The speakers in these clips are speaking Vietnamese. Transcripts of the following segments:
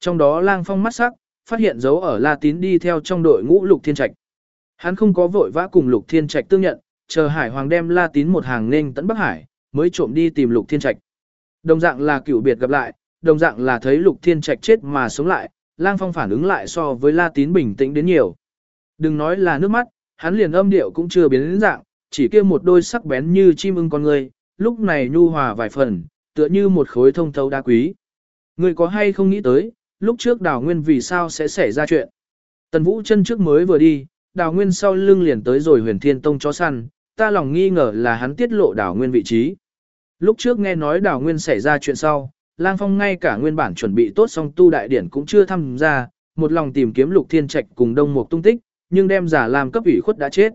Trong đó lang phong mắt sắc, phát hiện dấu ở La Tín đi theo trong đội ngũ Lục Thiên Trạch. Hắn không có vội vã cùng Lục Thiên Trạch tương nhận, chờ Hải Hoàng đem La Tín một hàng nên tận Bắc Hải, mới trộm đi tìm Lục Thiên Trạch. Đồng dạng là cựu biệt gặp lại, đồng dạng là thấy Lục Thiên Trạch chết mà sống lại, Lang Phong phản ứng lại so với La Tín bình tĩnh đến nhiều. Đừng nói là nước mắt, hắn liền âm điệu cũng chưa biến đến dạng, chỉ kia một đôi sắc bén như chim ưng con người, lúc này nhu hòa vài phần, tựa như một khối thông thấu đá quý. Người có hay không nghĩ tới, lúc trước đào nguyên vì sao sẽ xảy ra chuyện. Tần Vũ chân trước mới vừa đi, đào nguyên sau lưng liền tới rồi huyền thiên tông chó săn, ta lòng nghi ngờ là hắn tiết lộ đào nguyên vị trí. Lúc trước nghe nói đào nguyên xảy ra chuyện sau, lang phong ngay cả nguyên bản chuẩn bị tốt xong tu đại điển cũng chưa tham gia, một lòng tìm kiếm lục thiên trạch cùng đông một tung tích, nhưng đem giả làm cấp ủy khuất đã chết.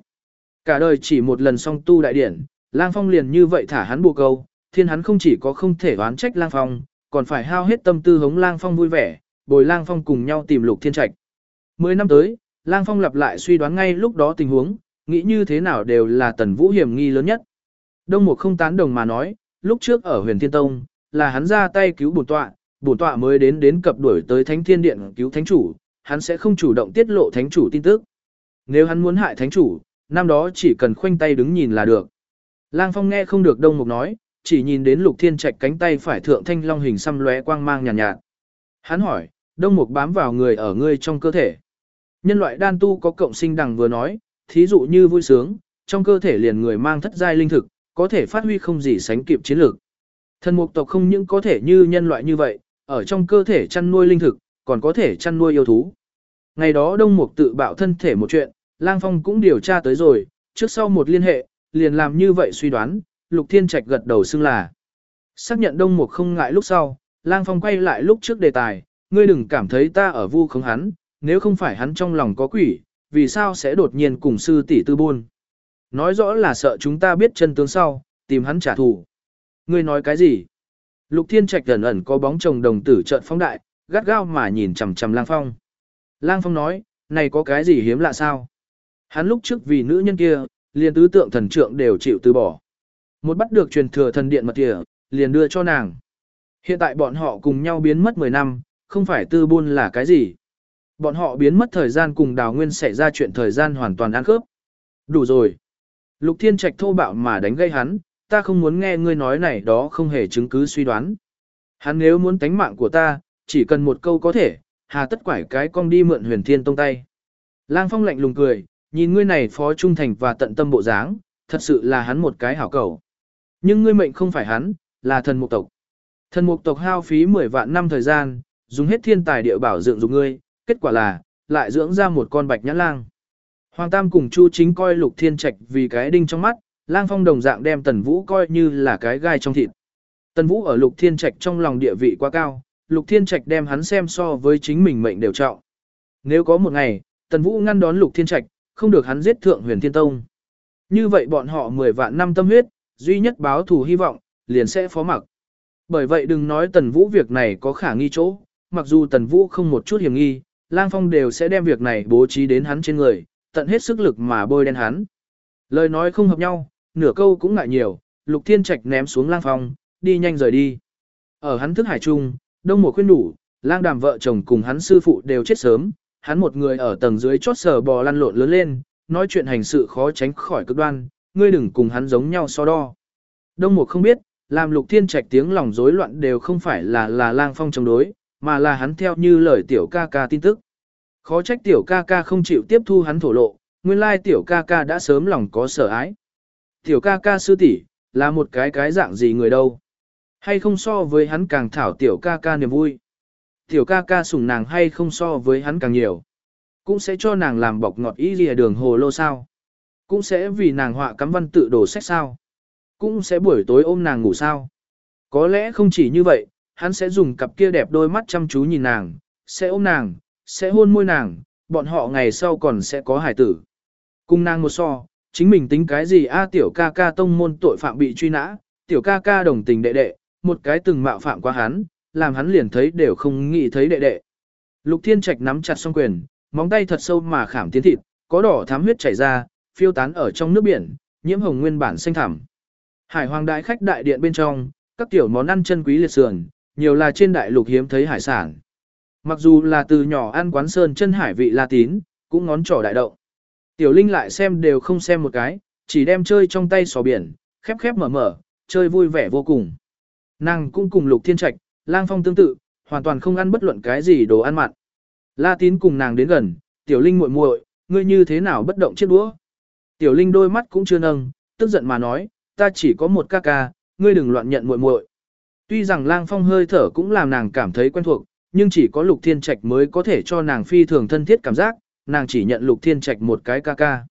Cả đời chỉ một lần xong tu đại điển, lang phong liền như vậy thả hắn bù câu, thiên hắn không chỉ có không thể oán trách lang phong, còn phải hao hết tâm tư hống lang phong vui vẻ, bồi lang phong cùng nhau tìm lục thiên trạch. Mười năm tới, lang phong lặp lại suy đoán ngay lúc đó tình huống, nghĩ như thế nào đều là tần vũ hiểm nghi lớn nhất. Đông Mục không tán đồng mà nói, lúc trước ở huyền thiên tông, là hắn ra tay cứu bổn tọa, bổn tọa mới đến đến cập đuổi tới thánh thiên điện cứu thánh chủ, hắn sẽ không chủ động tiết lộ thánh chủ tin tức. Nếu hắn muốn hại thánh chủ, năm đó chỉ cần khoanh tay đứng nhìn là được. Lang Phong nghe không được Đông Mục nói, chỉ nhìn đến Lục Thiên Trạch cánh tay phải thượng thanh long hình xăm lóe quang mang nhàn nhạt, nhạt. Hắn hỏi, Đông Mục bám vào người ở ngươi trong cơ thể. Nhân loại đan tu có cộng sinh đằng vừa nói, thí dụ như vui sướng, trong cơ thể liền người mang thất giai linh thực, có thể phát huy không gì sánh kịp chiến lược. Thần mục tộc không những có thể như nhân loại như vậy, ở trong cơ thể chăn nuôi linh thực, còn có thể chăn nuôi yêu thú. Ngày đó Đông Mục tự bạo thân thể một chuyện, Lang Phong cũng điều tra tới rồi, trước sau một liên hệ, liền làm như vậy suy đoán, Lục Thiên Trạch gật đầu xưng là. Xác nhận Đông Mục không ngại lúc sau, Lang Phong quay lại lúc trước đề tài, ngươi đừng cảm thấy ta ở vu khống hắn, nếu không phải hắn trong lòng có quỷ, vì sao sẽ đột nhiên cùng sư tỷ tư buôn. Nói rõ là sợ chúng ta biết chân tướng sau, tìm hắn trả thù. Ngươi nói cái gì? Lục Thiên Trạch ẩn ẩn có bóng chồng đồng tử trợn phóng đại, gắt gao mà nhìn chằm chằm Lang Phong. Lang Phong nói, này có cái gì hiếm lạ sao? Hắn lúc trước vì nữ nhân kia, liền tứ tượng thần trượng đều chịu từ bỏ. Một bắt được truyền thừa thần điện mật tỉa, liền đưa cho nàng. Hiện tại bọn họ cùng nhau biến mất 10 năm, không phải tư buôn là cái gì. Bọn họ biến mất thời gian cùng đào nguyên xảy ra chuyện thời gian hoàn toàn ăn khớp. Đủ rồi. Lục Thiên Trạch thô bạo mà đánh gây hắn, ta không muốn nghe ngươi nói này đó không hề chứng cứ suy đoán. Hắn nếu muốn tánh mạng của ta, chỉ cần một câu có thể, hà tất quải cái con đi mượn huyền thiên tông tay. Lang Phong lạnh lùng cười, nhìn ngươi này phó trung thành và tận tâm bộ dáng, thật sự là hắn một cái hảo cầu. Nhưng ngươi mệnh không phải hắn, là thần mục tộc. Thần mục tộc hao phí 10 vạn năm thời gian, dùng hết thiên tài địa bảo dựng dục ngươi, kết quả là, lại dưỡng ra một con bạch nhãn lang. Hoàng Tam cùng Chu Chính coi Lục Thiên Trạch vì cái đinh trong mắt, lang phong đồng dạng đem Tần Vũ coi như là cái gai trong thịt. Tần Vũ ở Lục Thiên Trạch trong lòng địa vị quá cao, Lục Thiên Trạch đem hắn xem so với chính mình mệnh đều trọng. Nếu có một ngày, Tần Vũ ngăn đón Lục Thiên Trạch, không được hắn giết thượng huyền thiên tông. Như vậy bọn họ 10 vạn năm tâm huyết, duy nhất báo thù hy vọng, liền sẽ phó mặc. Bởi vậy đừng nói Tần Vũ việc này có khả nghi chỗ, mặc dù Tần Vũ không một chút hiểm nghi, Lang Phong đều sẽ đem việc này bố trí đến hắn trên người, tận hết sức lực mà bôi đen hắn. Lời nói không hợp nhau, nửa câu cũng ngại nhiều, Lục Thiên Trạch ném xuống Lang Phong, đi nhanh rời đi. Ở hắn thức hải trung, đông mùa khuyên đủ, Lang Đàm vợ chồng cùng hắn sư phụ đều chết sớm, hắn một người ở tầng dưới chót sờ bò lăn lộn lớn lên, nói chuyện hành sự khó tránh khỏi cực đoan, ngươi đừng cùng hắn giống nhau so đo. Đông mùa không biết, làm Lục Thiên Trạch tiếng lòng rối loạn đều không phải là là Lang Phong chống đối, mà là hắn theo như lời tiểu ca ca tin tức. Khó trách tiểu ca ca không chịu tiếp thu hắn thổ lộ, nguyên lai tiểu ca ca đã sớm lòng có sở ái. Tiểu ca ca sư tỷ là một cái cái dạng gì người đâu. Hay không so với hắn càng thảo tiểu ca ca niềm vui. Tiểu ca ca sủng nàng hay không so với hắn càng nhiều. Cũng sẽ cho nàng làm bọc ngọt ý lìa đường hồ lô sao. Cũng sẽ vì nàng họa cắm văn tự đồ sách sao. Cũng sẽ buổi tối ôm nàng ngủ sao. Có lẽ không chỉ như vậy, hắn sẽ dùng cặp kia đẹp đôi mắt chăm chú nhìn nàng, sẽ ôm nàng, sẽ hôn môi nàng, bọn họ ngày sau còn sẽ có hải tử. Cung nàng một so, chính mình tính cái gì a tiểu ca ca tông môn tội phạm bị truy nã, tiểu ca ca đồng tình đệ đệ, một cái từng mạo phạm qua hắn, làm hắn liền thấy đều không nghĩ thấy đệ đệ. Lục Thiên Trạch nắm chặt song quyền, móng tay thật sâu mà khảm tiến thịt, có đỏ thám huyết chảy ra, phiêu tán ở trong nước biển, nhiễm hồng nguyên bản xanh thẳm. Hải Hoàng đại khách đại điện bên trong, các tiểu món ăn chân quý liệt sườn, nhiều là trên đại lục hiếm thấy hải sản. Mặc dù là từ nhỏ ăn quán sơn chân hải vị la tín, cũng ngón trỏ đại động. Tiểu Linh lại xem đều không xem một cái, chỉ đem chơi trong tay sò biển, khép khép mở mở, chơi vui vẻ vô cùng. Nàng cũng cùng Lục Thiên Trạch, Lang Phong tương tự, hoàn toàn không ăn bất luận cái gì đồ ăn mặn. La Tín cùng nàng đến gần, Tiểu Linh muội muội, ngươi như thế nào bất động chiếc đũa? Tiểu Linh đôi mắt cũng chưa nâng, tức giận mà nói, ta chỉ có một ca ca, ngươi đừng loạn nhận muội muội. Tuy rằng Lang Phong hơi thở cũng làm nàng cảm thấy quen thuộc, nhưng chỉ có Lục Thiên Trạch mới có thể cho nàng phi thường thân thiết cảm giác, nàng chỉ nhận Lục Thiên Trạch một cái ca ca.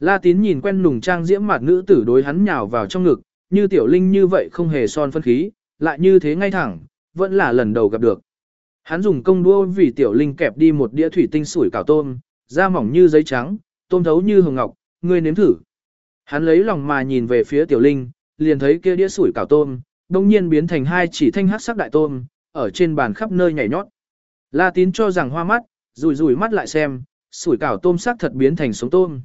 La Tín nhìn quen nùng trang diễm mặt nữ tử đối hắn nhào vào trong ngực, như tiểu linh như vậy không hề son phân khí, lại như thế ngay thẳng, vẫn là lần đầu gặp được. Hắn dùng công đua vì tiểu linh kẹp đi một đĩa thủy tinh sủi cảo tôm, da mỏng như giấy trắng, tôm thấu như hồng ngọc, ngươi nếm thử. Hắn lấy lòng mà nhìn về phía tiểu linh, liền thấy kia đĩa sủi cảo tôm, đông nhiên biến thành hai chỉ thanh hát sắc đại tôm, ở trên bàn khắp nơi nhảy nhót. La tín cho rằng hoa mắt, rùi rùi mắt lại xem, sủi cảo tôm sắc thật biến thành sống tôm.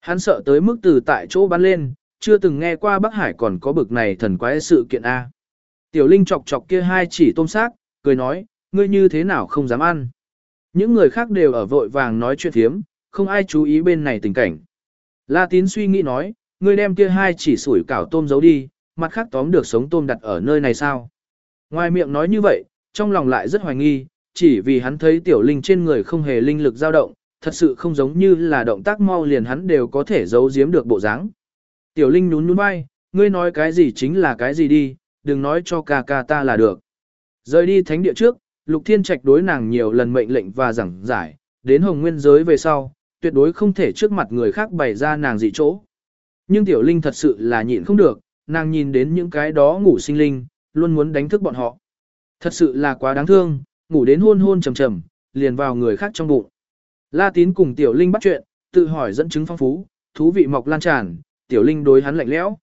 Hắn sợ tới mức từ tại chỗ bắn lên, chưa từng nghe qua Bắc Hải còn có bực này thần quái sự kiện A. Tiểu Linh chọc chọc kia hai chỉ tôm xác, cười nói, ngươi như thế nào không dám ăn. Những người khác đều ở vội vàng nói chuyện thiếm, không ai chú ý bên này tình cảnh. La Tín suy nghĩ nói, ngươi đem kia hai chỉ sủi cảo tôm giấu đi, mặt khác tóm được sống tôm đặt ở nơi này sao. Ngoài miệng nói như vậy, trong lòng lại rất hoài nghi, chỉ vì hắn thấy tiểu linh trên người không hề linh lực dao động, thật sự không giống như là động tác mau liền hắn đều có thể giấu giếm được bộ dáng. Tiểu Linh nhún nhún vai, ngươi nói cái gì chính là cái gì đi, đừng nói cho ca ca ta là được. Rời đi thánh địa trước, Lục Thiên Trạch đối nàng nhiều lần mệnh lệnh và giảng giải, đến hồng nguyên giới về sau, tuyệt đối không thể trước mặt người khác bày ra nàng dị chỗ. Nhưng Tiểu Linh thật sự là nhịn không được, nàng nhìn đến những cái đó ngủ sinh linh, luôn muốn đánh thức bọn họ. Thật sự là quá đáng thương, ngủ đến hôn hôn trầm trầm, liền vào người khác trong bụng. La Tín cùng Tiểu Linh bắt chuyện, tự hỏi dẫn chứng phong phú, thú vị mọc lan tràn, Tiểu Linh đối hắn lạnh lẽo.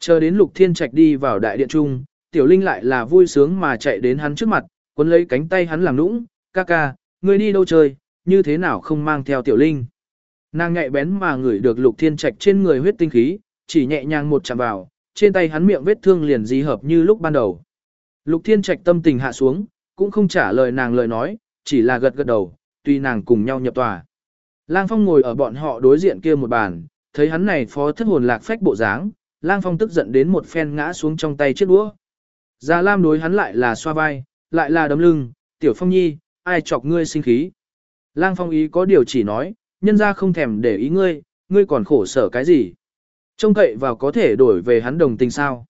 Chờ đến Lục Thiên Trạch đi vào đại điện trung, Tiểu Linh lại là vui sướng mà chạy đến hắn trước mặt, quấn lấy cánh tay hắn làm nũng, ca ca, ngươi đi đâu chơi, như thế nào không mang theo Tiểu Linh. Nàng nhạy bén mà ngửi được Lục Thiên Trạch trên người huyết tinh khí, chỉ nhẹ nhàng một chạm vào, trên tay hắn miệng vết thương liền di hợp như lúc ban đầu. Lục Thiên Trạch tâm tình hạ xuống, cũng không trả lời nàng lời nói, chỉ là gật gật đầu, tùy nàng cùng nhau nhập tòa. Lang Phong ngồi ở bọn họ đối diện kia một bàn, thấy hắn này phó thất hồn lạc phách bộ dáng, Lang Phong tức giận đến một phen ngã xuống trong tay chiếc đũa. Già Lam đối hắn lại là xoa vai, lại là đấm lưng, tiểu Phong nhi, ai chọc ngươi sinh khí. Lang Phong ý có điều chỉ nói, nhân ra không thèm để ý ngươi, ngươi còn khổ sở cái gì. Trông cậy vào có thể đổi về hắn đồng tình sao.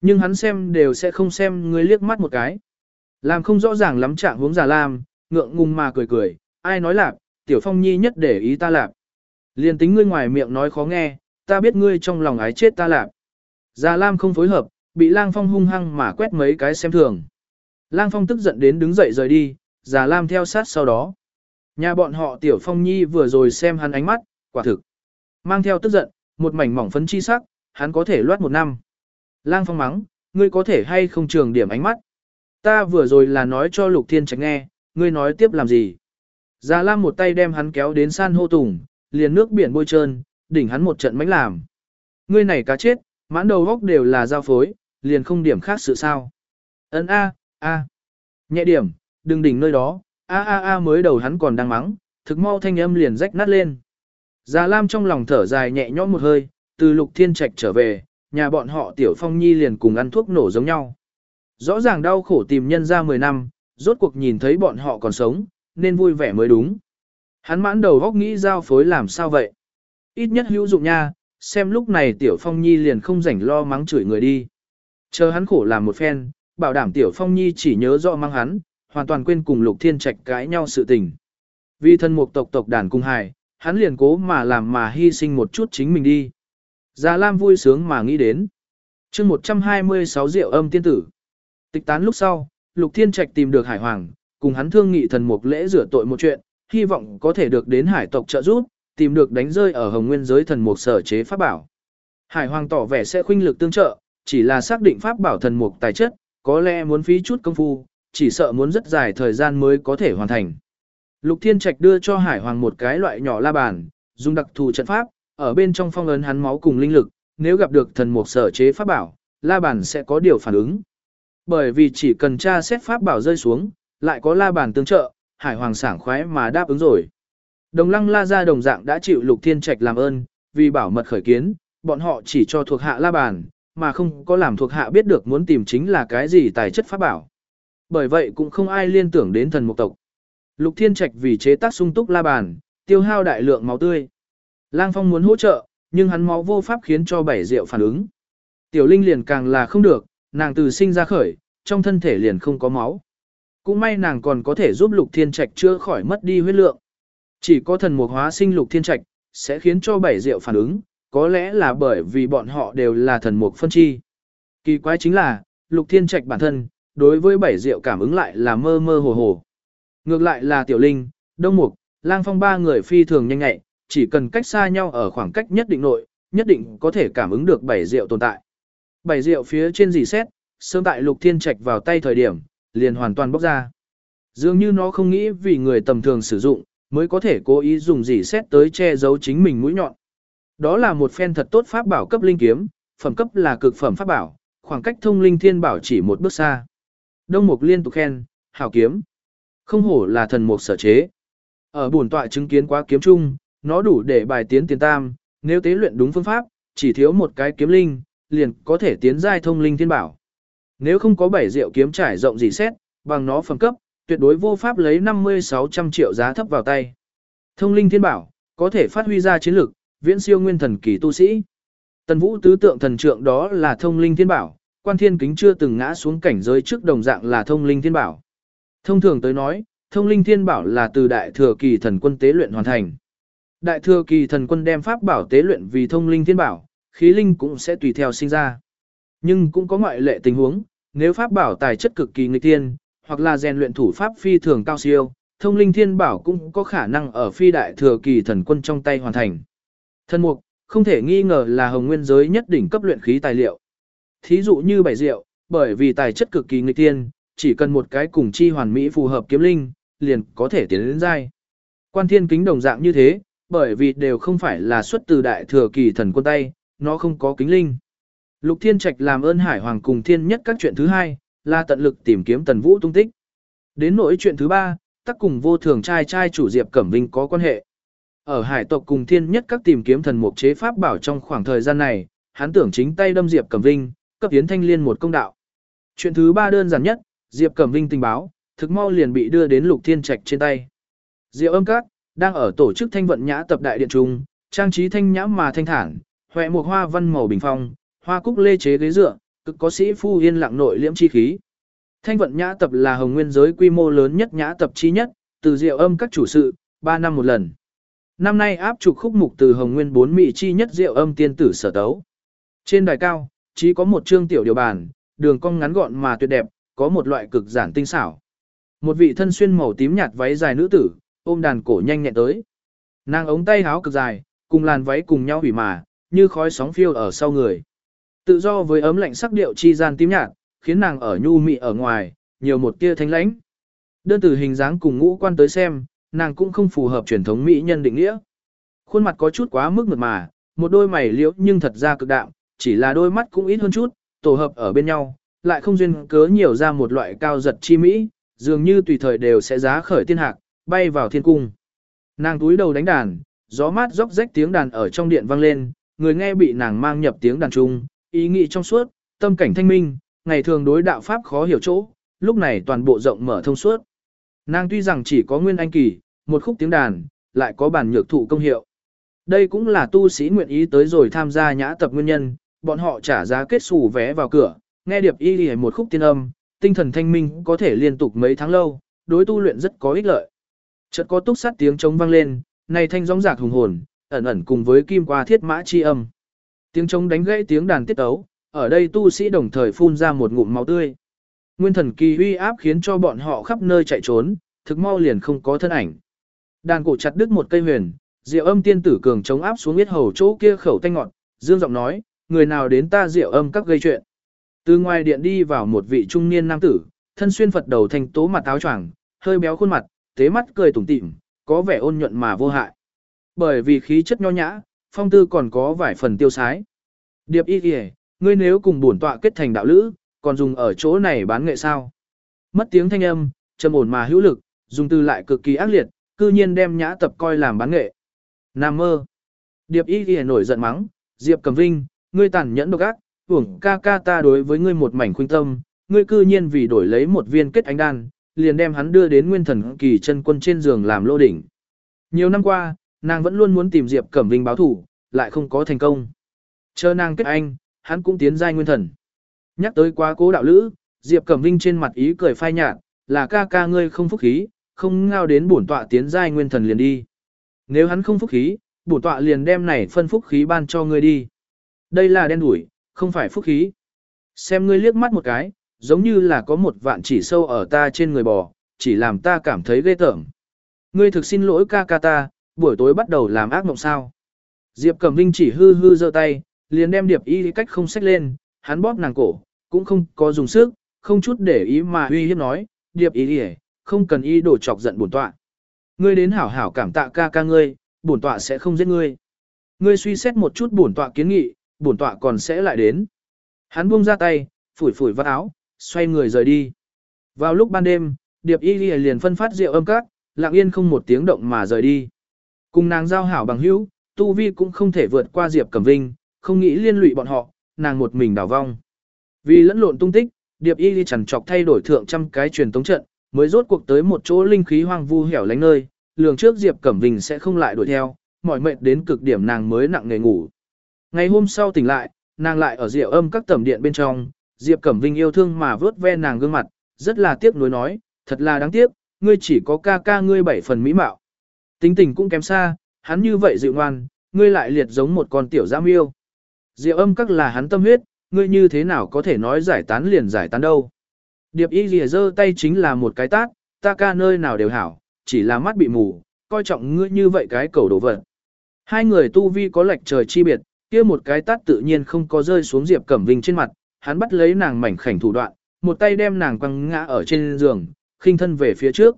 Nhưng hắn xem đều sẽ không xem ngươi liếc mắt một cái. Làm không rõ ràng lắm trạng hướng già Lam, ngượng ngùng mà cười cười, ai nói lạp, tiểu phong nhi nhất để ý ta lạp. Liên tính ngươi ngoài miệng nói khó nghe, ta biết ngươi trong lòng ái chết ta lạp. Già Lam không phối hợp, bị lang phong hung hăng mà quét mấy cái xem thường. Lang phong tức giận đến đứng dậy rời đi, già Lam theo sát sau đó. Nhà bọn họ tiểu phong nhi vừa rồi xem hắn ánh mắt, quả thực. Mang theo tức giận, một mảnh mỏng phấn chi sắc, hắn có thể loát một năm. Lang phong mắng, ngươi có thể hay không trường điểm ánh mắt. Ta vừa rồi là nói cho lục thiên tránh nghe, ngươi nói tiếp làm gì. Già Lam một tay đem hắn kéo đến san hô tùng, liền nước biển bôi trơn, đỉnh hắn một trận mánh làm. Ngươi này cá chết, mãn đầu góc đều là giao phối, liền không điểm khác sự sao. Ấn A, A. Nhẹ điểm, đừng đỉnh nơi đó, A A A mới đầu hắn còn đang mắng, thực mau thanh âm liền rách nát lên. Già Lam trong lòng thở dài nhẹ nhõm một hơi, từ lục thiên trạch trở về, nhà bọn họ tiểu phong nhi liền cùng ăn thuốc nổ giống nhau. Rõ ràng đau khổ tìm nhân ra 10 năm, rốt cuộc nhìn thấy bọn họ còn sống, nên vui vẻ mới đúng. Hắn mãn đầu góc nghĩ giao phối làm sao vậy? Ít nhất hữu dụng nha, xem lúc này Tiểu Phong Nhi liền không rảnh lo mắng chửi người đi. Chờ hắn khổ làm một phen, bảo đảm Tiểu Phong Nhi chỉ nhớ rõ mắng hắn, hoàn toàn quên cùng Lục Thiên Trạch cãi nhau sự tình. Vì thân mục tộc tộc đàn cung hài, hắn liền cố mà làm mà hy sinh một chút chính mình đi. Già Lam vui sướng mà nghĩ đến. chương 126 rượu âm tiên tử. Tịch tán lúc sau, Lục Thiên Trạch tìm được Hải Hoàng, cùng hắn thương nghị thần mục lễ rửa tội một chuyện, hy vọng có thể được đến hải tộc trợ giúp, tìm được đánh rơi ở hồng nguyên giới thần mục sở chế pháp bảo. Hải Hoàng tỏ vẻ sẽ khuynh lực tương trợ, chỉ là xác định pháp bảo thần mục tài chất, có lẽ muốn phí chút công phu, chỉ sợ muốn rất dài thời gian mới có thể hoàn thành. Lục Thiên Trạch đưa cho Hải Hoàng một cái loại nhỏ la bàn, dùng đặc thù trận pháp, ở bên trong phong ấn hắn máu cùng linh lực, nếu gặp được thần mục sở chế pháp bảo, la bàn sẽ có điều phản ứng. Bởi vì chỉ cần tra xét pháp bảo rơi xuống, lại có la bàn tương trợ, hải hoàng sảng khoái mà đáp ứng rồi. Đồng lăng la ra đồng dạng đã chịu lục thiên trạch làm ơn, vì bảo mật khởi kiến, bọn họ chỉ cho thuộc hạ la bàn, mà không có làm thuộc hạ biết được muốn tìm chính là cái gì tài chất pháp bảo. Bởi vậy cũng không ai liên tưởng đến thần mục tộc. Lục thiên trạch vì chế tác sung túc la bàn, tiêu hao đại lượng máu tươi. Lang Phong muốn hỗ trợ, nhưng hắn máu vô pháp khiến cho bảy rượu phản ứng. Tiểu Linh liền càng là không được, nàng từ sinh ra khởi, trong thân thể liền không có máu. Cũng may nàng còn có thể giúp Lục Thiên Trạch chữa khỏi mất đi huyết lượng. Chỉ có thần mục hóa sinh Lục Thiên Trạch, sẽ khiến cho bảy rượu phản ứng, có lẽ là bởi vì bọn họ đều là thần mục phân chi. Kỳ quái chính là, Lục Thiên Trạch bản thân, đối với bảy rượu cảm ứng lại là mơ mơ hồ hồ. Ngược lại là Tiểu Linh, Đông Mục, Lang Phong ba người phi thường nhanh nhạy, chỉ cần cách xa nhau ở khoảng cách nhất định nội, nhất định có thể cảm ứng được bảy rượu tồn tại. Bảy rượu phía trên dì xét, sớm tại Lục Thiên Trạch vào tay thời điểm, liền hoàn toàn bốc ra. Dường như nó không nghĩ vì người tầm thường sử dụng, mới có thể cố ý dùng dì xét tới che giấu chính mình mũi nhọn. Đó là một phen thật tốt pháp bảo cấp linh kiếm, phẩm cấp là cực phẩm pháp bảo, khoảng cách thông linh thiên bảo chỉ một bước xa. Đông Mục liên tục khen, hảo kiếm. Không hổ là thần mục sở chế. Ở bổn tọa chứng kiến quá kiếm chung, nó đủ để bài tiến tiền tam, nếu tế luyện đúng phương pháp, chỉ thiếu một cái kiếm linh, liền có thể tiến giai thông linh thiên bảo. Nếu không có bảy rượu kiếm trải rộng gì xét, bằng nó phẩm cấp, tuyệt đối vô pháp lấy 50-600 triệu giá thấp vào tay. Thông linh thiên bảo, có thể phát huy ra chiến lực, viễn siêu nguyên thần kỳ tu sĩ. Tần vũ tứ tượng thần trượng đó là thông linh thiên bảo, quan thiên kính chưa từng ngã xuống cảnh giới trước đồng dạng là thông linh thiên bảo. Thông thường tới nói, thông linh thiên bảo là từ đại thừa kỳ thần quân tế luyện hoàn thành. Đại thừa kỳ thần quân đem pháp bảo tế luyện vì thông linh thiên bảo, khí linh cũng sẽ tùy theo sinh ra. Nhưng cũng có ngoại lệ tình huống, nếu pháp bảo tài chất cực kỳ nghịch thiên, hoặc là rèn luyện thủ pháp phi thường cao siêu, thông linh thiên bảo cũng có khả năng ở phi đại thừa kỳ thần quân trong tay hoàn thành. Thân mục, không thể nghi ngờ là hồng nguyên giới nhất đỉnh cấp luyện khí tài liệu. Thí dụ như bảy rượu, bởi vì tài chất cực kỳ nghịch thiên, chỉ cần một cái cùng chi hoàn mỹ phù hợp kiếm linh, liền có thể tiến đến giai. Quan thiên kính đồng dạng như thế, bởi vì đều không phải là xuất từ đại thừa kỳ thần quân tay, nó không có kính linh. Lục Thiên Trạch làm ơn Hải Hoàng cùng Thiên nhất các chuyện thứ hai, là tận lực tìm kiếm Tần Vũ tung tích. Đến nỗi chuyện thứ ba, tắc cùng vô thường trai trai chủ Diệp Cẩm Vinh có quan hệ. Ở hải tộc cùng Thiên nhất các tìm kiếm thần mục chế pháp bảo trong khoảng thời gian này, hắn tưởng chính tay đâm Diệp Cẩm Vinh, cấp Yến Thanh Liên một công đạo. Chuyện thứ ba đơn giản nhất, Diệp Cẩm Vinh tình báo, thực mau liền bị đưa đến Lục Thiên Trạch trên tay. Diệu âm các, đang ở tổ chức thanh vận nhã tập đại điện trung, trang trí thanh nhã mà thanh thản, hoè một hoa văn màu bình phong, hoa cúc lê chế ghế dựa, cực có sĩ phu yên lặng nội liễm chi khí. Thanh vận nhã tập là hồng nguyên giới quy mô lớn nhất nhã tập chi nhất, từ diệu âm các chủ sự, 3 năm một lần. Năm nay áp trục khúc mục từ hồng nguyên bốn mỹ chi nhất diệu âm tiên tử sở tấu. Trên đài cao, chỉ có một chương tiểu điều bàn, đường cong ngắn gọn mà tuyệt đẹp, có một loại cực giản tinh xảo. Một vị thân xuyên màu tím nhạt váy dài nữ tử, ôm đàn cổ nhanh nhẹn tới. Nàng ống tay háo cực dài, cùng làn váy cùng nhau hủy mà, như khói sóng phiêu ở sau người. Tự do với ấm lạnh sắc điệu chi gian tím nhạt, khiến nàng ở nhu mị ở ngoài, nhiều một tia thanh lãnh. Đơn từ hình dáng cùng ngũ quan tới xem, nàng cũng không phù hợp truyền thống mỹ nhân định nghĩa. Khuôn mặt có chút quá mức mượt mà, một đôi mày liễu nhưng thật ra cực đạm, chỉ là đôi mắt cũng ít hơn chút, tổ hợp ở bên nhau, lại không duyên cớ nhiều ra một loại cao giật chi mỹ, dường như tùy thời đều sẽ giá khởi thiên hạc, bay vào thiên cung. Nàng túi đầu đánh đàn, gió mát róc rách tiếng đàn ở trong điện vang lên, người nghe bị nàng mang nhập tiếng đàn trung, ý nghĩ trong suốt, tâm cảnh thanh minh, ngày thường đối đạo pháp khó hiểu chỗ, lúc này toàn bộ rộng mở thông suốt. Nàng tuy rằng chỉ có nguyên anh kỳ, một khúc tiếng đàn, lại có bản nhược thụ công hiệu. Đây cũng là tu sĩ nguyện ý tới rồi tham gia nhã tập nguyên nhân, bọn họ trả giá kết xù vé vào cửa, nghe điệp y lì một khúc tiên âm, tinh thần thanh minh có thể liên tục mấy tháng lâu, đối tu luyện rất có ích lợi. Chợt có túc sát tiếng trống vang lên, này thanh gióng giạc hùng hồn, ẩn ẩn cùng với kim qua thiết mã chi âm. Tiếng trống đánh gãy tiếng đàn tiết ấu. ở đây tu sĩ đồng thời phun ra một ngụm máu tươi. Nguyên thần kỳ uy áp khiến cho bọn họ khắp nơi chạy trốn, thực mau liền không có thân ảnh. Đàn cổ chặt đứt một cây huyền, Diệu Âm tiên tử cường chống áp xuống huyết hầu chỗ kia khẩu tanh ngọn, dương giọng nói, người nào đến ta Diệu Âm các gây chuyện. Từ ngoài điện đi vào một vị trung niên nam tử, thân xuyên Phật đầu thành tố mặt áo choàng, hơi béo khuôn mặt, tế mắt cười tủm tỉm, có vẻ ôn nhuận mà vô hại. Bởi vì khí chất nho nhã, phong tư còn có vài phần tiêu sái. Điệp y kìa, ngươi nếu cùng bổn tọa kết thành đạo lữ, còn dùng ở chỗ này bán nghệ sao. Mất tiếng thanh âm, trầm ổn mà hữu lực, dùng từ lại cực kỳ ác liệt, cư nhiên đem nhã tập coi làm bán nghệ. Nam mơ. Điệp y kìa nổi giận mắng, Diệp Cẩm Vinh, ngươi tàn nhẫn độc ác, uổng ca ca ta đối với ngươi một mảnh khuynh tâm, ngươi cư nhiên vì đổi lấy một viên kết ánh đan, liền đem hắn đưa đến nguyên thần kỳ chân quân trên giường làm lô đỉnh. Nhiều năm qua, nàng vẫn luôn muốn tìm Diệp Cẩm Vinh báo thủ, lại không có thành công. Chờ nàng kết anh, hắn cũng tiến giai nguyên thần. Nhắc tới quá cố đạo lữ, Diệp Cẩm Vinh trên mặt ý cười phai nhạt, là ca ca ngươi không phúc khí, không ngao đến bổn tọa tiến giai nguyên thần liền đi. Nếu hắn không phúc khí, bổn tọa liền đem này phân phúc khí ban cho ngươi đi. Đây là đen đuổi, không phải phúc khí. Xem ngươi liếc mắt một cái, giống như là có một vạn chỉ sâu ở ta trên người bò, chỉ làm ta cảm thấy ghê tởm. Ngươi thực xin lỗi ca ca ta, buổi tối bắt đầu làm ác mộng sao. Diệp Cẩm Vinh chỉ hư hư giơ tay, liền đem điệp y cách không xách lên, hắn bóp nàng cổ, cũng không có dùng sức, không chút để ý mà uy hiếp nói, điệp y đi không cần y đổ chọc giận bổn tọa. Ngươi đến hảo hảo cảm tạ ca ca ngươi, bổn tọa sẽ không giết ngươi. Ngươi suy xét một chút bổn tọa kiến nghị, bổn tọa còn sẽ lại đến. Hắn buông ra tay, phủi phủi vắt áo, xoay người rời đi. Vào lúc ban đêm, Điệp Y liền phân phát rượu âm các, lặng yên không một tiếng động mà rời đi. Cùng nàng giao hảo bằng hữu, Tu Vi cũng không thể vượt qua Diệp Cẩm Vinh, không nghĩ liên lụy bọn họ, nàng một mình đảo vong. Vì lẫn lộn tung tích, Điệp Y chẳng chọc thay đổi thượng trăm cái truyền tống trận, mới rốt cuộc tới một chỗ linh khí hoang vu hẻo lánh nơi, lường trước Diệp Cẩm Vinh sẽ không lại đuổi theo, mỏi mệt đến cực điểm nàng mới nặng nề ngủ. Ngày hôm sau tỉnh lại, nàng lại ở rượu âm các tẩm điện bên trong, Diệp Cẩm Vinh yêu thương mà vớt ve nàng gương mặt, rất là tiếc nuối nói, thật là đáng tiếc, ngươi chỉ có ca ca ngươi bảy phần mỹ mạo. Tính tình cũng kém xa, hắn như vậy dịu ngoan, ngươi lại liệt giống một con tiểu giam yêu. Diệu âm các là hắn tâm huyết, ngươi như thế nào có thể nói giải tán liền giải tán đâu. Điệp y rìa giơ tay chính là một cái tát, ta ca nơi nào đều hảo, chỉ là mắt bị mù, coi trọng ngươi như vậy cái cầu đồ vật. Hai người tu vi có lệch trời chi biệt, kia một cái tát tự nhiên không có rơi xuống Diệp Cẩm Vinh trên mặt, hắn bắt lấy nàng mảnh khảnh thủ đoạn, một tay đem nàng quăng ngã ở trên giường, khinh thân về phía trước.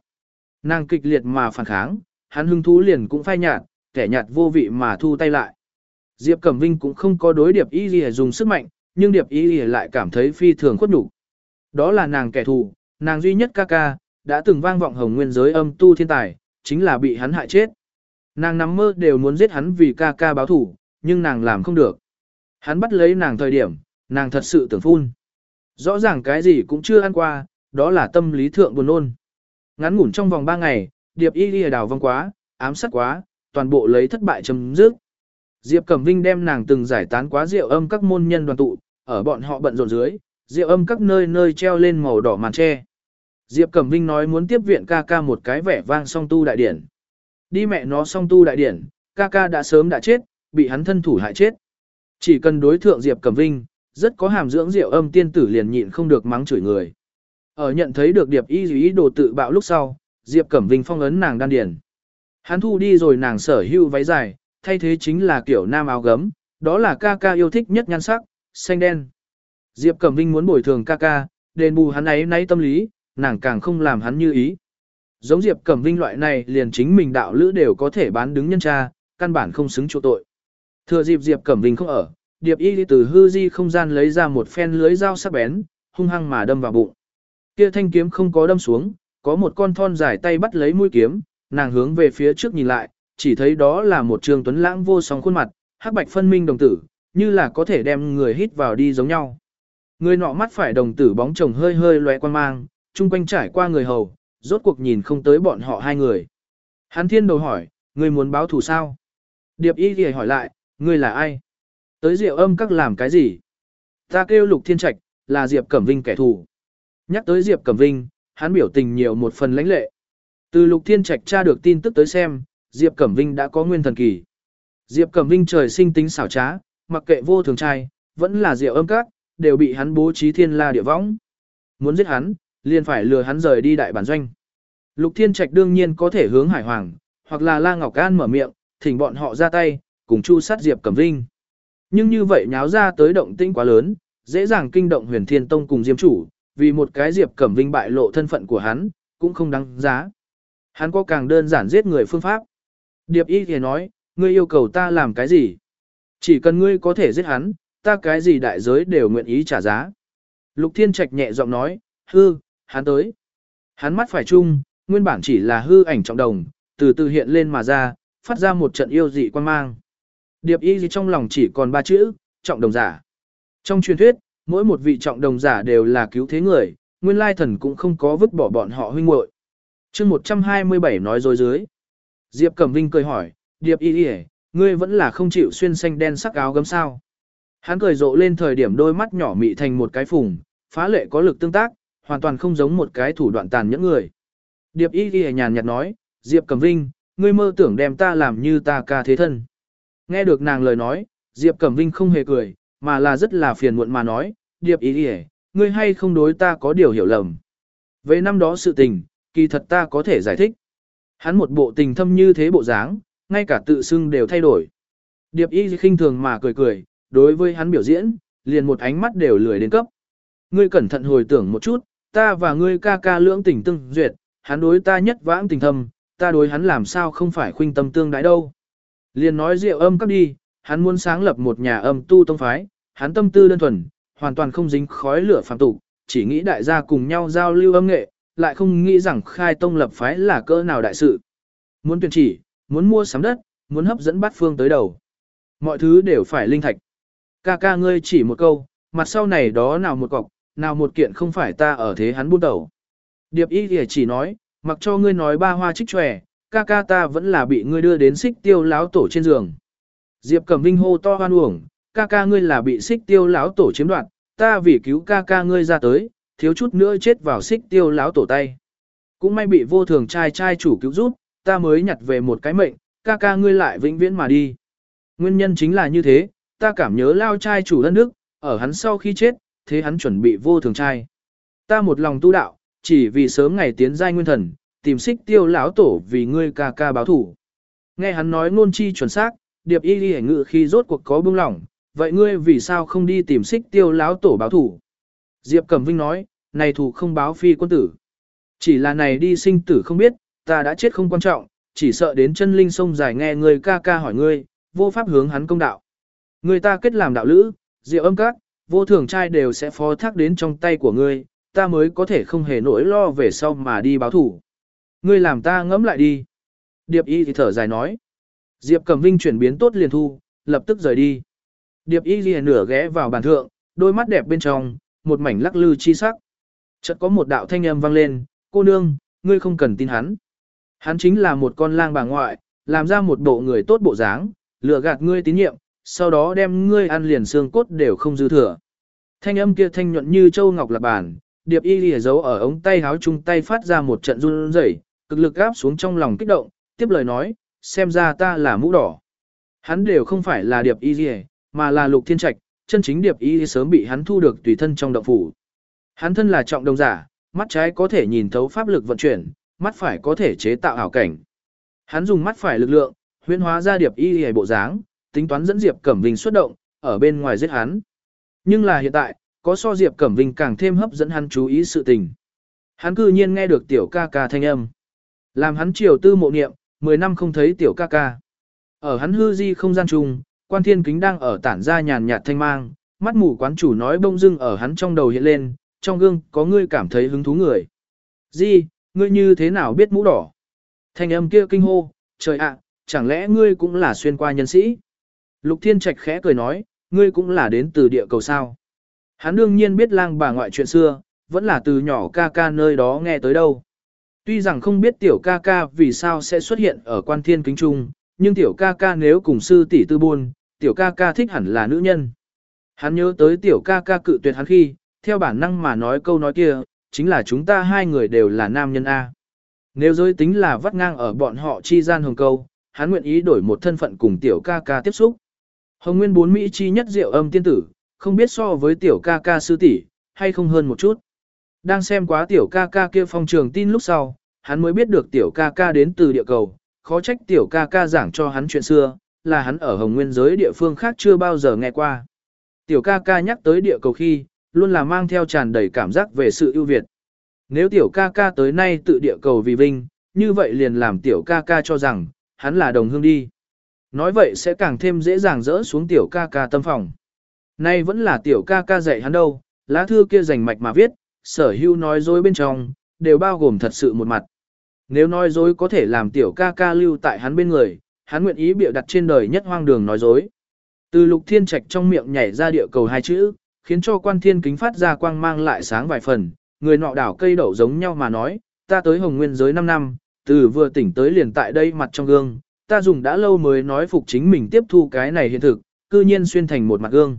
Nàng kịch liệt mà phản kháng, hắn hưng thú liền cũng phai nhạt, kẻ nhạt vô vị mà thu tay lại. Diệp Cẩm Vinh cũng không có đối điệp y Lì dùng sức mạnh, nhưng điệp y Lì lại cảm thấy phi thường khuất nhục. Đó là nàng kẻ thù, nàng duy nhất ca ca, đã từng vang vọng hồng nguyên giới âm tu thiên tài, chính là bị hắn hại chết. Nàng nằm mơ đều muốn giết hắn vì ca ca báo thủ, nhưng nàng làm không được. Hắn bắt lấy nàng thời điểm, nàng thật sự tưởng phun. Rõ ràng cái gì cũng chưa ăn qua, đó là tâm lý thượng buồn nôn. Ngắn ngủn trong vòng 3 ngày, điệp y lìa đào vong quá, ám sát quá, toàn bộ lấy thất bại chấm dứt. Diệp Cẩm Vinh đem nàng từng giải tán quá rượu âm các môn nhân đoàn tụ, ở bọn họ bận rộn dưới, rượu âm các nơi nơi treo lên màu đỏ màn tre. Diệp Cẩm Vinh nói muốn tiếp viện ca ca một cái vẻ vang song tu đại điển. Đi mẹ nó song tu đại điển, ca ca đã sớm đã chết, bị hắn thân thủ hại chết. Chỉ cần đối thượng Diệp Cẩm Vinh, rất có hàm dưỡng rượu âm tiên tử liền nhịn không được mắng chửi người. Ở nhận thấy được điệp y ý đồ tự bạo lúc sau, Diệp Cẩm Vinh phong ấn nàng đan điền Hắn thu đi rồi nàng sở hữu váy dài, thay thế chính là kiểu nam áo gấm, đó là ca ca yêu thích nhất nhan sắc, xanh đen. Diệp Cẩm Vinh muốn bồi thường ca ca, đền bù hắn ấy nấy tâm lý, nàng càng không làm hắn như ý. Giống Diệp Cẩm Vinh loại này liền chính mình đạo lữ đều có thể bán đứng nhân cha căn bản không xứng chỗ tội. Thừa dịp Diệp Cẩm Vinh không ở, Điệp Y từ hư di không gian lấy ra một phen lưới dao sắc bén, hung hăng mà đâm vào bụng. Kia thanh kiếm không có đâm xuống, có một con thon dài tay bắt lấy mũi kiếm, nàng hướng về phía trước nhìn lại, chỉ thấy đó là một trường tuấn lãng vô song khuôn mặt, hắc bạch phân minh đồng tử, như là có thể đem người hít vào đi giống nhau. Người nọ mắt phải đồng tử bóng chồng hơi hơi loe quan mang, chung quanh trải qua người hầu, rốt cuộc nhìn không tới bọn họ hai người. Hán thiên đầu hỏi, người muốn báo thù sao? Điệp y thì hỏi lại, Ngươi là ai? Tới rượu âm các làm cái gì? Ta kêu lục thiên trạch, là Diệp Cẩm Vinh kẻ thù. Nhắc tới Diệp Cẩm Vinh, hắn biểu tình nhiều một phần lãnh lệ. Từ lục thiên trạch tra được tin tức tới xem, Diệp Cẩm Vinh đã có nguyên thần kỳ. Diệp Cẩm Vinh trời sinh tính xảo trá, mặc kệ vô thường trai, vẫn là rượu âm các, đều bị hắn bố trí thiên la địa võng. Muốn giết hắn, liền phải lừa hắn rời đi đại bản doanh. Lục Thiên Trạch đương nhiên có thể hướng Hải Hoàng, hoặc là La Ngọc An mở miệng, thỉnh bọn họ ra tay, cùng chu sát Diệp Cẩm Vinh. Nhưng như vậy nháo ra tới động tĩnh quá lớn, dễ dàng kinh động huyền thiên tông cùng Diêm chủ, vì một cái Diệp Cẩm Vinh bại lộ thân phận của hắn, cũng không đáng giá. Hắn có càng đơn giản giết người phương pháp. Điệp y thì nói, ngươi yêu cầu ta làm cái gì? Chỉ cần ngươi có thể giết hắn, ta cái gì đại giới đều nguyện ý trả giá. Lục Thiên Trạch nhẹ giọng nói, hư, hắn tới. Hắn mắt phải chung, nguyên bản chỉ là hư ảnh trọng đồng, từ từ hiện lên mà ra, phát ra một trận yêu dị quan mang. Điệp y gì trong lòng chỉ còn ba chữ, trọng đồng giả. Trong truyền thuyết, mỗi một vị trọng đồng giả đều là cứu thế người, nguyên lai thần cũng không có vứt bỏ bọn họ huynh muội. chương 127 nói dối dưới. Diệp Cẩm Vinh cười hỏi, Điệp y y ngươi vẫn là không chịu xuyên xanh đen sắc áo gấm sao. Hắn cười rộ lên thời điểm đôi mắt nhỏ mị thành một cái phùng, phá lệ có lực tương tác, hoàn toàn không giống một cái thủ đoạn tàn nhẫn người. Điệp y y nhàn nhạt nói, Diệp Cẩm Vinh, ngươi mơ tưởng đem ta làm như ta ca thế thân. Nghe được nàng lời nói, Diệp Cẩm Vinh không hề cười, mà là rất là phiền muộn mà nói, Điệp ý y ngươi hay không đối ta có điều hiểu lầm. Về năm đó sự tình, kỳ thật ta có thể giải thích. Hắn một bộ tình thâm như thế bộ dáng, ngay cả tự xưng đều thay đổi. Điệp y khinh thường mà cười cười, đối với hắn biểu diễn, liền một ánh mắt đều lười đến cấp. Ngươi cẩn thận hồi tưởng một chút, ta và ngươi ca ca lưỡng tình tương duyệt, hắn đối ta nhất vãng tình thâm, ta đối hắn làm sao không phải khuynh tâm tương đái đâu. Liền nói rượu âm các đi, hắn muốn sáng lập một nhà âm tu tông phái, hắn tâm tư đơn thuần, hoàn toàn không dính khói lửa phàm tục, chỉ nghĩ đại gia cùng nhau giao lưu âm nghệ, lại không nghĩ rằng khai tông lập phái là cỡ nào đại sự. Muốn tuyển chỉ, muốn mua sắm đất, muốn hấp dẫn bát phương tới đầu. Mọi thứ đều phải linh thạch. Ca ca ngươi chỉ một câu, mặt sau này đó nào một cọc, nào một kiện không phải ta ở thế hắn buôn đầu. Điệp y thì chỉ nói, mặc cho ngươi nói ba hoa trích tròe, ca ca ta vẫn là bị ngươi đưa đến xích tiêu láo tổ trên giường. Diệp Cẩm Vinh hô to hoan uổng, ca ca ngươi là bị xích tiêu láo tổ chiếm đoạt, ta vì cứu ca ca ngươi ra tới, thiếu chút nữa chết vào xích tiêu láo tổ tay. Cũng may bị vô thường trai trai chủ cứu giúp, ta mới nhặt về một cái mệnh, ca ca ngươi lại vĩnh viễn mà đi. Nguyên nhân chính là như thế, ta cảm nhớ lao trai chủ đất nước, ở hắn sau khi chết, thế hắn chuẩn bị vô thường trai. Ta một lòng tu đạo, chỉ vì sớm ngày tiến giai nguyên thần, tìm xích tiêu lão tổ vì ngươi ca ca báo thủ. Nghe hắn nói ngôn chi chuẩn xác, điệp y đi ngự khi rốt cuộc có bưng lỏng, vậy ngươi vì sao không đi tìm xích tiêu lão tổ báo thủ? Diệp Cẩm Vinh nói, này thủ không báo phi quân tử. Chỉ là này đi sinh tử không biết, ta đã chết không quan trọng, chỉ sợ đến chân linh sông dài nghe ngươi ca ca hỏi ngươi, vô pháp hướng hắn công đạo. Người ta kết làm đạo lữ, diệu âm các, vô thường trai đều sẽ phó thác đến trong tay của ngươi, ta mới có thể không hề nỗi lo về sau mà đi báo thủ. Ngươi làm ta ngẫm lại đi. Điệp y thì thở dài nói. Diệp Cẩm Vinh chuyển biến tốt liền thu, lập tức rời đi. Điệp y liền nửa ghé vào bàn thượng, đôi mắt đẹp bên trong, một mảnh lắc lư chi sắc. Chợt có một đạo thanh âm vang lên, cô nương, ngươi không cần tin hắn. Hắn chính là một con lang bà ngoại, làm ra một bộ người tốt bộ dáng, lừa gạt ngươi tín nhiệm, sau đó đem ngươi ăn liền xương cốt đều không dư thừa. Thanh âm kia thanh nhuận như châu ngọc lạc bản. điệp y lìa giấu ở ống tay háo chung tay phát ra một trận run rẩy, cực lực gáp xuống trong lòng kích động, tiếp lời nói, xem ra ta là mũ đỏ. Hắn đều không phải là điệp y gì, mà là lục thiên trạch, chân chính điệp y sớm bị hắn thu được tùy thân trong động phủ. Hắn thân là trọng đồng giả, mắt trái có thể nhìn thấu pháp lực vận chuyển, mắt phải có thể chế tạo ảo cảnh. Hắn dùng mắt phải lực lượng, huyễn hóa ra điệp y lìa bộ dáng, tính toán dẫn Diệp Cẩm Vinh xuất động, ở bên ngoài giết hắn. Nhưng là hiện tại, có so Diệp Cẩm Vinh càng thêm hấp dẫn hắn chú ý sự tình. Hắn cư nhiên nghe được tiểu ca ca thanh âm. Làm hắn triều tư mộ niệm, 10 năm không thấy tiểu ca ca. Ở hắn hư di không gian trùng, quan thiên kính đang ở tản ra nhàn nhạt thanh mang, mắt mù quán chủ nói bông dưng ở hắn trong đầu hiện lên, trong gương có ngươi cảm thấy hứng thú người. Di, ngươi như thế nào biết mũ đỏ? Thanh âm kia kinh hô, trời ạ, chẳng lẽ ngươi cũng là xuyên qua nhân sĩ? Lục Thiên Trạch khẽ cười nói, ngươi cũng là đến từ địa cầu sao. Hắn đương nhiên biết lang bà ngoại chuyện xưa, vẫn là từ nhỏ ca ca nơi đó nghe tới đâu. Tuy rằng không biết tiểu ca ca vì sao sẽ xuất hiện ở quan thiên kính trung, nhưng tiểu ca ca nếu cùng sư tỷ tư buôn, tiểu ca ca thích hẳn là nữ nhân. Hắn nhớ tới tiểu ca ca cự tuyệt hắn khi, theo bản năng mà nói câu nói kia, chính là chúng ta hai người đều là nam nhân A. Nếu giới tính là vắt ngang ở bọn họ chi gian hồng câu, hắn nguyện ý đổi một thân phận cùng tiểu ca ca tiếp xúc. Hồng Nguyên bốn Mỹ chi nhất diệu âm tiên tử, không biết so với tiểu ca ca sư tỷ hay không hơn một chút. Đang xem quá tiểu ca ca kia phong trường tin lúc sau, hắn mới biết được tiểu ca ca đến từ địa cầu, khó trách tiểu ca ca giảng cho hắn chuyện xưa, là hắn ở Hồng Nguyên giới địa phương khác chưa bao giờ nghe qua. Tiểu ca ca nhắc tới địa cầu khi, luôn là mang theo tràn đầy cảm giác về sự ưu việt. Nếu tiểu ca ca tới nay tự địa cầu vì vinh, như vậy liền làm tiểu ca ca cho rằng, hắn là đồng hương đi. Nói vậy sẽ càng thêm dễ dàng dỡ xuống tiểu ca ca tâm phòng. Nay vẫn là tiểu ca ca dạy hắn đâu, lá thư kia rành mạch mà viết, sở hưu nói dối bên trong, đều bao gồm thật sự một mặt. Nếu nói dối có thể làm tiểu ca ca lưu tại hắn bên người, hắn nguyện ý biểu đặt trên đời nhất hoang đường nói dối. Từ lục thiên trạch trong miệng nhảy ra địa cầu hai chữ, khiến cho quan thiên kính phát ra quang mang lại sáng vài phần, người nọ đảo cây đậu giống nhau mà nói, ta tới hồng nguyên giới 5 năm, từ vừa tỉnh tới liền tại đây mặt trong gương, ta dùng đã lâu mới nói phục chính mình tiếp thu cái này hiện thực, cư nhiên xuyên thành một mặt gương.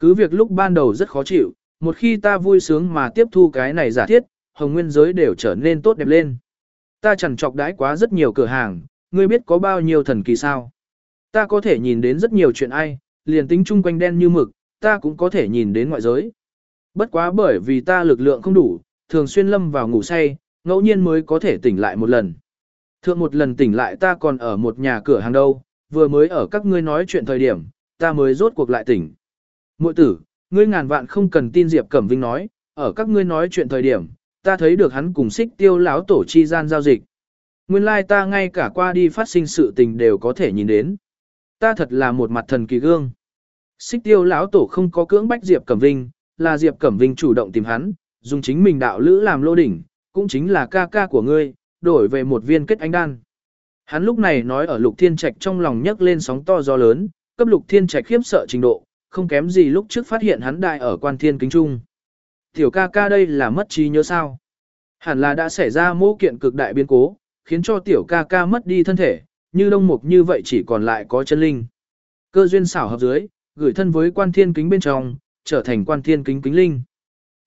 Cứ việc lúc ban đầu rất khó chịu, một khi ta vui sướng mà tiếp thu cái này giả thiết, hồng nguyên giới đều trở nên tốt đẹp lên. Ta chẳng chọc đãi quá rất nhiều cửa hàng, ngươi biết có bao nhiêu thần kỳ sao. Ta có thể nhìn đến rất nhiều chuyện ai, liền tính chung quanh đen như mực, ta cũng có thể nhìn đến ngoại giới. Bất quá bởi vì ta lực lượng không đủ, thường xuyên lâm vào ngủ say, ngẫu nhiên mới có thể tỉnh lại một lần. Thượng một lần tỉnh lại ta còn ở một nhà cửa hàng đâu, vừa mới ở các ngươi nói chuyện thời điểm, ta mới rốt cuộc lại tỉnh. Mội tử, ngươi ngàn vạn không cần tin Diệp Cẩm Vinh nói, ở các ngươi nói chuyện thời điểm, ta thấy được hắn cùng xích tiêu lão tổ chi gian giao dịch. Nguyên lai ta ngay cả qua đi phát sinh sự tình đều có thể nhìn đến. Ta thật là một mặt thần kỳ gương. Xích tiêu lão tổ không có cưỡng bách Diệp Cẩm Vinh, là Diệp Cẩm Vinh chủ động tìm hắn, dùng chính mình đạo lữ làm lô đỉnh, cũng chính là ca ca của ngươi, đổi về một viên kết ánh đan. Hắn lúc này nói ở lục thiên trạch trong lòng nhấc lên sóng to gió lớn, cấp lục thiên trạch khiếp sợ trình độ, không kém gì lúc trước phát hiện hắn đại ở quan thiên kính trung. Tiểu ca ca đây là mất trí nhớ sao? Hẳn là đã xảy ra mô kiện cực đại biến cố, khiến cho tiểu ca ca mất đi thân thể, như đông mục như vậy chỉ còn lại có chân linh. Cơ duyên xảo hợp dưới, gửi thân với quan thiên kính bên trong, trở thành quan thiên kính kính linh.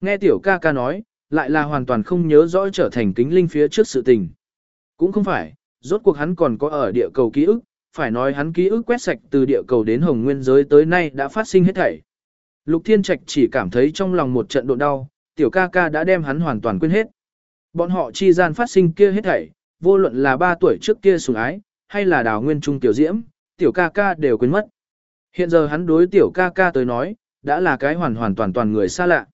Nghe tiểu ca ca nói, lại là hoàn toàn không nhớ rõ trở thành kính linh phía trước sự tình. Cũng không phải, rốt cuộc hắn còn có ở địa cầu ký ức, phải nói hắn ký ức quét sạch từ địa cầu đến hồng nguyên giới tới nay đã phát sinh hết thảy. Lục Thiên Trạch chỉ cảm thấy trong lòng một trận độ đau, tiểu ca ca đã đem hắn hoàn toàn quên hết. Bọn họ chi gian phát sinh kia hết thảy, vô luận là ba tuổi trước kia sủng ái, hay là đào nguyên trung tiểu diễm, tiểu ca ca đều quên mất. Hiện giờ hắn đối tiểu ca ca tới nói, đã là cái hoàn hoàn toàn toàn người xa lạ.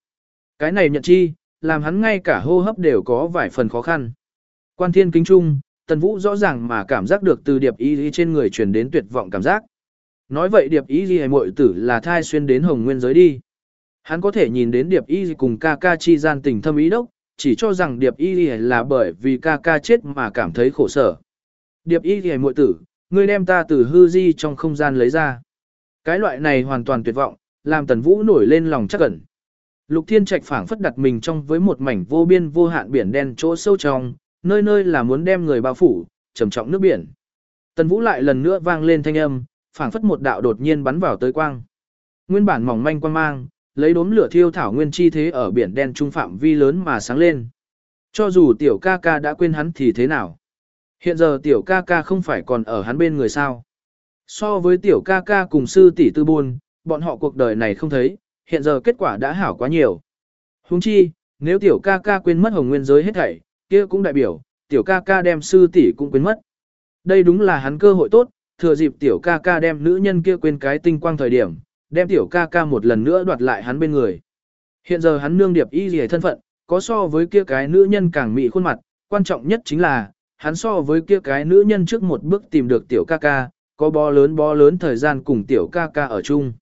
Cái này nhận chi, làm hắn ngay cả hô hấp đều có vài phần khó khăn. Quan thiên kính trung, tần vũ rõ ràng mà cảm giác được từ điệp y trên người truyền đến tuyệt vọng cảm giác. Nói vậy điệp y gì muội tử là thai xuyên đến hồng nguyên giới đi. Hắn có thể nhìn đến điệp y cùng ca ca chi gian tình thâm ý đốc, chỉ cho rằng điệp y là bởi vì ca ca chết mà cảm thấy khổ sở. Điệp y gì muội tử, ngươi đem ta từ hư di trong không gian lấy ra. Cái loại này hoàn toàn tuyệt vọng, làm tần vũ nổi lên lòng chắc ẩn. Lục thiên trạch phảng phất đặt mình trong với một mảnh vô biên vô hạn biển đen chỗ sâu trong, nơi nơi là muốn đem người bao phủ, trầm trọng nước biển. Tần vũ lại lần nữa vang lên thanh âm, phảng phất một đạo đột nhiên bắn vào tới quang. Nguyên bản mỏng manh quang mang, lấy đốm lửa thiêu thảo nguyên chi thế ở biển đen trung phạm vi lớn mà sáng lên. Cho dù tiểu ca ca đã quên hắn thì thế nào? Hiện giờ tiểu ca ca không phải còn ở hắn bên người sao? So với tiểu ca ca cùng sư tỷ tư buôn, bọn họ cuộc đời này không thấy, hiện giờ kết quả đã hảo quá nhiều. Huống chi, nếu tiểu ca ca quên mất hồng nguyên giới hết thảy, kia cũng đại biểu, tiểu ca ca đem sư tỷ cũng quên mất. Đây đúng là hắn cơ hội tốt, thừa dịp tiểu ca ca đem nữ nhân kia quên cái tinh quang thời điểm, đem tiểu ca ca một lần nữa đoạt lại hắn bên người. Hiện giờ hắn nương điệp y gì thân phận, có so với kia cái nữ nhân càng mị khuôn mặt, quan trọng nhất chính là, hắn so với kia cái nữ nhân trước một bước tìm được tiểu ca ca, có bó lớn bó lớn thời gian cùng tiểu ca ca ở chung.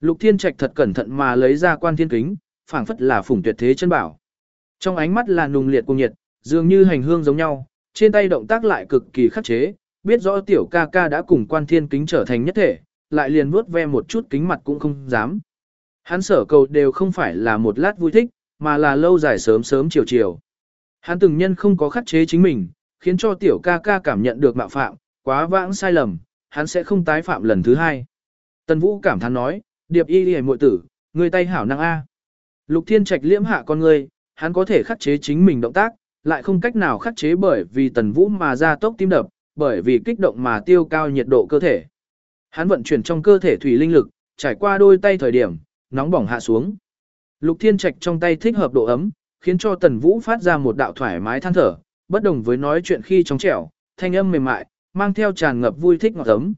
Lục Thiên Trạch thật cẩn thận mà lấy ra quan thiên kính, phảng phất là phủng tuyệt thế chân bảo. Trong ánh mắt là nùng liệt cùng nhiệt, dường như hành hương giống nhau, trên tay động tác lại cực kỳ khắc chế, biết rõ tiểu ca ca đã cùng quan thiên kính trở thành nhất thể, lại liền vuốt ve một chút kính mặt cũng không dám. Hắn sở cầu đều không phải là một lát vui thích, mà là lâu dài sớm sớm chiều chiều. Hắn từng nhân không có khắc chế chính mình, khiến cho tiểu ca ca cảm nhận được mạo phạm, quá vãng sai lầm, hắn sẽ không tái phạm lần thứ hai. Tần Vũ cảm thán nói, điệp y hề muội tử, người tay hảo năng A. Lục Thiên Trạch liễm hạ con người, hắn có thể khắc chế chính mình động tác, lại không cách nào khắc chế bởi vì Tần Vũ mà ra tốc tim đập, bởi vì kích động mà tiêu cao nhiệt độ cơ thể. Hắn vận chuyển trong cơ thể thủy linh lực, trải qua đôi tay thời điểm, nóng bỏng hạ xuống. Lục Thiên Trạch trong tay thích hợp độ ấm, khiến cho Tần Vũ phát ra một đạo thoải mái than thở, bất đồng với nói chuyện khi trong trẻo, thanh âm mềm mại, mang theo tràn ngập vui thích ngọt ấm.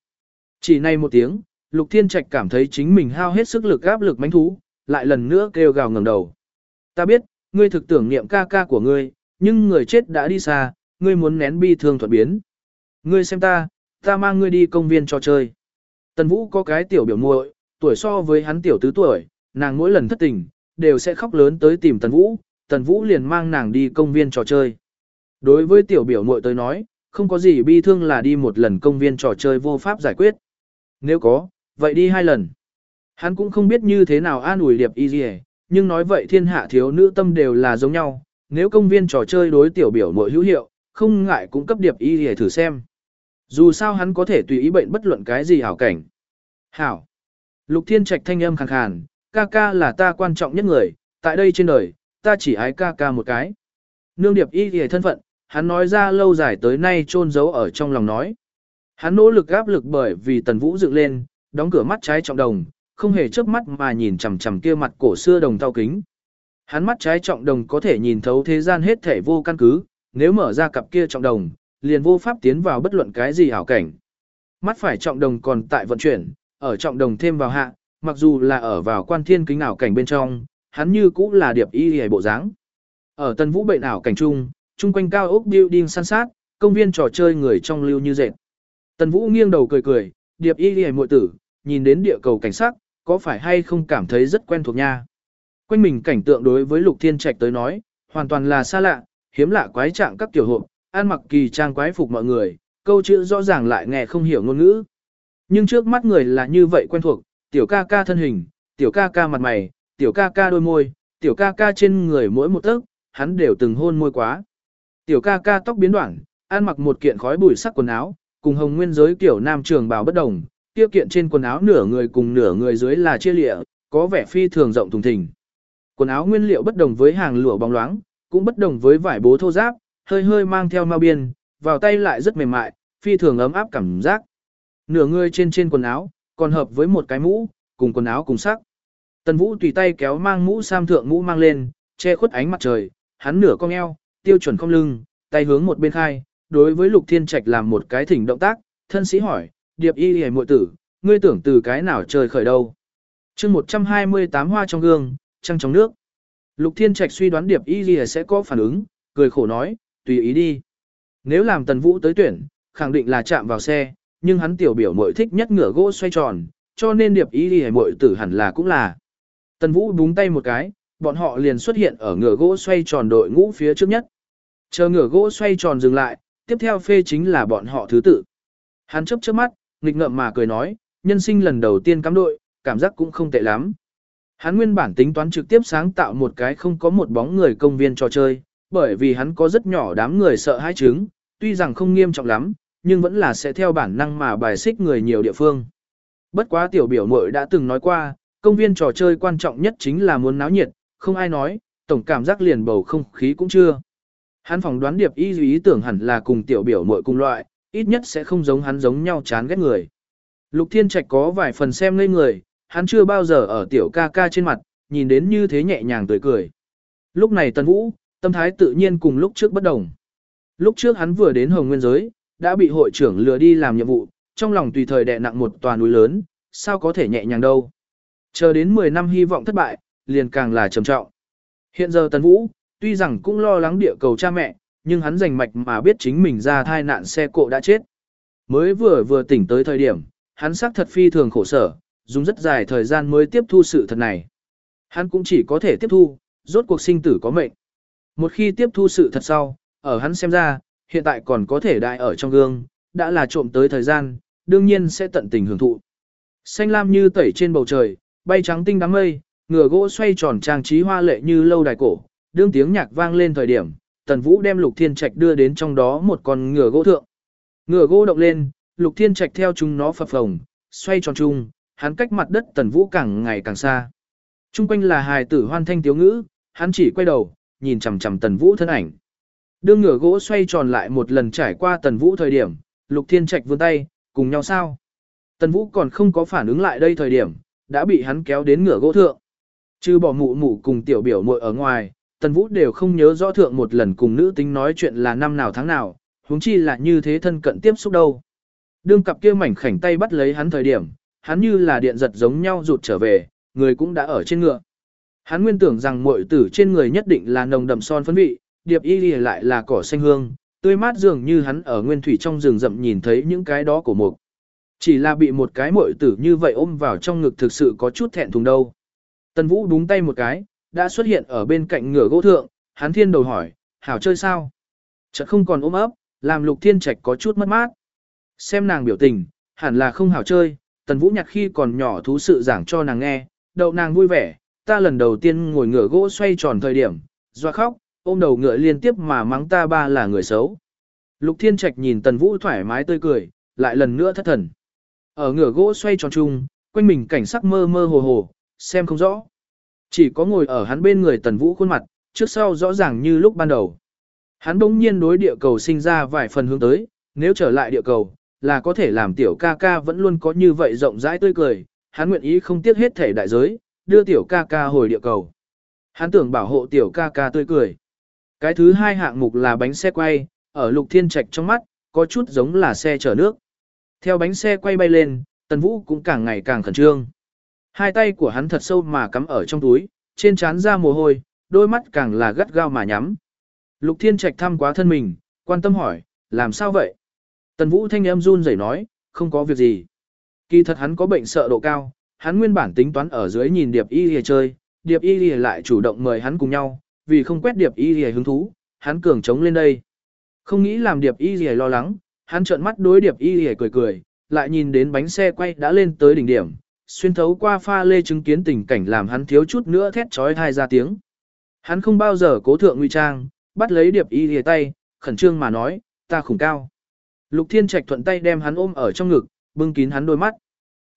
Chỉ nay một tiếng, Lục Thiên Trạch cảm thấy chính mình hao hết sức lực áp lực mánh thú, lại lần nữa kêu gào ngẩng đầu. Ta biết, ngươi thực tưởng niệm ca ca của ngươi, nhưng người chết đã đi xa, ngươi muốn nén bi thương thuận biến. Ngươi xem ta, ta mang ngươi đi công viên cho chơi. Tần Vũ có cái tiểu biểu muội, tuổi so với hắn tiểu tứ tuổi, nàng mỗi lần thất tình, đều sẽ khóc lớn tới tìm Tần Vũ, Tần Vũ liền mang nàng đi công viên trò chơi. Đối với tiểu biểu muội tới nói, không có gì bi thương là đi một lần công viên trò chơi vô pháp giải quyết. Nếu có, vậy đi hai lần. Hắn cũng không biết như thế nào an ủi điệp y gì nhưng nói vậy thiên hạ thiếu nữ tâm đều là giống nhau. Nếu công viên trò chơi đối tiểu biểu muội hữu hiệu, không ngại cũng cấp điệp y để thử xem. Dù sao hắn có thể tùy ý bệnh bất luận cái gì hảo cảnh. Hảo. Lục thiên trạch thanh âm khàn khàn, ca ca là ta quan trọng nhất người, tại đây trên đời, ta chỉ ái ca ca một cái. Nương điệp y gì thân phận, hắn nói ra lâu dài tới nay trôn giấu ở trong lòng nói. Hắn nỗ lực áp lực bởi vì tần vũ dựng lên, đóng cửa mắt trái trọng đồng, không hề chớp mắt mà nhìn chằm chằm kia mặt cổ xưa đồng thau kính. Hắn mắt trái trọng đồng có thể nhìn thấu thế gian hết thể vô căn cứ, nếu mở ra cặp kia trọng đồng, liền vô pháp tiến vào bất luận cái gì ảo cảnh. Mắt phải trọng đồng còn tại vận chuyển, ở trọng đồng thêm vào hạ, mặc dù là ở vào quan thiên kính ảo cảnh bên trong, hắn như cũng là điệp y hề bộ dáng. Ở tân vũ bệnh ảo cảnh trung, trung quanh cao ốc building san sát, công viên trò chơi người trong lưu như dệt. Tần Vũ nghiêng đầu cười cười, điệp y hề muội tử, nhìn đến địa cầu cảnh sắc, có phải hay không cảm thấy rất quen thuộc nha. Quanh mình cảnh tượng đối với Lục Thiên Trạch tới nói, hoàn toàn là xa lạ, hiếm lạ quái trạng các tiểu hộp, ăn mặc kỳ trang quái phục mọi người, câu chữ rõ ràng lại nghe không hiểu ngôn ngữ. Nhưng trước mắt người là như vậy quen thuộc, tiểu ca ca thân hình, tiểu ca ca mặt mày, tiểu ca ca đôi môi, tiểu ca ca trên người mỗi một tấc, hắn đều từng hôn môi quá. Tiểu ca ca tóc biến đoạn, ăn mặc một kiện khói bụi sắc quần áo, cùng hồng nguyên giới kiểu nam trường bào bất đồng, tiêu kiện trên quần áo nửa người cùng nửa người dưới là chia lịa, có vẻ phi thường rộng thùng thình. Quần áo nguyên liệu bất đồng với hàng lụa bóng loáng, cũng bất đồng với vải bố thô giáp, hơi hơi mang theo mao biên, vào tay lại rất mềm mại, phi thường ấm áp cảm giác. Nửa người trên trên quần áo, còn hợp với một cái mũ, cùng quần áo cùng sắc. Tần Vũ tùy tay kéo mang mũ sam thượng mũ mang lên, che khuất ánh mặt trời, hắn nửa cong eo, tiêu chuẩn không lưng, tay hướng một bên khai, đối với Lục Thiên Trạch làm một cái thỉnh động tác, thân sĩ hỏi, điệp y hề muội tử, ngươi tưởng từ cái nào trời khởi đâu. chương 128 hoa trong gương, trăng trong nước. Lục Thiên Trạch suy đoán điệp y Ghi sẽ có phản ứng, cười khổ nói, tùy ý đi. Nếu làm tần vũ tới tuyển, khẳng định là chạm vào xe, nhưng hắn tiểu biểu muội thích nhất ngửa gỗ xoay tròn, cho nên điệp y Ghi muội tử hẳn là cũng là. Tần vũ búng tay một cái, bọn họ liền xuất hiện ở ngựa gỗ xoay tròn đội ngũ phía trước nhất. Chờ ngựa gỗ xoay tròn dừng lại, tiếp theo phê chính là bọn họ thứ tự. Hắn chấp chớp mắt, nghịch ngợm mà cười nói, nhân sinh lần đầu tiên cắm đội, cảm giác cũng không tệ lắm. Hắn nguyên bản tính toán trực tiếp sáng tạo một cái không có một bóng người công viên trò chơi, bởi vì hắn có rất nhỏ đám người sợ hãi trứng, tuy rằng không nghiêm trọng lắm, nhưng vẫn là sẽ theo bản năng mà bài xích người nhiều địa phương. Bất quá tiểu biểu muội đã từng nói qua, công viên trò chơi quan trọng nhất chính là muốn náo nhiệt, không ai nói, tổng cảm giác liền bầu không khí cũng chưa. Hắn phỏng đoán điệp y ý tưởng hẳn là cùng tiểu biểu muội cùng loại, ít nhất sẽ không giống hắn giống nhau chán ghét người. Lục Thiên Trạch có vài phần xem ngây người, hắn chưa bao giờ ở tiểu ca ca trên mặt, nhìn đến như thế nhẹ nhàng tươi cười. Lúc này Tân Vũ, tâm thái tự nhiên cùng lúc trước bất đồng. Lúc trước hắn vừa đến Hồng Nguyên Giới, đã bị hội trưởng lừa đi làm nhiệm vụ, trong lòng tùy thời đè nặng một tòa núi lớn, sao có thể nhẹ nhàng đâu. Chờ đến 10 năm hy vọng thất bại, liền càng là trầm trọng. Hiện giờ Tân Vũ, tuy rằng cũng lo lắng địa cầu cha mẹ, nhưng hắn rành mạch mà biết chính mình ra thai nạn xe cộ đã chết. Mới vừa vừa tỉnh tới thời điểm, hắn xác thật phi thường khổ sở, dùng rất dài thời gian mới tiếp thu sự thật này. Hắn cũng chỉ có thể tiếp thu, rốt cuộc sinh tử có mệnh. Một khi tiếp thu sự thật sau, ở hắn xem ra, hiện tại còn có thể đại ở trong gương, đã là trộm tới thời gian, đương nhiên sẽ tận tình hưởng thụ. Xanh lam như tẩy trên bầu trời, bay trắng tinh đám mây, ngựa gỗ xoay tròn trang trí hoa lệ như lâu đài cổ, đương tiếng nhạc vang lên thời điểm, Tần Vũ đem Lục Thiên Trạch đưa đến trong đó một con ngựa gỗ thượng. Ngựa gỗ động lên, Lục Thiên Trạch theo chúng nó phập phồng, xoay tròn chung, hắn cách mặt đất Tần Vũ càng ngày càng xa. Trung quanh là hài tử hoan thanh tiếu ngữ, hắn chỉ quay đầu, nhìn chằm chằm Tần Vũ thân ảnh. Đương ngửa gỗ xoay tròn lại một lần trải qua Tần Vũ thời điểm, Lục Thiên Trạch vươn tay, cùng nhau sao? Tần Vũ còn không có phản ứng lại đây thời điểm, đã bị hắn kéo đến ngửa gỗ thượng. Chứ bỏ mụ mụ cùng tiểu biểu muội ở ngoài, Tần Vũ đều không nhớ rõ thượng một lần cùng nữ tính nói chuyện là năm nào tháng nào, huống chi là như thế thân cận tiếp xúc đâu. Đương cặp kia mảnh khảnh tay bắt lấy hắn thời điểm, hắn như là điện giật giống nhau rụt trở về, người cũng đã ở trên ngựa. Hắn nguyên tưởng rằng muội tử trên người nhất định là nồng đậm son phấn vị, điệp y lìa lại là cỏ xanh hương, tươi mát dường như hắn ở nguyên thủy trong rừng rậm nhìn thấy những cái đó của mục. Chỉ là bị một cái muội tử như vậy ôm vào trong ngực thực sự có chút thẹn thùng đâu. Tần Vũ đúng tay một cái, đã xuất hiện ở bên cạnh ngựa gỗ thượng, hắn thiên đầu hỏi, hảo chơi sao? Chợt không còn ôm ấp, làm lục thiên trạch có chút mất mát. Xem nàng biểu tình, hẳn là không hảo chơi, tần vũ nhạc khi còn nhỏ thú sự giảng cho nàng nghe, đậu nàng vui vẻ, ta lần đầu tiên ngồi ngựa gỗ xoay tròn thời điểm, doa khóc, ôm đầu ngựa liên tiếp mà mắng ta ba là người xấu. Lục thiên trạch nhìn tần vũ thoải mái tươi cười, lại lần nữa thất thần. Ở ngựa gỗ xoay tròn chung, quanh mình cảnh sắc mơ mơ hồ hồ, xem không rõ. Chỉ có ngồi ở hắn bên người tần vũ khuôn mặt, trước sau rõ ràng như lúc ban đầu. Hắn bỗng nhiên đối địa cầu sinh ra vài phần hướng tới, nếu trở lại địa cầu, là có thể làm tiểu ca ca vẫn luôn có như vậy rộng rãi tươi cười, hắn nguyện ý không tiếc hết thể đại giới, đưa tiểu ca ca hồi địa cầu. Hắn tưởng bảo hộ tiểu ca ca tươi cười. Cái thứ hai hạng mục là bánh xe quay, ở lục thiên trạch trong mắt, có chút giống là xe chở nước. Theo bánh xe quay bay lên, tần vũ cũng càng ngày càng khẩn trương. Hai tay của hắn thật sâu mà cắm ở trong túi, trên trán ra mồ hôi, đôi mắt càng là gắt gao mà nhắm. Lục Thiên Trạch thăm quá thân mình, quan tâm hỏi, làm sao vậy? Tần Vũ thanh em run rẩy nói, không có việc gì. Kỳ thật hắn có bệnh sợ độ cao, hắn nguyên bản tính toán ở dưới nhìn Điệp Y Lìa chơi, Điệp Y Lìa lại chủ động mời hắn cùng nhau, vì không quét Điệp Y Lìa hứng thú, hắn cường chống lên đây. Không nghĩ làm Điệp Y Lìa lo lắng, hắn trợn mắt đối Điệp Y Lìa cười cười, lại nhìn đến bánh xe quay đã lên tới đỉnh điểm, xuyên thấu qua pha lê chứng kiến tình cảnh làm hắn thiếu chút nữa thét chói thai ra tiếng. Hắn không bao giờ cố thượng nguy trang, bắt lấy điệp y lìa tay, khẩn trương mà nói, ta khủng cao. Lục thiên trạch thuận tay đem hắn ôm ở trong ngực, bưng kín hắn đôi mắt.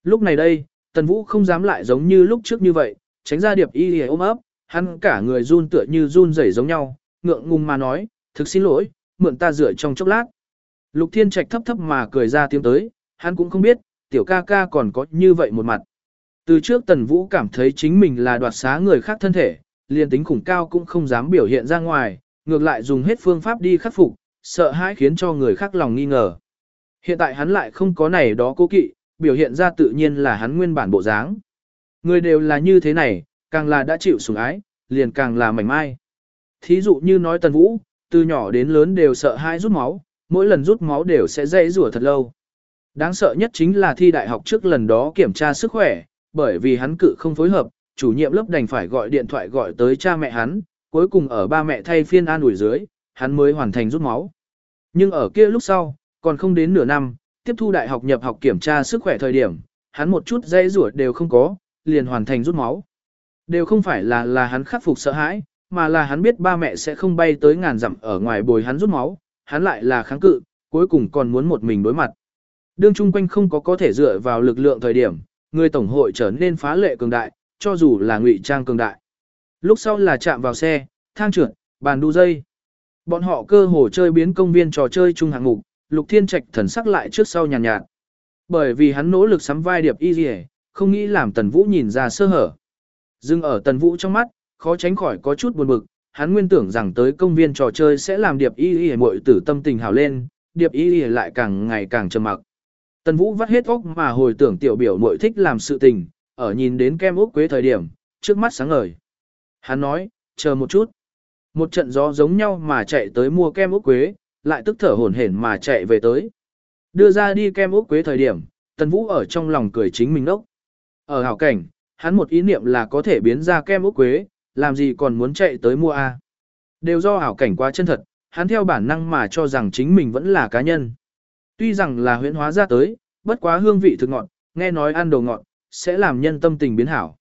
Lúc này đây, tần vũ không dám lại giống như lúc trước như vậy, tránh ra điệp y lìa ôm ấp, hắn cả người run tựa như run rẩy giống nhau, ngượng ngùng mà nói, thực xin lỗi, mượn ta rửa trong chốc lát. Lục thiên trạch thấp thấp mà cười ra tiếng tới, hắn cũng không biết, tiểu ca ca còn có như vậy một mặt. Từ trước Tần Vũ cảm thấy chính mình là đoạt xá người khác thân thể, liền tính khủng cao cũng không dám biểu hiện ra ngoài, ngược lại dùng hết phương pháp đi khắc phục, sợ hãi khiến cho người khác lòng nghi ngờ. Hiện tại hắn lại không có này đó cố kỵ, biểu hiện ra tự nhiên là hắn nguyên bản bộ dáng. Người đều là như thế này, càng là đã chịu sủng ái, liền càng là mảnh mai. Thí dụ như nói Tần Vũ, từ nhỏ đến lớn đều sợ hãi rút máu, mỗi lần rút máu đều sẽ dây rủa thật lâu. Đáng sợ nhất chính là thi đại học trước lần đó kiểm tra sức khỏe, bởi vì hắn cự không phối hợp, chủ nhiệm lớp đành phải gọi điện thoại gọi tới cha mẹ hắn, cuối cùng ở ba mẹ thay phiên an ủi dưới, hắn mới hoàn thành rút máu. Nhưng ở kia lúc sau, còn không đến nửa năm, tiếp thu đại học nhập học kiểm tra sức khỏe thời điểm, hắn một chút dây rủa đều không có, liền hoàn thành rút máu. Đều không phải là là hắn khắc phục sợ hãi, mà là hắn biết ba mẹ sẽ không bay tới ngàn dặm ở ngoài bồi hắn rút máu, hắn lại là kháng cự, cuối cùng còn muốn một mình đối mặt. Đương chung quanh không có có thể dựa vào lực lượng thời điểm, người tổng hội trở nên phá lệ cường đại, cho dù là ngụy trang cường đại. Lúc sau là chạm vào xe, thang trượt, bàn đu dây. Bọn họ cơ hồ chơi biến công viên trò chơi chung hạng mục, Lục Thiên Trạch thần sắc lại trước sau nhàn nhạt, nhạt. Bởi vì hắn nỗ lực sắm vai điệp y dì không nghĩ làm Tần Vũ nhìn ra sơ hở. Dưng ở Tần Vũ trong mắt, khó tránh khỏi có chút buồn bực, hắn nguyên tưởng rằng tới công viên trò chơi sẽ làm điệp y y muội tử tâm tình hào lên, điệp y y lại càng ngày càng trầm mặc. Tần Vũ vắt hết óc mà hồi tưởng tiểu biểu muội thích làm sự tình, ở nhìn đến kem ốc quế thời điểm, trước mắt sáng ngời. Hắn nói, chờ một chút. Một trận gió giống nhau mà chạy tới mua kem ốc quế, lại tức thở hổn hển mà chạy về tới. Đưa ra đi kem ốc quế thời điểm, Tần Vũ ở trong lòng cười chính mình đốc. Ở hảo cảnh, hắn một ý niệm là có thể biến ra kem ốc quế, làm gì còn muốn chạy tới mua a? Đều do hảo cảnh quá chân thật, hắn theo bản năng mà cho rằng chính mình vẫn là cá nhân. Tuy rằng là huyễn hóa ra tới, bất quá hương vị thực ngọt, nghe nói ăn đồ ngọt, sẽ làm nhân tâm tình biến hảo.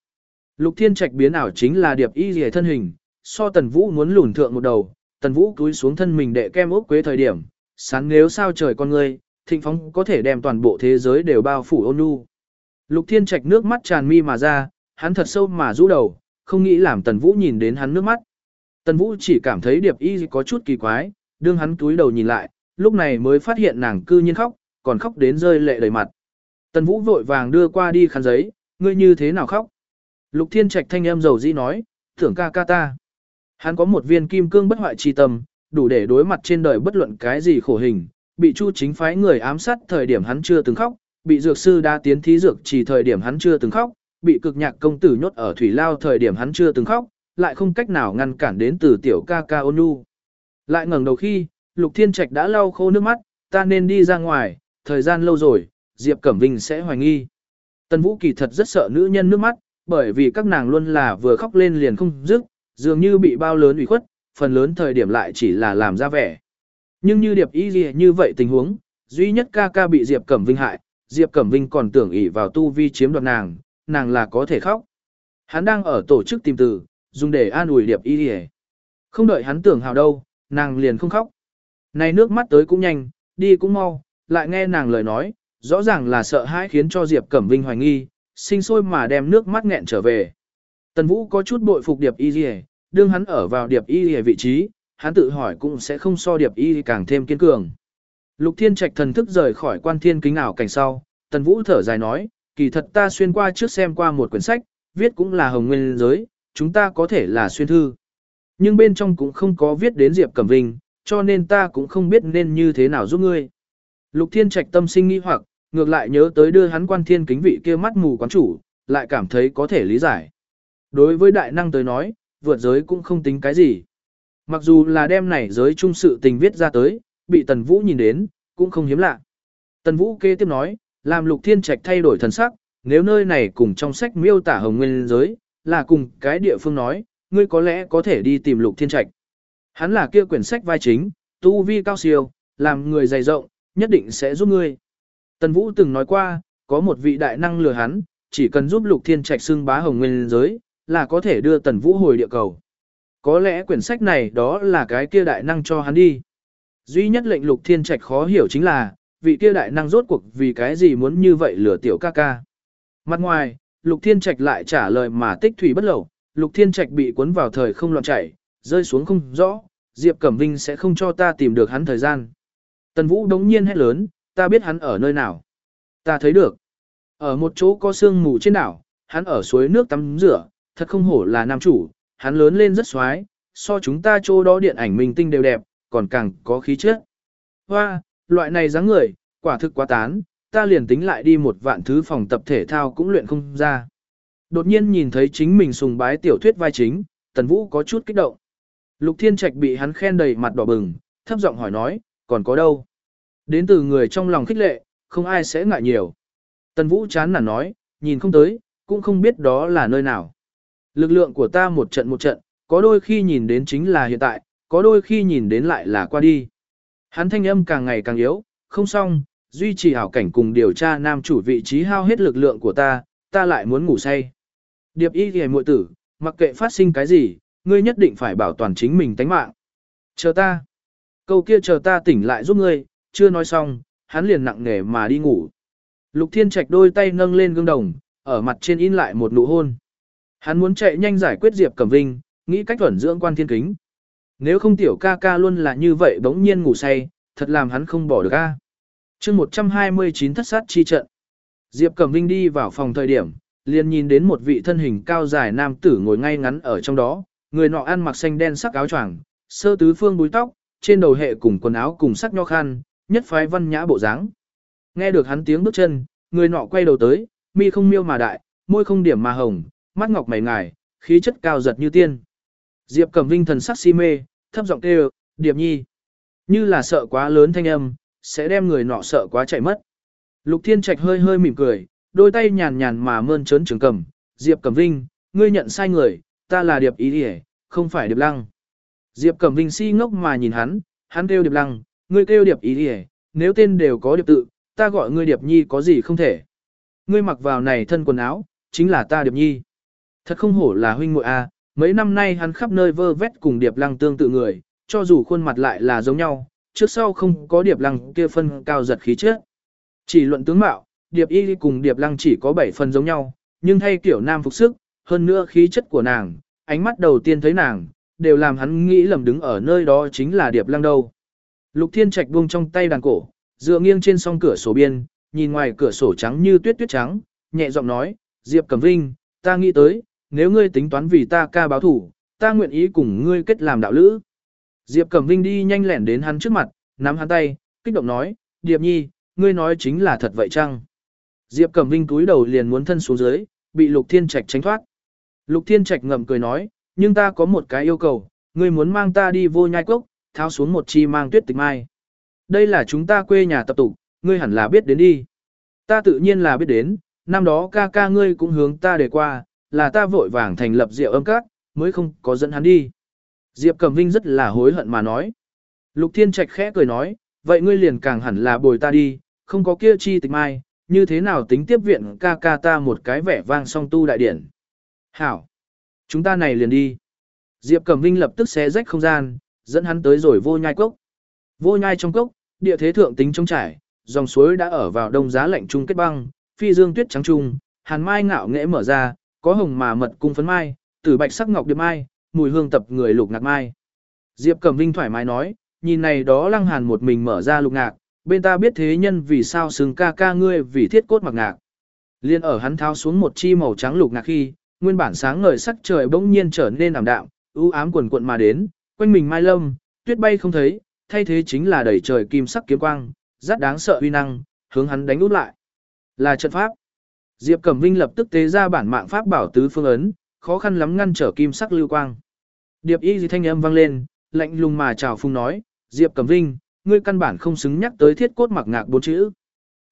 Lục Thiên Trạch biến ảo chính là điệp y rìa thân hình, so Tần Vũ muốn lùn thượng một đầu, Tần Vũ cúi xuống thân mình đệ kem ốc quế thời điểm, sáng nếu sao trời con ngươi, thịnh phóng có thể đem toàn bộ thế giới đều bao phủ ôn nhu. Lục Thiên Trạch nước mắt tràn mi mà ra, hắn thật sâu mà rũ đầu, không nghĩ làm Tần Vũ nhìn đến hắn nước mắt. Tần Vũ chỉ cảm thấy điệp y có chút kỳ quái, đương hắn cúi đầu nhìn lại, lúc này mới phát hiện nàng cư nhiên khóc, còn khóc đến rơi lệ đầy mặt. Tần Vũ vội vàng đưa qua đi khăn giấy, ngươi như thế nào khóc? Lục Thiên Trạch thanh âm dầu dĩ nói, thưởng ca ca ta. Hắn có một viên kim cương bất hoại chi tâm, đủ để đối mặt trên đời bất luận cái gì khổ hình, bị Chu chính phái người ám sát thời điểm hắn chưa từng khóc, bị dược sư đa tiến thí dược chỉ thời điểm hắn chưa từng khóc, bị cực nhạc công tử nhốt ở thủy lao thời điểm hắn chưa từng khóc, lại không cách nào ngăn cản đến từ tiểu ca ca ôn nhu. Lại ngẩng đầu khi, Lục Thiên Trạch đã lau khô nước mắt, ta nên đi ra ngoài, thời gian lâu rồi, Diệp Cẩm Vinh sẽ hoài nghi. Tần Vũ kỳ thật rất sợ nữ nhân nước mắt, bởi vì các nàng luôn là vừa khóc lên liền không dứt, dường như bị bao lớn ủy khuất, phần lớn thời điểm lại chỉ là làm ra vẻ. Nhưng như Điệp Y gì như vậy tình huống, duy nhất ca ca bị Diệp Cẩm Vinh hại, Diệp Cẩm Vinh còn tưởng ỷ vào tu vi chiếm đoạt nàng, nàng là có thể khóc. Hắn đang ở tổ chức tìm từ, dùng để an ủi Điệp Y gì. Không đợi hắn tưởng hào đâu, nàng liền không khóc. Này nước mắt tới cũng nhanh, đi cũng mau, lại nghe nàng lời nói, rõ ràng là sợ hãi khiến cho Diệp Cẩm Vinh hoài nghi, sinh sôi mà đem nước mắt nghẹn trở về. Tần Vũ có chút bội phục Điệp Y Lìa, đương hắn ở vào Điệp Y Lìa vị trí, hắn tự hỏi cũng sẽ không so Điệp Y càng thêm kiên cường. Lục Thiên Trạch thần thức rời khỏi quan thiên kính ảo cảnh sau, Tần Vũ thở dài nói, kỳ thật ta xuyên qua trước xem qua một quyển sách, viết cũng là hồng nguyên giới, chúng ta có thể là xuyên thư. Nhưng bên trong cũng không có viết đến Diệp Cẩm Vinh, cho nên ta cũng không biết nên như thế nào giúp ngươi. Lục Thiên Trạch tâm sinh nghi hoặc, ngược lại nhớ tới đưa hắn quan thiên kính vị kia mắt mù quán chủ, lại cảm thấy có thể lý giải. Đối với đại năng tới nói, vượt giới cũng không tính cái gì. Mặc dù là đem này giới trung sự tình viết ra tới, bị Tần Vũ nhìn đến, cũng không hiếm lạ. Tần Vũ kế tiếp nói, làm Lục Thiên Trạch thay đổi thần sắc, nếu nơi này cùng trong sách miêu tả hồng nguyên giới, là cùng cái địa phương nói, ngươi có lẽ có thể đi tìm Lục Thiên Trạch. Hắn là kia quyển sách vai chính, tu vi cao siêu, làm người dày rộng, nhất định sẽ giúp ngươi. Tần Vũ từng nói qua, có một vị đại năng lừa hắn, chỉ cần giúp Lục Thiên Trạch xưng bá hồng nguyên giới, là có thể đưa Tần Vũ hồi địa cầu. Có lẽ quyển sách này đó là cái kia đại năng cho hắn đi. Duy nhất lệnh Lục Thiên Trạch khó hiểu chính là, vị kia đại năng rốt cuộc vì cái gì muốn như vậy lừa tiểu ca ca. Mặt ngoài, Lục Thiên Trạch lại trả lời mà tích thủy bất lẩu, Lục Thiên Trạch bị cuốn vào thời không loạn chảy, rơi xuống không rõ, Diệp Cẩm Vinh sẽ không cho ta tìm được hắn thời gian. Tần Vũ đống nhiên hét lớn, ta biết hắn ở nơi nào. Ta thấy được. Ở một chỗ có sương mù trên đảo, hắn ở suối nước tắm rửa, thật không hổ là nam chủ, hắn lớn lên rất xoái, so chúng ta chỗ đó điện ảnh minh tinh đều đẹp, còn càng có khí chất. Hoa, loại này dáng người, quả thực quá tán, ta liền tính lại đi một vạn thứ phòng tập thể thao cũng luyện không ra. Đột nhiên nhìn thấy chính mình sùng bái tiểu thuyết vai chính, Tần Vũ có chút kích động. Lục Thiên Trạch bị hắn khen đầy mặt đỏ bừng, thấp giọng hỏi nói, còn có đâu? Đến từ người trong lòng khích lệ, không ai sẽ ngại nhiều. Tần Vũ chán nản nói, nhìn không tới, cũng không biết đó là nơi nào. Lực lượng của ta một trận một trận, có đôi khi nhìn đến chính là hiện tại, có đôi khi nhìn đến lại là qua đi. Hắn thanh âm càng ngày càng yếu, không xong, duy trì hảo cảnh cùng điều tra nam chủ vị trí hao hết lực lượng của ta, ta lại muốn ngủ say. Điệp y ghề muội tử, mặc kệ phát sinh cái gì, ngươi nhất định phải bảo toàn chính mình tánh mạng. Chờ ta. Câu kia chờ ta tỉnh lại giúp ngươi, chưa nói xong, hắn liền nặng nề mà đi ngủ. Lục Thiên Trạch đôi tay nâng lên gương đồng, ở mặt trên in lại một nụ hôn. Hắn muốn chạy nhanh giải quyết Diệp Cẩm Vinh, nghĩ cách thuần dưỡng quan thiên kính. Nếu không tiểu ca ca luôn là như vậy bỗng nhiên ngủ say, thật làm hắn không bỏ được a. Chương 129 thất sát chi trận. Diệp Cẩm Vinh đi vào phòng thời điểm, liền nhìn đến một vị thân hình cao dài nam tử ngồi ngay ngắn ở trong đó, người nọ ăn mặc xanh đen sắc áo choàng, sơ tứ phương búi tóc, trên đầu hệ cùng quần áo cùng sắc nho khăn, nhất phái văn nhã bộ dáng. Nghe được hắn tiếng bước chân, người nọ quay đầu tới, mi không miêu mà đại, môi không điểm mà hồng, mắt ngọc mày ngài, khí chất cao giật như tiên. Diệp Cẩm Vinh thần sắc si mê, thấp giọng kêu, "Điệp Nhi." Như là sợ quá lớn thanh âm, sẽ đem người nọ sợ quá chạy mất. Lục Thiên Trạch hơi hơi mỉm cười, đôi tay nhàn nhàn mà mơn trớn trường cầm, "Diệp Cẩm Vinh, ngươi nhận sai người, ta là Điệp Ý Điệp, không phải Điệp Lăng." Diệp Cẩm Vinh si ngốc mà nhìn hắn, hắn kêu Điệp Lăng, ngươi kêu Điệp Ý Điệp, nếu tên đều có Điệp tự, ta gọi ngươi Điệp Nhi có gì không thể. Ngươi mặc vào này thân quần áo, chính là ta Điệp Nhi. Thật không hổ là huynh muội a, mấy năm nay hắn khắp nơi vơ vét cùng Điệp Lăng tương tự người, cho dù khuôn mặt lại là giống nhau, trước sau không có Điệp Lăng kia phân cao giật khí chất. Chỉ luận tướng mạo, Điệp Y cùng Điệp Lăng chỉ có 7 phần giống nhau, nhưng thay kiểu nam phục sức, hơn nữa khí chất của nàng, ánh mắt đầu tiên thấy nàng, đều làm hắn nghĩ lầm đứng ở nơi đó chính là Điệp Lăng đâu. Lục Thiên Trạch buông trong tay đàn cổ, dựa nghiêng trên song cửa sổ biên, nhìn ngoài cửa sổ trắng như tuyết tuyết trắng, nhẹ giọng nói, Diệp Cẩm Vinh, ta nghĩ tới, nếu ngươi tính toán vì ta ca báo thủ, ta nguyện ý cùng ngươi kết làm đạo lữ. Diệp Cẩm Vinh đi nhanh lẻn đến hắn trước mặt, nắm hắn tay, kích động nói, Điệp Nhi, ngươi nói chính là thật vậy chăng? Diệp Cẩm Vinh cúi đầu liền muốn thân xuống dưới, bị Lục Thiên Trạch tránh thoát. Lục Thiên Trạch ngậm cười nói, nhưng ta có một cái yêu cầu, ngươi muốn mang ta đi vô nhai cốc, tháo xuống một chi mang tuyết tịch mai. Đây là chúng ta quê nhà tập tụ, ngươi hẳn là biết đến đi. Ta tự nhiên là biết đến, năm đó ca ca ngươi cũng hướng ta để qua, là ta vội vàng thành lập rượu âm các, mới không có dẫn hắn đi. Diệp Cẩm Vinh rất là hối hận mà nói. Lục Thiên Trạch khẽ cười nói, vậy ngươi liền càng hẳn là bồi ta đi, không có kia chi tịch mai, như thế nào tính tiếp viện ca ca ta một cái vẻ vang song tu đại điển. Hảo! Chúng ta này liền đi. Diệp Cẩm Vinh lập tức xé rách không gian, dẫn hắn tới rồi vô nhai cốc. Vô nhai trong cốc, địa thế thượng tính trống trải, dòng suối đã ở vào đông giá lạnh trung kết băng, phi dương tuyết trắng trung, hàn mai ngạo nghễ mở ra, có hồng mà mật cung phấn mai, tử bạch sắc ngọc điệp mai, mùi hương tập người lục ngạc mai. Diệp Cẩm Vinh thoải mái nói, nhìn này đó lăng hàn một mình mở ra lục ngạc, bên ta biết thế nhân vì sao xứng ca ca ngươi vì thiết cốt mặc ngạc. Liên ở hắn tháo xuống một chi màu trắng lục ngạc khi, nguyên bản sáng ngời sắc trời bỗng nhiên trở nên ảm đạm, u ám quần cuộn mà đến, quanh mình mai lâm, tuyết bay không thấy, thay thế chính là đầy trời kim sắc kiếm quang, rất đáng sợ uy năng, hướng hắn đánh út lại. Là trận pháp. Diệp Cẩm Vinh lập tức tế ra bản mạng pháp bảo tứ phương ấn, khó khăn lắm ngăn trở kim sắc lưu quang. Điệp y Dị thanh âm vang lên, lạnh lùng mà chào phung nói, Diệp Cẩm Vinh, ngươi căn bản không xứng nhắc tới thiết cốt mặc ngạc bốn chữ.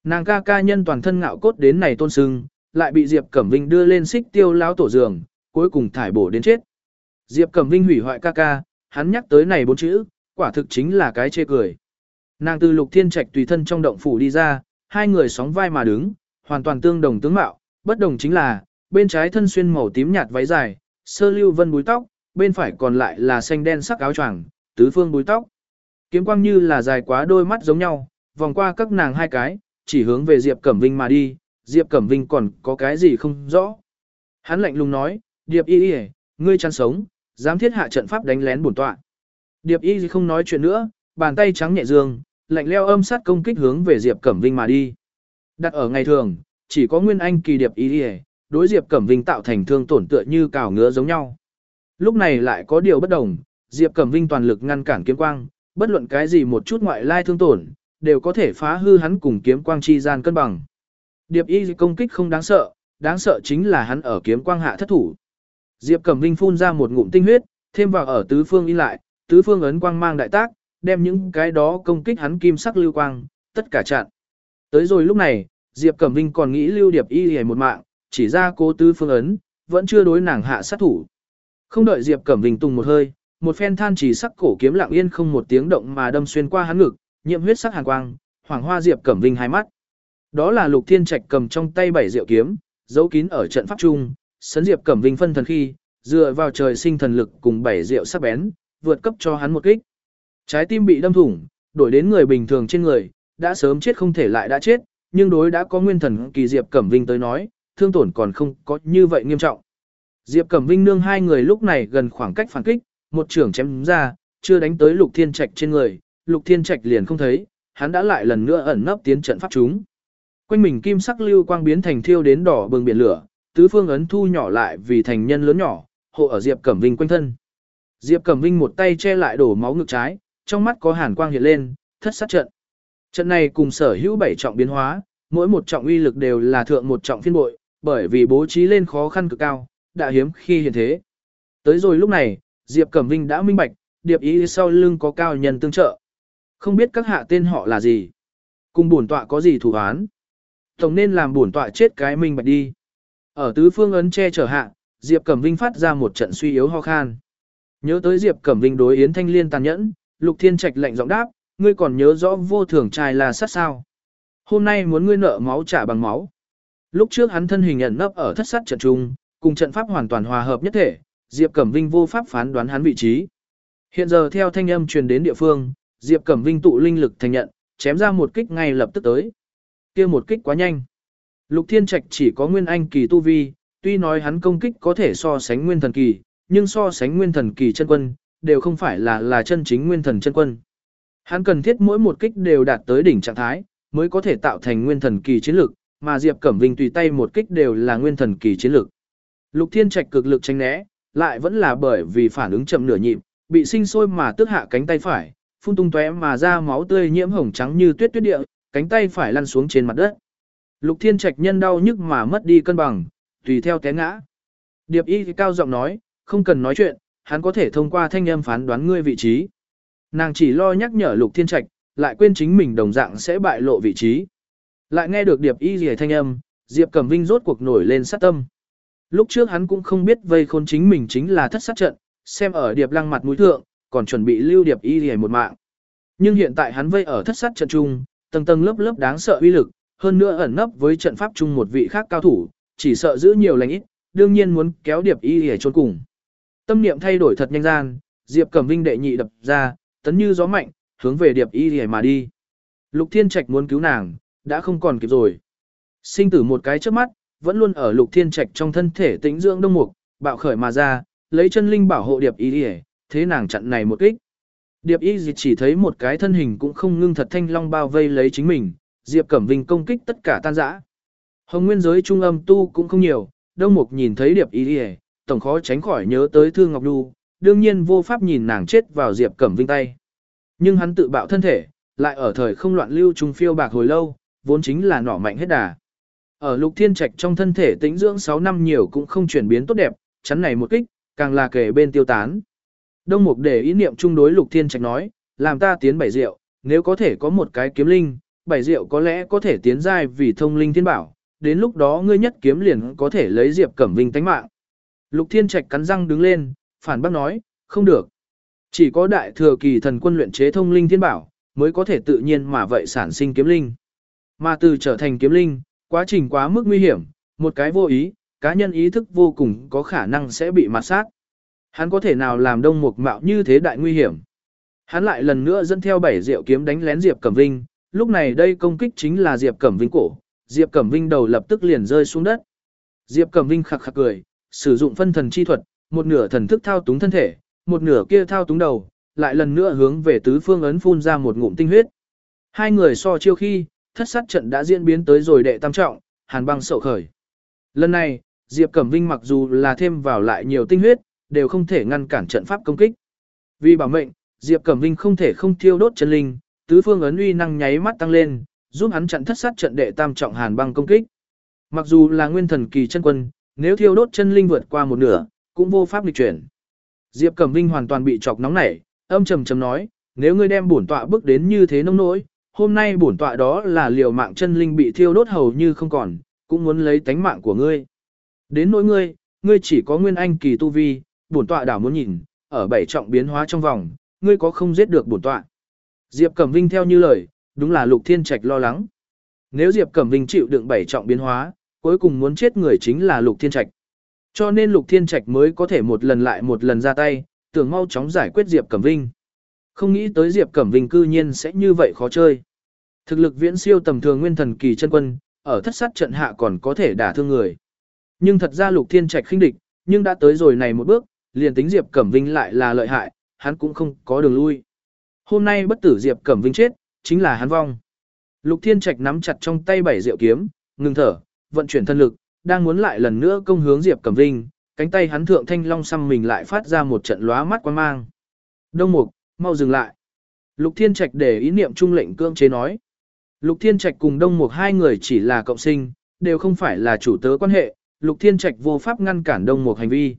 Nàng ca ca nhân toàn thân ngạo cốt đến này tôn sưng, lại bị Diệp Cẩm Vinh đưa lên xích tiêu lão tổ giường, cuối cùng thải bổ đến chết. Diệp Cẩm Vinh hủy hoại ca ca, hắn nhắc tới này bốn chữ, quả thực chính là cái chê cười. Nàng từ lục thiên trạch tùy thân trong động phủ đi ra, hai người sóng vai mà đứng, hoàn toàn tương đồng tướng mạo, bất đồng chính là, bên trái thân xuyên màu tím nhạt váy dài, sơ lưu vân búi tóc, bên phải còn lại là xanh đen sắc áo choàng, tứ phương búi tóc. Kiếm quang như là dài quá đôi mắt giống nhau, vòng qua các nàng hai cái, chỉ hướng về Diệp Cẩm Vinh mà đi, Diệp Cẩm Vinh còn có cái gì không rõ. Hắn lạnh lùng nói, Điệp y y, ngươi chăn sống, dám thiết hạ trận pháp đánh lén bổn tọa. Điệp y không nói chuyện nữa, bàn tay trắng nhẹ dương, lạnh leo âm sát công kích hướng về Diệp Cẩm Vinh mà đi. Đặt ở ngày thường, chỉ có Nguyên Anh kỳ Điệp ý đi đối Diệp Cẩm Vinh tạo thành thương tổn tựa như cào ngứa giống nhau. Lúc này lại có điều bất đồng, Diệp Cẩm Vinh toàn lực ngăn cản kiếm quang, bất luận cái gì một chút ngoại lai thương tổn, đều có thể phá hư hắn cùng kiếm quang chi gian cân bằng. Điệp y công kích không đáng sợ, đáng sợ chính là hắn ở kiếm quang hạ thất thủ. Diệp Cẩm Vinh phun ra một ngụm tinh huyết, thêm vào ở tứ phương in lại, tứ phương ấn quang mang đại tác, đem những cái đó công kích hắn kim sắc lưu quang, tất cả chặn. Tới rồi lúc này, Diệp Cẩm Vinh còn nghĩ lưu Điệp y hề một mạng, chỉ ra cô Tư phương ấn, vẫn chưa đối nàng hạ sát thủ. Không đợi Diệp Cẩm Vinh tung một hơi, một phen than chỉ sắc cổ kiếm lặng yên không một tiếng động mà đâm xuyên qua hắn ngực, nhiễm huyết sắc hàn quang, hoàng hoa Diệp Cẩm Vinh hai mắt. Đó là Lục Thiên Trạch cầm trong tay bảy diệu kiếm, giấu kín ở trận pháp trung, sấn Diệp Cẩm Vinh phân thần khi, dựa vào trời sinh thần lực cùng bảy diệu sắc bén, vượt cấp cho hắn một kích. Trái tim bị đâm thủng, đổi đến người bình thường trên người, đã sớm chết không thể lại đã chết, nhưng đối đã có nguyên thần kỳ Diệp Cẩm Vinh tới nói, thương tổn còn không có như vậy nghiêm trọng. Diệp Cẩm Vinh nương hai người lúc này gần khoảng cách phản kích, một trưởng chém ra, chưa đánh tới Lục Thiên Trạch trên người, Lục Thiên Trạch liền không thấy, hắn đã lại lần nữa ẩn nấp tiến trận pháp chúng. Quanh mình kim sắc lưu quang biến thành thiêu đến đỏ bừng biển lửa, tứ phương ấn thu nhỏ lại vì thành nhân lớn nhỏ, hộ ở Diệp Cẩm Vinh quanh thân. Diệp Cẩm Vinh một tay che lại đổ máu ngực trái, trong mắt có hàn quang hiện lên, thất sát trận. Trận này cùng sở hữu bảy trọng biến hóa, mỗi một trọng uy lực đều là thượng một trọng phiên bội, bởi vì bố trí lên khó khăn cực cao, đã hiếm khi hiện thế. Tới rồi lúc này, Diệp Cẩm Vinh đã minh bạch, điệp ý sau lưng có cao nhân tương trợ. Không biết các hạ tên họ là gì, cùng bổn tọa có gì thủ án. Tổng nên làm bổn tọa chết cái minh bạch đi. Ở tứ phương ấn che chở hạ, Diệp Cẩm Vinh phát ra một trận suy yếu ho khan. Nhớ tới Diệp Cẩm Vinh đối Yến Thanh Liên tàn nhẫn, Lục Thiên Trạch lạnh giọng đáp, ngươi còn nhớ rõ vô thường trai là sát sao. Hôm nay muốn ngươi nợ máu trả bằng máu. Lúc trước hắn thân hình ẩn nấp ở thất sát trận trung, cùng trận pháp hoàn toàn hòa hợp nhất thể, Diệp Cẩm Vinh vô pháp phán đoán hắn vị trí. Hiện giờ theo thanh âm truyền đến địa phương, Diệp Cẩm Vinh tụ linh lực thành nhận, chém ra một kích ngay lập tức tới. Kia một kích quá nhanh. Lục Thiên Trạch chỉ có nguyên anh kỳ tu vi, tuy nói hắn công kích có thể so sánh nguyên thần kỳ, nhưng so sánh nguyên thần kỳ chân quân, đều không phải là là chân chính nguyên thần chân quân. Hắn cần thiết mỗi một kích đều đạt tới đỉnh trạng thái, mới có thể tạo thành nguyên thần kỳ chiến lực, mà Diệp Cẩm Vinh tùy tay một kích đều là nguyên thần kỳ chiến lực. Lục Thiên Trạch cực lực tránh né, lại vẫn là bởi vì phản ứng chậm nửa nhịp, bị sinh sôi mà tước hạ cánh tay phải, phun tung tóe mà ra máu tươi nhiễm hồng trắng như tuyết tuyết địa, cánh tay phải lăn xuống trên mặt đất. Lục Thiên Trạch nhân đau nhức mà mất đi cân bằng, tùy theo té ngã. Điệp Y cao giọng nói, không cần nói chuyện, hắn có thể thông qua thanh âm phán đoán ngươi vị trí. Nàng chỉ lo nhắc nhở Lục Thiên Trạch, lại quên chính mình đồng dạng sẽ bại lộ vị trí. Lại nghe được Điệp Y rìa thanh âm, Diệp Cẩm Vinh rốt cuộc nổi lên sát tâm. Lúc trước hắn cũng không biết vây khôn chính mình chính là thất sát trận, xem ở Điệp Lăng mặt mũi thượng, còn chuẩn bị lưu Điệp Y Lìa một mạng. Nhưng hiện tại hắn vây ở thất sát trận trung, tầng tầng lớp lớp đáng sợ uy lực, hơn nữa ẩn nấp với trận pháp chung một vị khác cao thủ, chỉ sợ giữ nhiều lành ít, đương nhiên muốn kéo Điệp Y Lìa chôn cùng. Tâm niệm thay đổi thật nhanh gian, Diệp Cẩm Vinh đệ nhị đập ra, tấn như gió mạnh, hướng về Điệp Y Lìa mà đi. Lục Thiên Trạch muốn cứu nàng, đã không còn kịp rồi. Sinh tử một cái trước mắt, vẫn luôn ở Lục Thiên Trạch trong thân thể tĩnh dưỡng đông mục, bạo khởi mà ra, lấy chân linh bảo hộ Điệp Y Lìa, thế nàng chặn này một kích. Điệp Y chỉ thấy một cái thân hình cũng không ngưng thật thanh long bao vây lấy chính mình, Diệp Cẩm Vinh công kích tất cả tan rã. Hồng nguyên giới trung âm tu cũng không nhiều, Đông Mục nhìn thấy Điệp Y Lìa, tổng khó tránh khỏi nhớ tới Thương Ngọc Nhu, đương nhiên vô pháp nhìn nàng chết vào Diệp Cẩm Vinh tay. Nhưng hắn tự bạo thân thể, lại ở thời không loạn lưu trùng phiêu bạc hồi lâu, vốn chính là nỏ mạnh hết đà. Ở Lục Thiên Trạch trong thân thể tĩnh dưỡng 6 năm nhiều cũng không chuyển biến tốt đẹp, chắn này một kích, càng là kể bên tiêu tán. Đông Mục để ý niệm chung đối Lục Thiên Trạch nói, làm ta tiến bảy rượu, nếu có thể có một cái kiếm linh, bảy rượu có lẽ có thể tiến giai vì thông linh thiên bảo, đến lúc đó ngươi nhất kiếm liền có thể lấy Diệp Cẩm Vinh tánh mạng. Lục Thiên Trạch cắn răng đứng lên, phản bác nói, không được. Chỉ có đại thừa kỳ thần quân luyện chế thông linh thiên bảo, mới có thể tự nhiên mà vậy sản sinh kiếm linh. Mà từ trở thành kiếm linh, quá trình quá mức nguy hiểm, một cái vô ý, cá nhân ý thức vô cùng có khả năng sẽ bị mạt sát. Hắn có thể nào làm đông mục mạo như thế đại nguy hiểm. Hắn lại lần nữa dẫn theo bảy diệu kiếm đánh lén Diệp Cẩm Vinh, lúc này đây công kích chính là Diệp Cẩm Vinh cổ, Diệp Cẩm Vinh đầu lập tức liền rơi xuống đất. Diệp Cẩm Vinh khặc khặc cười, sử dụng phân thần chi thuật, một nửa thần thức thao túng thân thể, một nửa kia thao túng đầu, lại lần nữa hướng về tứ phương ấn phun ra một ngụm tinh huyết. Hai người so chiêu khi, thất sát trận đã diễn biến tới rồi đệ tam trọng, hàn băng sậu khởi. Lần này, Diệp Cẩm Vinh mặc dù là thêm vào lại nhiều tinh huyết, đều không thể ngăn cản trận pháp công kích. Vì bảo mệnh, Diệp Cẩm Vinh không thể không thiêu đốt chân linh, tứ phương ấn uy năng nháy mắt tăng lên, giúp hắn chặn thất sát trận đệ tam trọng hàn băng công kích. Mặc dù là nguyên thần kỳ chân quân, nếu thiêu đốt chân linh vượt qua một nửa, cũng vô pháp lịch chuyển. Diệp Cẩm Vinh hoàn toàn bị chọc nóng nảy, âm trầm trầm nói, nếu ngươi đem bổn tọa bước đến như thế nông nỗi, hôm nay bổn tọa đó là liều mạng chân linh bị thiêu đốt hầu như không còn, cũng muốn lấy tánh mạng của ngươi. Đến nỗi ngươi, ngươi chỉ có nguyên anh kỳ tu vi, bổn tọa đảo muốn nhìn, ở bảy trọng biến hóa trong vòng, ngươi có không giết được bổn tọa. Diệp Cẩm Vinh theo như lời, đúng là Lục Thiên Trạch lo lắng. Nếu Diệp Cẩm Vinh chịu đựng bảy trọng biến hóa, cuối cùng muốn chết người chính là Lục Thiên Trạch. Cho nên Lục Thiên Trạch mới có thể một lần lại một lần ra tay, tưởng mau chóng giải quyết Diệp Cẩm Vinh. Không nghĩ tới Diệp Cẩm Vinh cư nhiên sẽ như vậy khó chơi. Thực lực viễn siêu tầm thường nguyên thần kỳ chân quân, ở thất sát trận hạ còn có thể đả thương người. Nhưng thật ra Lục Thiên Trạch khinh địch, nhưng đã tới rồi này một bước, liền tính Diệp Cẩm Vinh lại là lợi hại, hắn cũng không có đường lui. Hôm nay bất tử Diệp Cẩm Vinh chết, chính là hắn vong. Lục Thiên Trạch nắm chặt trong tay bảy rượu kiếm, ngừng thở, vận chuyển thân lực, đang muốn lại lần nữa công hướng Diệp Cẩm Vinh, cánh tay hắn thượng thanh long xăm mình lại phát ra một trận lóa mắt quan mang. Đông Mục, mau dừng lại. Lục Thiên Trạch để ý niệm trung lệnh cương chế nói. Lục Thiên Trạch cùng Đông Mục hai người chỉ là cộng sinh, đều không phải là chủ tớ quan hệ, Lục Thiên Trạch vô pháp ngăn cản Đông Mục hành vi.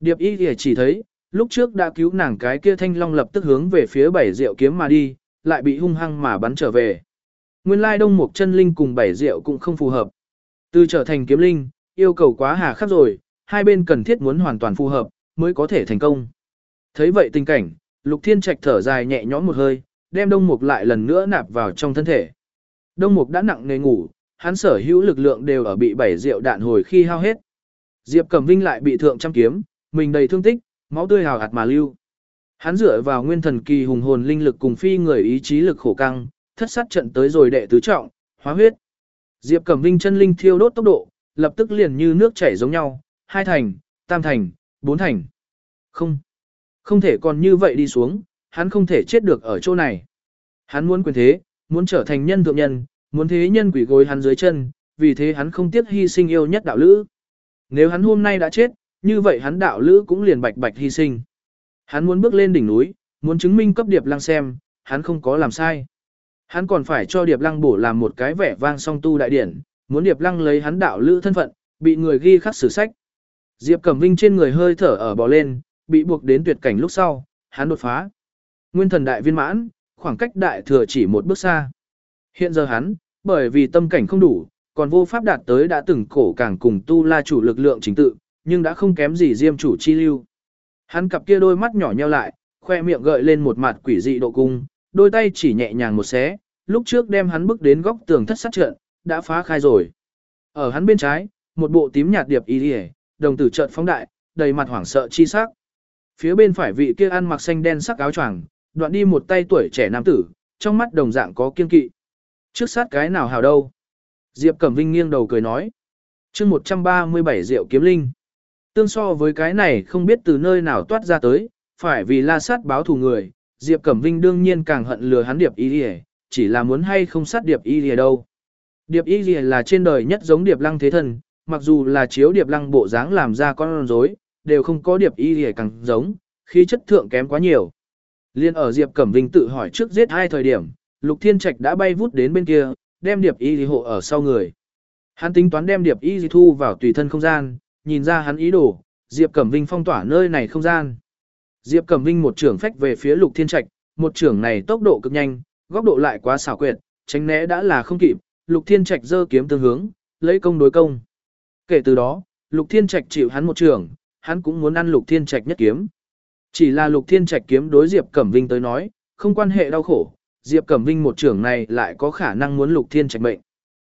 Điệp Y thì chỉ thấy, lúc trước đã cứu nàng cái kia thanh long lập tức hướng về phía bảy rượu kiếm mà đi, lại bị hung hăng mà bắn trở về. Nguyên lai Đông Mục chân linh cùng bảy rượu cũng không phù hợp. Từ trở thành kiếm linh, yêu cầu quá hà khắc rồi, hai bên cần thiết muốn hoàn toàn phù hợp, mới có thể thành công. Thấy vậy tình cảnh, Lục Thiên Trạch thở dài nhẹ nhõm một hơi, đem Đông Mục lại lần nữa nạp vào trong thân thể. Đông Mục đã nặng nề ngủ, hắn sở hữu lực lượng đều ở bị bảy rượu đạn hồi khi hao hết. Diệp Cẩm Vinh lại bị thượng trăm kiếm, mình đầy thương tích, máu tươi hào hạt mà lưu. Hắn dựa vào nguyên thần kỳ hùng hồn linh lực cùng phi người ý chí lực khổ căng, thất sát trận tới rồi đệ tứ trọng, hóa huyết. Diệp Cẩm Vinh chân linh thiêu đốt tốc độ, lập tức liền như nước chảy giống nhau, hai thành, tam thành, bốn thành. Không, không thể còn như vậy đi xuống, hắn không thể chết được ở chỗ này. Hắn muốn quyền thế, muốn trở thành nhân thượng nhân, muốn thế nhân quỷ gối hắn dưới chân, vì thế hắn không tiếc hy sinh yêu nhất đạo lữ. Nếu hắn hôm nay đã chết, như vậy hắn đạo lữ cũng liền bạch bạch hy sinh. Hắn muốn bước lên đỉnh núi, muốn chứng minh cấp Điệp Lăng xem, hắn không có làm sai. Hắn còn phải cho Điệp Lăng bổ làm một cái vẻ vang song tu đại điển, muốn Điệp Lăng lấy hắn đạo lữ thân phận, bị người ghi khắc sử sách. Diệp Cẩm Vinh trên người hơi thở ở bò lên, bị buộc đến tuyệt cảnh lúc sau, hắn đột phá. Nguyên thần đại viên mãn, khoảng cách đại thừa chỉ một bước xa. Hiện giờ hắn, bởi vì tâm cảnh không đủ, còn vô pháp đạt tới đã từng cổ càng cùng tu la chủ lực lượng chính tự, nhưng đã không kém gì diêm chủ chi lưu. Hắn cặp kia đôi mắt nhỏ nheo lại, khoe miệng gợi lên một mặt quỷ dị độ cung, đôi tay chỉ nhẹ nhàng một xé, lúc trước đem hắn bước đến góc tường thất sát trận, đã phá khai rồi. Ở hắn bên trái, một bộ tím nhạt điệp y liễu, đồng tử trợn phóng đại, đầy mặt hoảng sợ chi sắc. Phía bên phải vị kia ăn mặc xanh đen sắc áo choàng, đoạn đi một tay tuổi trẻ nam tử, trong mắt đồng dạng có kiên kỵ. Trước sát cái nào hào đâu? Diệp Cẩm Vinh nghiêng đầu cười nói. chương 137 rượu kiếm linh. Tương so với cái này không biết từ nơi nào toát ra tới, phải vì la sát báo thù người, Diệp Cẩm Vinh đương nhiên càng hận lừa hắn Điệp Y Lìa, chỉ là muốn hay không sát Điệp Y Lìa đâu. Điệp Y Lìa là trên đời nhất giống Điệp Lăng thế thần, mặc dù là chiếu Điệp Lăng bộ dáng làm ra con rối, đều không có Điệp Y Lìa càng giống, khí chất thượng kém quá nhiều. Liên ở Diệp Cẩm Vinh tự hỏi trước giết hai thời điểm, Lục Thiên Trạch đã bay vút đến bên kia, đem Điệp Y hộ ở sau người. Hắn tính toán đem Điệp Y thu vào tùy thân không gian, nhìn ra hắn ý đồ, Diệp Cẩm Vinh phong tỏa nơi này không gian. Diệp Cẩm Vinh một trưởng phách về phía Lục Thiên Trạch, một trưởng này tốc độ cực nhanh, góc độ lại quá xảo quyệt, tránh né đã là không kịp, Lục Thiên Trạch giơ kiếm tương hướng, lấy công đối công. Kể từ đó, Lục Thiên Trạch chịu hắn một trưởng, hắn cũng muốn ăn Lục Thiên Trạch nhất kiếm. Chỉ là Lục Thiên Trạch kiếm đối Diệp Cẩm Vinh tới nói, không quan hệ đau khổ, Diệp Cẩm Vinh một trưởng này lại có khả năng muốn Lục Thiên Trạch mệnh.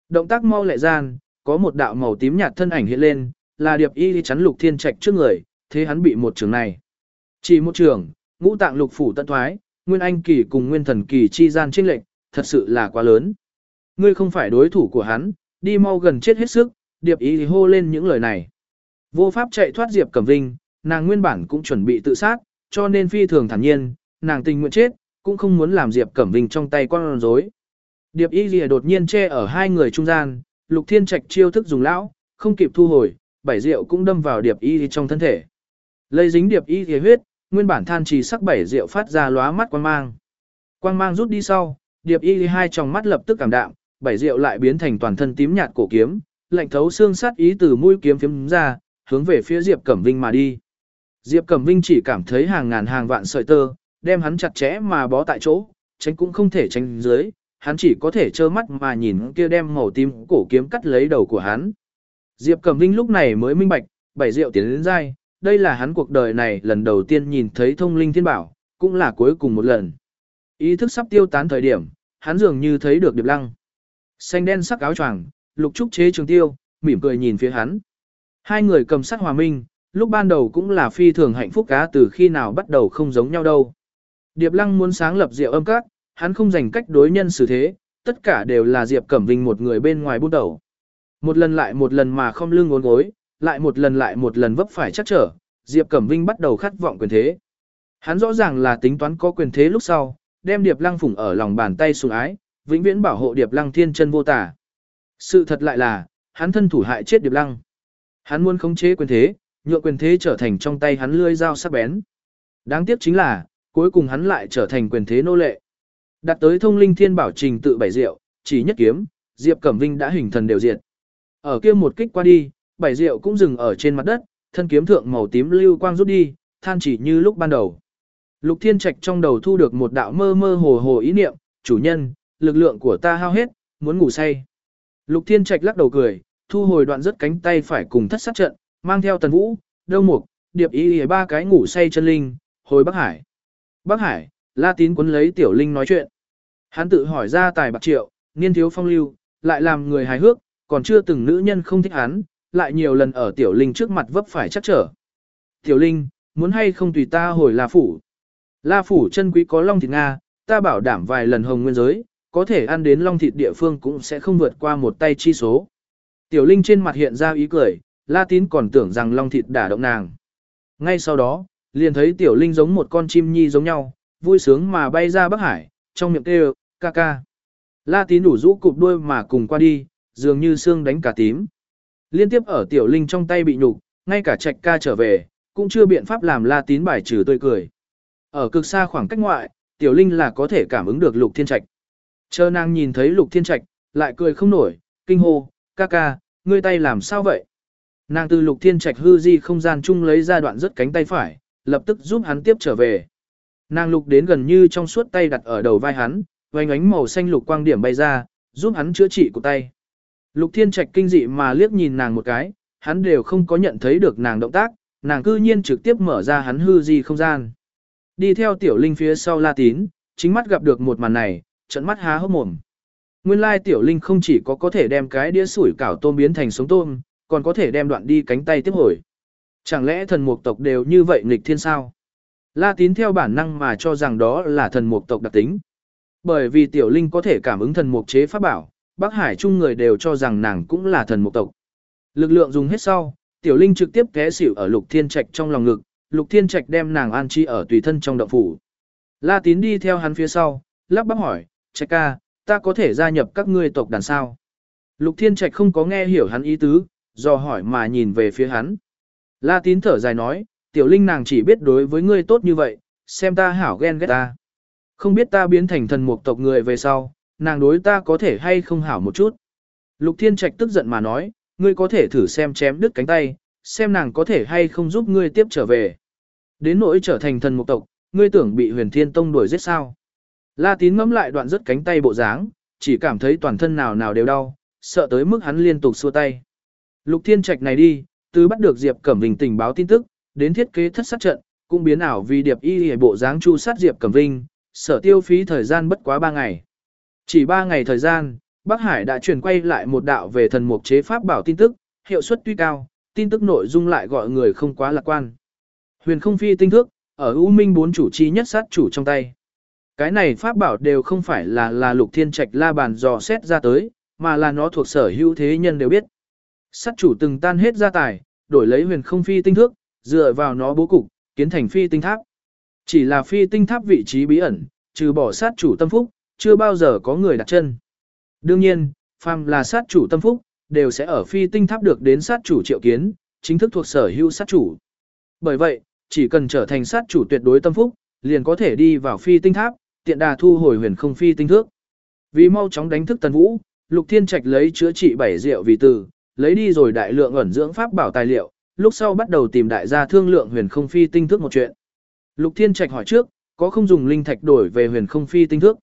Động tác mau lẹ gian, có một đạo màu tím nhạt thân ảnh hiện lên, là Điệp Y chắn Lục Thiên Trạch trước người, thế hắn bị một trưởng này. Chỉ một Trường, ngũ tạng lục phủ tận thoái, nguyên anh kỳ cùng nguyên thần kỳ chi gian chênh lệnh, thật sự là quá lớn. Ngươi không phải đối thủ của hắn, đi mau gần chết hết sức, Điệp Y hô lên những lời này. Vô pháp chạy thoát Diệp Cẩm Vinh, nàng nguyên bản cũng chuẩn bị tự sát, cho nên phi thường thản nhiên, nàng tình nguyện chết, cũng không muốn làm Diệp Cẩm Vinh trong tay con rối. Điệp Y Lìa đột nhiên che ở hai người trung gian, Lục Thiên Trạch chiêu thức dùng lão, không kịp thu hồi, bảy rượu cũng đâm vào Điệp Y trong thân thể. Lấy dính Điệp Y Lìa huyết, nguyên bản than trì sắc bảy rượu phát ra lóa mắt quang mang. Quang mang rút đi sau, Điệp Y hai tròng mắt lập tức cảm đạm, bảy rượu lại biến thành toàn thân tím nhạt cổ kiếm, lạnh thấu xương sát ý từ mũi kiếm phiếm ra, hướng về phía Diệp Cẩm Vinh mà đi. Diệp Cẩm Vinh chỉ cảm thấy hàng ngàn hàng vạn sợi tơ, đem hắn chặt chẽ mà bó tại chỗ, tránh cũng không thể tránh dưới, hắn chỉ có thể trơ mắt mà nhìn kia đem màu tím cổ kiếm cắt lấy đầu của hắn. Diệp Cẩm Vinh lúc này mới minh bạch, bảy rượu tiến đến dai, đây là hắn cuộc đời này lần đầu tiên nhìn thấy thông linh thiên bảo, cũng là cuối cùng một lần. Ý thức sắp tiêu tán thời điểm, hắn dường như thấy được điệp lăng. Xanh đen sắc áo choàng, lục trúc chế trường tiêu, mỉm cười nhìn phía hắn. Hai người cầm sắc hòa minh, lúc ban đầu cũng là phi thường hạnh phúc cá từ khi nào bắt đầu không giống nhau đâu. Điệp Lăng muốn sáng lập Diệu Âm Các, hắn không dành cách đối nhân xử thế, tất cả đều là Diệp Cẩm Vinh một người bên ngoài bút đầu. Một lần lại một lần mà không lưng ngốn gối, lại một lần lại một lần vấp phải chắc trở, Diệp Cẩm Vinh bắt đầu khát vọng quyền thế. Hắn rõ ràng là tính toán có quyền thế lúc sau, đem Điệp Lăng phủng ở lòng bàn tay sủng ái, vĩnh viễn bảo hộ Điệp Lăng thiên chân vô tả. Sự thật lại là, hắn thân thủ hại chết Điệp Lăng. Hắn muốn khống chế quyền thế, nhượng quyền thế trở thành trong tay hắn lươi dao sắc bén. Đáng tiếc chính là, cuối cùng hắn lại trở thành quyền thế nô lệ. Đặt tới thông linh thiên bảo trình tự bảy diệu, chỉ nhất kiếm, Diệp Cẩm Vinh đã hình thần đều diệt. Ở kia một kích qua đi, bảy rượu cũng dừng ở trên mặt đất, thân kiếm thượng màu tím lưu quang rút đi, than chỉ như lúc ban đầu. Lục Thiên Trạch trong đầu thu được một đạo mơ mơ hồ hồ ý niệm, chủ nhân, lực lượng của ta hao hết, muốn ngủ say. Lục Thiên Trạch lắc đầu cười, thu hồi đoạn rất cánh tay phải cùng thất sát trận, mang theo tần vũ, đông mục, điệp ý ba cái ngủ say chân linh, hồi Bắc Hải. Bắc Hải, La Tín quấn lấy Tiểu Linh nói chuyện. Hắn tự hỏi ra tài bạc triệu, niên thiếu phong lưu, lại làm người hài hước, còn chưa từng nữ nhân không thích hắn, lại nhiều lần ở Tiểu Linh trước mặt vấp phải chắc trở. Tiểu Linh, muốn hay không tùy ta hồi La Phủ. La Phủ chân quý có long thịt Nga, ta bảo đảm vài lần hồng nguyên giới, có thể ăn đến long thịt địa phương cũng sẽ không vượt qua một tay chi số. Tiểu Linh trên mặt hiện ra ý cười, La Tín còn tưởng rằng long thịt đả động nàng. Ngay sau đó, liền thấy Tiểu Linh giống một con chim nhi giống nhau, vui sướng mà bay ra Bắc Hải, trong miệng kêu, ca ca. La Tín đủ rũ cụp đuôi mà cùng qua đi, dường như xương đánh cả tím. Liên tiếp ở Tiểu Linh trong tay bị nhục, ngay cả trạch ca trở về, cũng chưa biện pháp làm La Tín bài trừ tươi cười. Ở cực xa khoảng cách ngoại, Tiểu Linh là có thể cảm ứng được Lục Thiên Trạch. Chờ nàng nhìn thấy Lục Thiên Trạch, lại cười không nổi, kinh hô, ca ca, ngươi tay làm sao vậy? Nàng từ lục thiên trạch hư di không gian chung lấy ra đoạn rất cánh tay phải, lập tức giúp hắn tiếp trở về. Nàng lục đến gần như trong suốt tay đặt ở đầu vai hắn, vành ánh màu xanh lục quang điểm bay ra, giúp hắn chữa trị của tay. Lục thiên trạch kinh dị mà liếc nhìn nàng một cái, hắn đều không có nhận thấy được nàng động tác, nàng cư nhiên trực tiếp mở ra hắn hư di không gian. Đi theo tiểu linh phía sau la tín, chính mắt gặp được một màn này, trận mắt há hốc mồm. Nguyên lai tiểu linh không chỉ có có thể đem cái đĩa sủi cảo tôm biến thành sống tôm, còn có thể đem đoạn đi cánh tay tiếp hồi. Chẳng lẽ thần mục tộc đều như vậy nghịch thiên sao? La tín theo bản năng mà cho rằng đó là thần mục tộc đặc tính. Bởi vì tiểu linh có thể cảm ứng thần mục chế pháp bảo, Bắc Hải chung người đều cho rằng nàng cũng là thần mục tộc. Lực lượng dùng hết sau, tiểu linh trực tiếp té xỉu ở lục thiên trạch trong lòng ngực, lục thiên trạch đem nàng an chi ở tùy thân trong động phủ. La tín đi theo hắn phía sau, lắp bắp hỏi, trạch ca, ta có thể gia nhập các ngươi tộc đàn sao? Lục thiên trạch không có nghe hiểu hắn ý tứ, do hỏi mà nhìn về phía hắn. La tín thở dài nói, tiểu linh nàng chỉ biết đối với ngươi tốt như vậy, xem ta hảo ghen ghét ta. Không biết ta biến thành thần mục tộc người về sau, nàng đối ta có thể hay không hảo một chút. Lục thiên trạch tức giận mà nói, ngươi có thể thử xem chém đứt cánh tay, xem nàng có thể hay không giúp ngươi tiếp trở về. Đến nỗi trở thành thần mục tộc, ngươi tưởng bị huyền thiên tông đuổi giết sao. La tín ngẫm lại đoạn rứt cánh tay bộ dáng, chỉ cảm thấy toàn thân nào nào đều đau, sợ tới mức hắn liên tục xua tay. Lục thiên trạch này đi, từ bắt được Diệp Cẩm Vinh tình báo tin tức, đến thiết kế thất sát trận, cũng biến ảo vì điệp y hề bộ dáng chu sát Diệp Cẩm Vinh, sở tiêu phí thời gian bất quá 3 ngày. Chỉ 3 ngày thời gian, Bắc Hải đã chuyển quay lại một đạo về thần mục chế pháp bảo tin tức, hiệu suất tuy cao, tin tức nội dung lại gọi người không quá lạc quan. Huyền không phi tinh thước, ở U Minh bốn chủ chi nhất sát chủ trong tay. Cái này pháp bảo đều không phải là là lục thiên trạch la bàn dò xét ra tới, mà là nó thuộc sở hữu thế nhân đều biết. Sát chủ từng tan hết gia tài, đổi lấy huyền không phi tinh thước, dựa vào nó bố cục, kiến thành phi tinh tháp. Chỉ là phi tinh tháp vị trí bí ẩn, trừ bỏ sát chủ tâm phúc, chưa bao giờ có người đặt chân. Đương nhiên, phàm là sát chủ tâm phúc, đều sẽ ở phi tinh tháp được đến sát chủ triệu kiến, chính thức thuộc sở hữu sát chủ. Bởi vậy, chỉ cần trở thành sát chủ tuyệt đối tâm phúc, liền có thể đi vào phi tinh tháp, tiện đà thu hồi huyền không phi tinh thước. Vì mau chóng đánh thức tần vũ, Lục Thiên Trạch lấy chữa trị bảy rượu vì từ, lấy đi rồi đại lượng ẩn dưỡng pháp bảo tài liệu, lúc sau bắt đầu tìm đại gia thương lượng huyền không phi tinh thước một chuyện. Lục Thiên Trạch hỏi trước, có không dùng linh thạch đổi về huyền không phi tinh thước?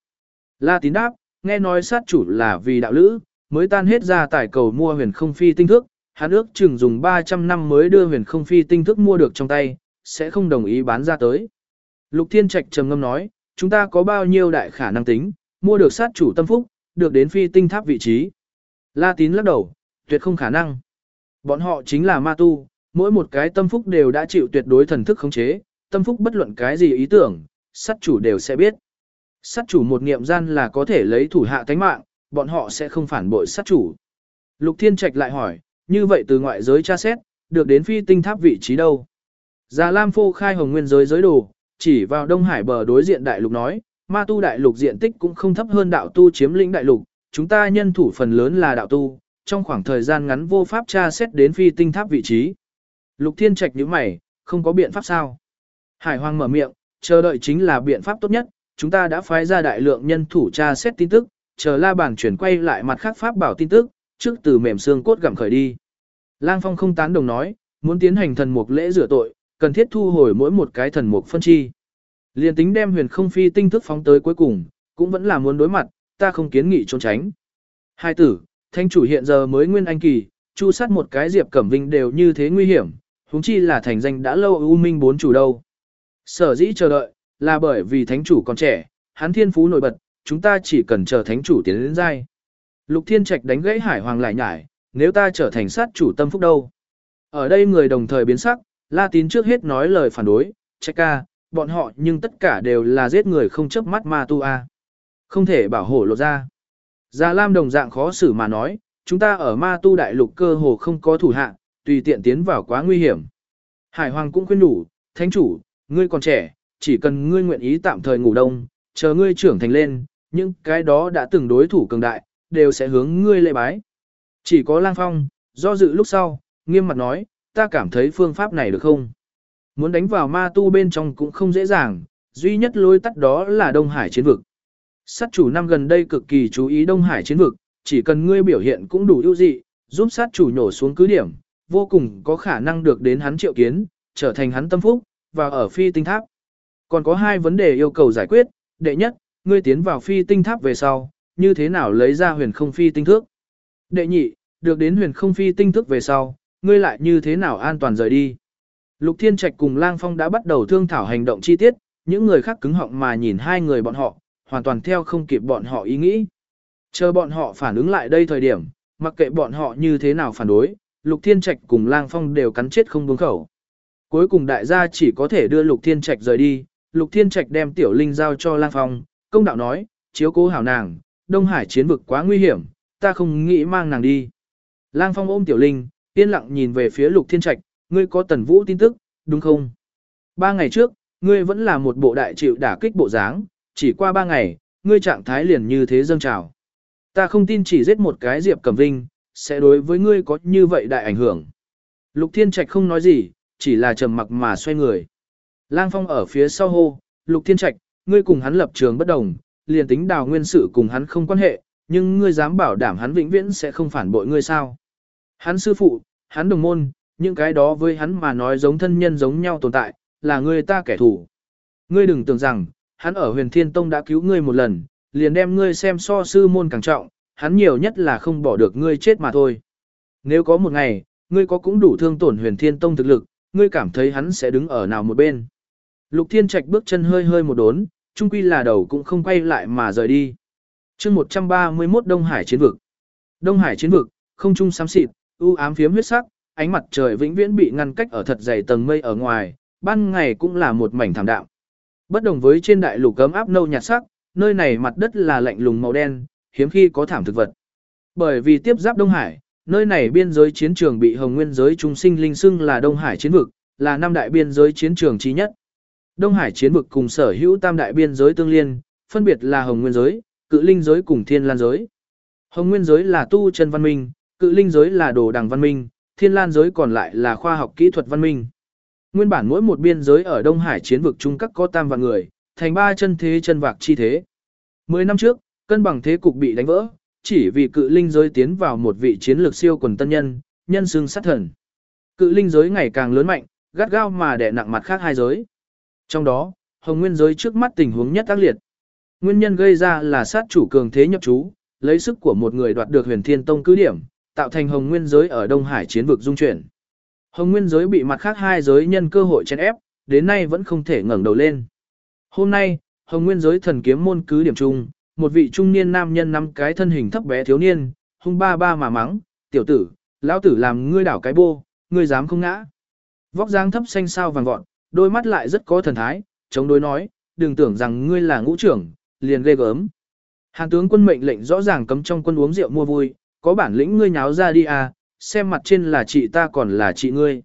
La Tín đáp, nghe nói sát chủ là vì đạo lữ, mới tan hết ra tải cầu mua huyền không phi tinh thức, hắn ước chừng dùng 300 năm mới đưa huyền không phi tinh thức mua được trong tay, sẽ không đồng ý bán ra tới. Lục Thiên Trạch trầm ngâm nói, chúng ta có bao nhiêu đại khả năng tính, mua được sát chủ tâm phúc, được đến phi tinh tháp vị trí. La Tín lắc đầu, tuyệt không khả năng. Bọn họ chính là ma tu, mỗi một cái tâm phúc đều đã chịu tuyệt đối thần thức khống chế, tâm phúc bất luận cái gì ý tưởng, sát chủ đều sẽ biết. Sát chủ một niệm gian là có thể lấy thủ hạ tánh mạng, bọn họ sẽ không phản bội sát chủ. Lục Thiên Trạch lại hỏi, như vậy từ ngoại giới tra xét, được đến phi tinh tháp vị trí đâu? Già Lam phô khai hồng nguyên giới giới đồ, chỉ vào Đông Hải bờ đối diện đại lục nói, ma tu đại lục diện tích cũng không thấp hơn đạo tu chiếm lĩnh đại lục, chúng ta nhân thủ phần lớn là đạo tu, trong khoảng thời gian ngắn vô pháp tra xét đến phi tinh tháp vị trí. Lục Thiên Trạch nhíu mày, không có biện pháp sao? Hải Hoàng mở miệng, chờ đợi chính là biện pháp tốt nhất, chúng ta đã phái ra đại lượng nhân thủ tra xét tin tức, chờ la bàn chuyển quay lại mặt khác pháp bảo tin tức, trước từ mềm xương cốt gặm khởi đi. Lang Phong không tán đồng nói, muốn tiến hành thần mục lễ rửa tội, cần thiết thu hồi mỗi một cái thần mục phân chi. Liên tính đem huyền không phi tinh thức phóng tới cuối cùng, cũng vẫn là muốn đối mặt, ta không kiến nghị trốn tránh. Hai tử, thanh chủ hiện giờ mới nguyên anh kỳ, chu sát một cái diệp cẩm vinh đều như thế nguy hiểm, huống chi là thành danh đã lâu ưu minh bốn chủ đâu. Sở dĩ chờ đợi, là bởi vì thánh chủ còn trẻ, hắn thiên phú nổi bật, chúng ta chỉ cần chờ thánh chủ tiến đến giai. Lục Thiên Trạch đánh gãy Hải Hoàng lại nhải, nếu ta trở thành sát chủ tâm phúc đâu. Ở đây người đồng thời biến sắc, La Tín trước hết nói lời phản đối, Trạch ca, bọn họ nhưng tất cả đều là giết người không chớp mắt ma tu a. Không thể bảo hộ lộ ra. Gia Lam đồng dạng khó xử mà nói, chúng ta ở ma tu đại lục cơ hồ không có thủ hạ, tùy tiện tiến vào quá nguy hiểm. Hải Hoàng cũng khuyên đủ, thánh chủ, ngươi còn trẻ, chỉ cần ngươi nguyện ý tạm thời ngủ đông, chờ ngươi trưởng thành lên, những cái đó đã từng đối thủ cường đại, đều sẽ hướng ngươi lệ bái. Chỉ có lang phong, do dự lúc sau, nghiêm mặt nói, ta cảm thấy phương pháp này được không? Muốn đánh vào ma tu bên trong cũng không dễ dàng, duy nhất lối tắt đó là Đông Hải chiến vực. Sát chủ năm gần đây cực kỳ chú ý Đông Hải chiến vực, chỉ cần ngươi biểu hiện cũng đủ ưu dị, giúp sát chủ nhổ xuống cứ điểm, vô cùng có khả năng được đến hắn triệu kiến, trở thành hắn tâm phúc, và ở phi tinh tháp. Còn có hai vấn đề yêu cầu giải quyết, đệ nhất, ngươi tiến vào phi tinh tháp về sau, như thế nào lấy ra huyền không phi tinh thước. Đệ nhị, được đến huyền không phi tinh thức về sau, ngươi lại như thế nào an toàn rời đi. Lục Thiên Trạch cùng Lang Phong đã bắt đầu thương thảo hành động chi tiết, những người khác cứng họng mà nhìn hai người bọn họ, hoàn toàn theo không kịp bọn họ ý nghĩ. Chờ bọn họ phản ứng lại đây thời điểm, mặc kệ bọn họ như thế nào phản đối, Lục Thiên Trạch cùng Lang Phong đều cắn chết không buông khẩu. Cuối cùng đại gia chỉ có thể đưa Lục Thiên Trạch rời đi, Lục Thiên Trạch đem Tiểu Linh giao cho Lang Phong, công đạo nói, chiếu cố hảo nàng, Đông Hải chiến vực quá nguy hiểm, ta không nghĩ mang nàng đi. Lang Phong ôm Tiểu Linh, yên lặng nhìn về phía Lục Thiên Trạch, ngươi có tần vũ tin tức, đúng không? Ba ngày trước, ngươi vẫn là một bộ đại chịu đả kích bộ dáng, chỉ qua ba ngày, ngươi trạng thái liền như thế dâng trào. Ta không tin chỉ giết một cái Diệp Cẩm Vinh, sẽ đối với ngươi có như vậy đại ảnh hưởng. Lục Thiên Trạch không nói gì, chỉ là trầm mặc mà xoay người. Lang Phong ở phía sau hô, Lục Thiên Trạch, ngươi cùng hắn lập trường bất đồng, liền tính đào nguyên sự cùng hắn không quan hệ, nhưng ngươi dám bảo đảm hắn vĩnh viễn sẽ không phản bội ngươi sao. Hắn sư phụ, hắn đồng môn, những cái đó với hắn mà nói giống thân nhân giống nhau tồn tại, là ngươi ta kẻ thù. Ngươi đừng tưởng rằng, hắn ở huyền thiên tông đã cứu ngươi một lần, liền đem ngươi xem so sư môn càng trọng, hắn nhiều nhất là không bỏ được ngươi chết mà thôi. Nếu có một ngày, ngươi có cũng đủ thương tổn huyền thiên tông thực lực, ngươi cảm thấy hắn sẽ đứng ở nào một bên. Lục thiên trạch bước chân hơi hơi một đốn, trung quy là đầu cũng không quay lại mà rời đi. chương 131 Đông Hải chiến vực. Đông Hải chiến vực, không trung xám xịt, u ám phiếm huyết sắc, ánh mặt trời vĩnh viễn bị ngăn cách ở thật dày tầng mây ở ngoài, ban ngày cũng là một mảnh thảm đạm. Bất đồng với trên đại lục cấm áp nâu nhạt sắc, nơi này mặt đất là lạnh lùng màu đen, hiếm khi có thảm thực vật. Bởi vì tiếp giáp Đông Hải, nơi này biên giới chiến trường bị Hồng Nguyên giới trung sinh linh xưng là Đông Hải chiến vực, là năm đại biên giới chiến trường chí nhất. Đông Hải chiến vực cùng sở hữu tam đại biên giới tương liên, phân biệt là Hồng Nguyên giới, Cự Linh giới cùng Thiên Lan giới. Hồng Nguyên giới là tu chân văn minh, Cự Linh giới là đồ đằng văn minh, Thiên Lan giới còn lại là khoa học kỹ thuật văn minh. Nguyên bản mỗi một biên giới ở Đông Hải chiến vực chung các có tam vạn người, thành ba chân thế chân vạc chi thế. Mười năm trước, cân bằng thế cục bị đánh vỡ, chỉ vì cự linh giới tiến vào một vị chiến lược siêu quần tân nhân, nhân xương sát thần. Cự linh giới ngày càng lớn mạnh, gắt gao mà đè nặng mặt khác hai giới. Trong đó, hồng nguyên giới trước mắt tình huống nhất tác liệt. Nguyên nhân gây ra là sát chủ cường thế nhập chú, lấy sức của một người đoạt được huyền thiên tông cứ điểm, tạo thành hồng nguyên giới ở Đông Hải chiến vực dung chuyển. Hồng nguyên giới bị mặt khác hai giới nhân cơ hội chèn ép, đến nay vẫn không thể ngẩng đầu lên. Hôm nay, hồng nguyên giới thần kiếm môn cứ điểm chung, một vị trung niên nam nhân nắm cái thân hình thấp bé thiếu niên, hung ba ba mà mắng, tiểu tử, lão tử làm ngươi đảo cái bô, ngươi dám không ngã. Vóc dáng thấp xanh sao vàng gọn, đôi mắt lại rất có thần thái, chống đối nói, đừng tưởng rằng ngươi là ngũ trưởng, liền ghê gớm. Hàn tướng quân mệnh lệnh rõ ràng cấm trong quân uống rượu mua vui, có bản lĩnh ngươi nháo ra đi à, xem mặt trên là chị ta còn là chị ngươi.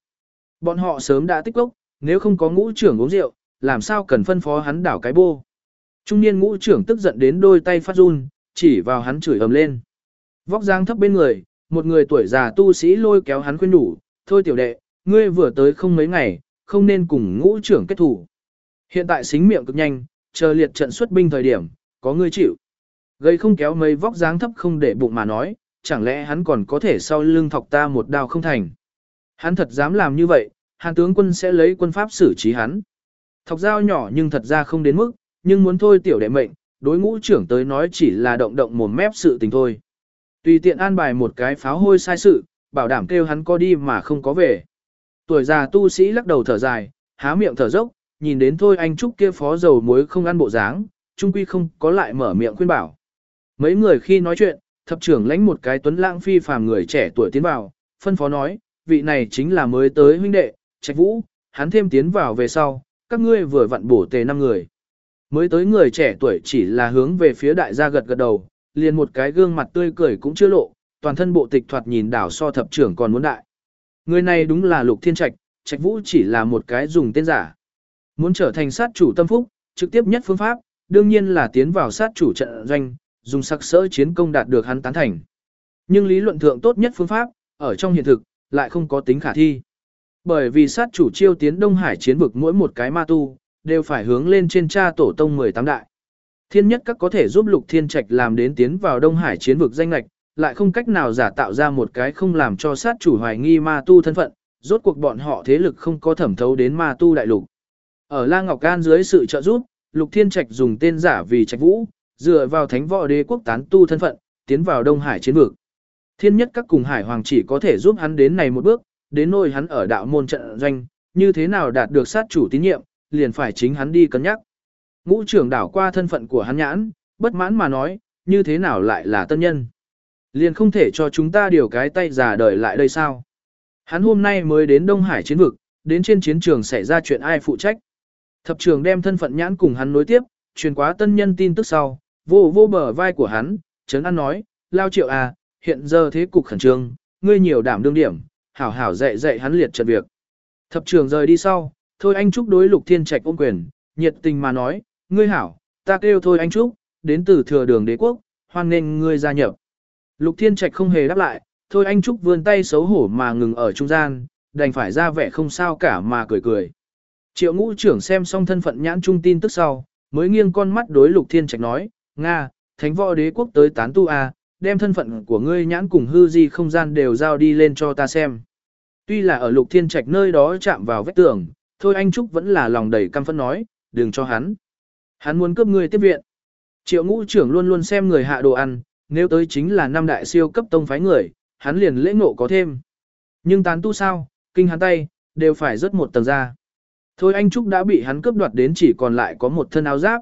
Bọn họ sớm đã tích lốc, nếu không có ngũ trưởng uống rượu, làm sao cần phân phó hắn đảo cái bô. Trung niên ngũ trưởng tức giận đến đôi tay phát run, chỉ vào hắn chửi ầm lên. Vóc dáng thấp bên người, một người tuổi già tu sĩ lôi kéo hắn khuyên đủ, thôi tiểu đệ, ngươi vừa tới không mấy ngày, không nên cùng ngũ trưởng kết thủ. Hiện tại xính miệng cực nhanh, chờ liệt trận xuất binh thời điểm, có người chịu. Gây không kéo mấy vóc dáng thấp không để bụng mà nói, chẳng lẽ hắn còn có thể sau lưng thọc ta một đao không thành. Hắn thật dám làm như vậy, hàn tướng quân sẽ lấy quân pháp xử trí hắn. Thọc dao nhỏ nhưng thật ra không đến mức, nhưng muốn thôi tiểu đệ mệnh, đối ngũ trưởng tới nói chỉ là động động mồm mép sự tình thôi. Tùy tiện an bài một cái pháo hôi sai sự, bảo đảm kêu hắn có đi mà không có về. Tuổi già tu sĩ lắc đầu thở dài, há miệng thở dốc, nhìn đến thôi anh Trúc kia phó dầu muối không ăn bộ dáng, trung quy không có lại mở miệng khuyên bảo. Mấy người khi nói chuyện, thập trưởng lãnh một cái tuấn lãng phi phàm người trẻ tuổi tiến vào, phân phó nói, vị này chính là mới tới huynh đệ, trạch vũ, hắn thêm tiến vào về sau, các ngươi vừa vặn bổ tề năm người. Mới tới người trẻ tuổi chỉ là hướng về phía đại gia gật gật đầu, liền một cái gương mặt tươi cười cũng chưa lộ, toàn thân bộ tịch thoạt nhìn đảo so thập trưởng còn muốn đại. Người này đúng là Lục Thiên Trạch, Trạch Vũ chỉ là một cái dùng tên giả. Muốn trở thành sát chủ tâm phúc, trực tiếp nhất phương pháp, đương nhiên là tiến vào sát chủ trận doanh, dùng sắc sỡ chiến công đạt được hắn tán thành. Nhưng lý luận thượng tốt nhất phương pháp, ở trong hiện thực, lại không có tính khả thi. Bởi vì sát chủ chiêu tiến Đông Hải chiến vực mỗi một cái ma tu, đều phải hướng lên trên cha tổ tông 18 đại. Thiên nhất các có thể giúp lục thiên trạch làm đến tiến vào Đông Hải chiến vực danh lạch, lại không cách nào giả tạo ra một cái không làm cho sát chủ hoài nghi ma tu thân phận, rốt cuộc bọn họ thế lực không có thẩm thấu đến ma tu đại lục. Ở La Ngọc Can dưới sự trợ giúp, Lục Thiên Trạch dùng tên giả vì Trạch Vũ, dựa vào thánh võ đế quốc tán tu thân phận, tiến vào Đông Hải chiến vực. Thiên nhất các cùng Hải Hoàng chỉ có thể giúp hắn đến này một bước, đến nôi hắn ở đạo môn trận doanh, như thế nào đạt được sát chủ tín nhiệm, liền phải chính hắn đi cân nhắc. Ngũ trưởng đảo qua thân phận của hắn nhãn, bất mãn mà nói, như thế nào lại là tân nhân. Liền không thể cho chúng ta điều cái tay giả đời lại đây sao. Hắn hôm nay mới đến Đông Hải chiến vực, đến trên chiến trường xảy ra chuyện ai phụ trách. Thập trường đem thân phận nhãn cùng hắn nối tiếp, truyền quá tân nhân tin tức sau, vô vô bờ vai của hắn, Trấn an nói, lao triệu à, hiện giờ thế cục khẩn trương, ngươi nhiều đảm đương điểm, hảo hảo dạy dạy hắn liệt trận việc. Thập trường rời đi sau, thôi anh Trúc đối lục thiên trạch ôm quyền, nhiệt tình mà nói, ngươi hảo, ta kêu thôi anh Trúc, đến từ thừa đường đế quốc, hoan nghênh ngươi gia nhập. Lục thiên trạch không hề đáp lại, thôi anh Trúc vươn tay xấu hổ mà ngừng ở trung gian, đành phải ra vẻ không sao cả mà cười cười. Triệu ngũ trưởng xem xong thân phận nhãn trung tin tức sau, mới nghiêng con mắt đối lục thiên trạch nói, Nga, thánh võ đế quốc tới tán tu a, đem thân phận của ngươi nhãn cùng hư di không gian đều giao đi lên cho ta xem. Tuy là ở lục thiên trạch nơi đó chạm vào vết tường, thôi anh Trúc vẫn là lòng đầy căm phẫn nói, đừng cho hắn. Hắn muốn cướp ngươi tiếp viện. Triệu ngũ trưởng luôn luôn xem người hạ đồ ăn, nếu tới chính là năm đại siêu cấp tông phái người, hắn liền lễ ngộ có thêm. Nhưng tán tu sao, kinh hắn tay, đều phải rớt một tầng ra. Thôi anh Trúc đã bị hắn cướp đoạt đến chỉ còn lại có một thân áo giáp.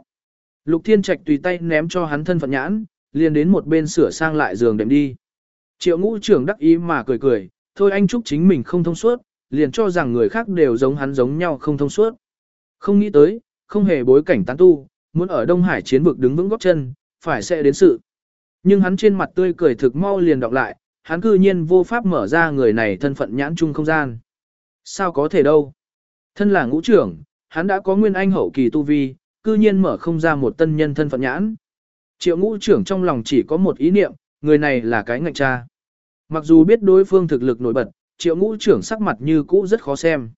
Lục Thiên Trạch tùy tay ném cho hắn thân phận nhãn, liền đến một bên sửa sang lại giường đệm đi. Triệu ngũ trưởng đắc ý mà cười cười, thôi anh Trúc chính mình không thông suốt, liền cho rằng người khác đều giống hắn giống nhau không thông suốt. Không nghĩ tới, không hề bối cảnh tán tu, muốn ở Đông Hải chiến vực đứng vững góc chân, phải sẽ đến sự. Nhưng hắn trên mặt tươi cười thực mau liền đọc lại, hắn cư nhiên vô pháp mở ra người này thân phận nhãn chung không gian. Sao có thể đâu? Thân là ngũ trưởng, hắn đã có nguyên anh hậu kỳ tu vi, cư nhiên mở không ra một tân nhân thân phận nhãn. Triệu ngũ trưởng trong lòng chỉ có một ý niệm, người này là cái ngạch cha. Mặc dù biết đối phương thực lực nổi bật, triệu ngũ trưởng sắc mặt như cũ rất khó xem.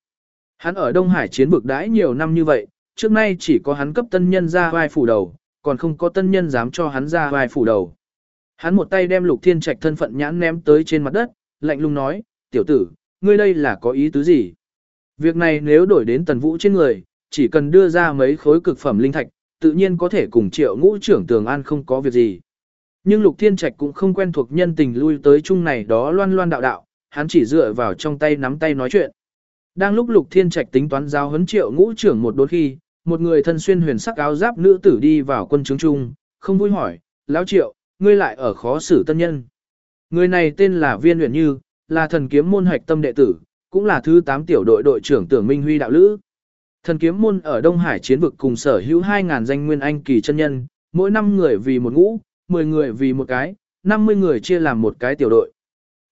Hắn ở Đông Hải chiến vực đãi nhiều năm như vậy, trước nay chỉ có hắn cấp tân nhân ra vai phủ đầu, còn không có tân nhân dám cho hắn ra vai phủ đầu. Hắn một tay đem lục thiên trạch thân phận nhãn ném tới trên mặt đất, lạnh lùng nói, tiểu tử, ngươi đây là có ý tứ gì? Việc này nếu đổi đến tần vũ trên người, chỉ cần đưa ra mấy khối cực phẩm linh thạch, tự nhiên có thể cùng triệu ngũ trưởng tường an không có việc gì. Nhưng lục thiên trạch cũng không quen thuộc nhân tình lui tới chung này đó loan loan đạo đạo, hắn chỉ dựa vào trong tay nắm tay nói chuyện. Đang lúc lục thiên trạch tính toán giao huấn triệu ngũ trưởng một đôi khi, một người thân xuyên huyền sắc áo giáp nữ tử đi vào quân chứng trung, không vui hỏi, lão triệu, ngươi lại ở khó xử tân nhân. Người này tên là Viên Uyển Như, là thần kiếm môn hạch tâm đệ tử, cũng là thứ 8 tiểu đội đội trưởng tưởng Minh Huy đạo lữ. Thần kiếm môn ở Đông Hải chiến vực cùng sở hữu 2000 danh nguyên anh kỳ chân nhân, mỗi năm người vì một ngũ, 10 người vì một cái, 50 người chia làm một cái tiểu đội.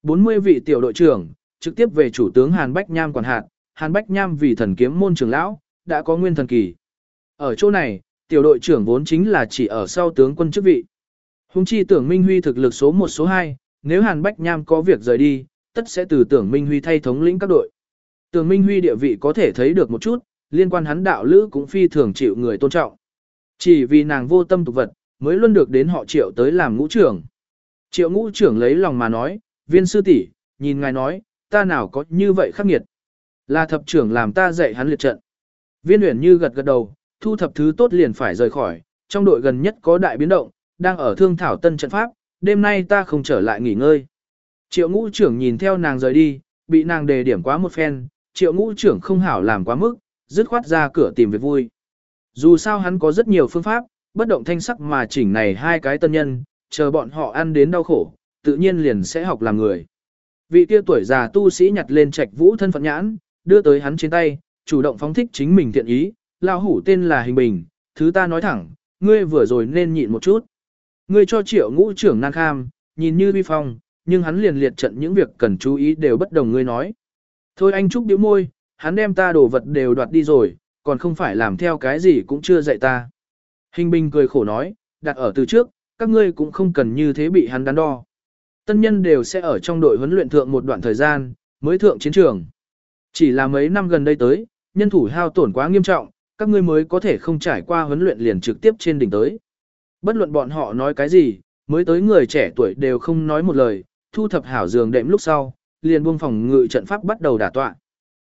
40 vị tiểu đội trưởng, trực tiếp về chủ tướng Hàn Bách Nham quản hạt, Hàn Bách Nham vì thần kiếm môn trưởng lão, đã có nguyên thần kỳ. Ở chỗ này, tiểu đội trưởng vốn chính là chỉ ở sau tướng quân chức vị. Hùng chi tưởng Minh Huy thực lực số 1 số 2, nếu Hàn Bách Nham có việc rời đi, tất sẽ từ tưởng Minh Huy thay thống lĩnh các đội. Tưởng Minh Huy địa vị có thể thấy được một chút, liên quan hắn đạo lữ cũng phi thường chịu người tôn trọng. Chỉ vì nàng vô tâm tục vật, mới luôn được đến họ triệu tới làm ngũ trưởng. Triệu ngũ trưởng lấy lòng mà nói, viên sư tỷ, nhìn ngài nói, ta nào có như vậy khắc nghiệt. Là thập trưởng làm ta dạy hắn liệt trận. Viên uyển như gật gật đầu, thu thập thứ tốt liền phải rời khỏi, trong đội gần nhất có đại biến động, đang ở thương thảo tân trận pháp, đêm nay ta không trở lại nghỉ ngơi. Triệu ngũ trưởng nhìn theo nàng rời đi, bị nàng đề điểm quá một phen, triệu ngũ trưởng không hảo làm quá mức, dứt khoát ra cửa tìm việc vui. Dù sao hắn có rất nhiều phương pháp, bất động thanh sắc mà chỉnh này hai cái tân nhân, chờ bọn họ ăn đến đau khổ, tự nhiên liền sẽ học làm người. Vị kia tuổi già tu sĩ nhặt lên trạch vũ thân phận nhãn, đưa tới hắn trên tay, chủ động phóng thích chính mình thiện ý, lao hủ tên là hình bình, thứ ta nói thẳng, ngươi vừa rồi nên nhịn một chút. Ngươi cho triệu ngũ trưởng nan kham, nhìn như vi phong, nhưng hắn liền liệt trận những việc cần chú ý đều bất đồng ngươi nói. Thôi anh Trúc điếu môi, hắn đem ta đồ vật đều đoạt đi rồi, còn không phải làm theo cái gì cũng chưa dạy ta. Hình bình cười khổ nói, đặt ở từ trước, các ngươi cũng không cần như thế bị hắn đắn đo. Tân nhân đều sẽ ở trong đội huấn luyện thượng một đoạn thời gian, mới thượng chiến trường. Chỉ là mấy năm gần đây tới, nhân thủ hao tổn quá nghiêm trọng, các ngươi mới có thể không trải qua huấn luyện liền trực tiếp trên đỉnh tới. Bất luận bọn họ nói cái gì, mới tới người trẻ tuổi đều không nói một lời, thu thập hảo giường đệm lúc sau, liền buông phòng ngự trận pháp bắt đầu đả tọa.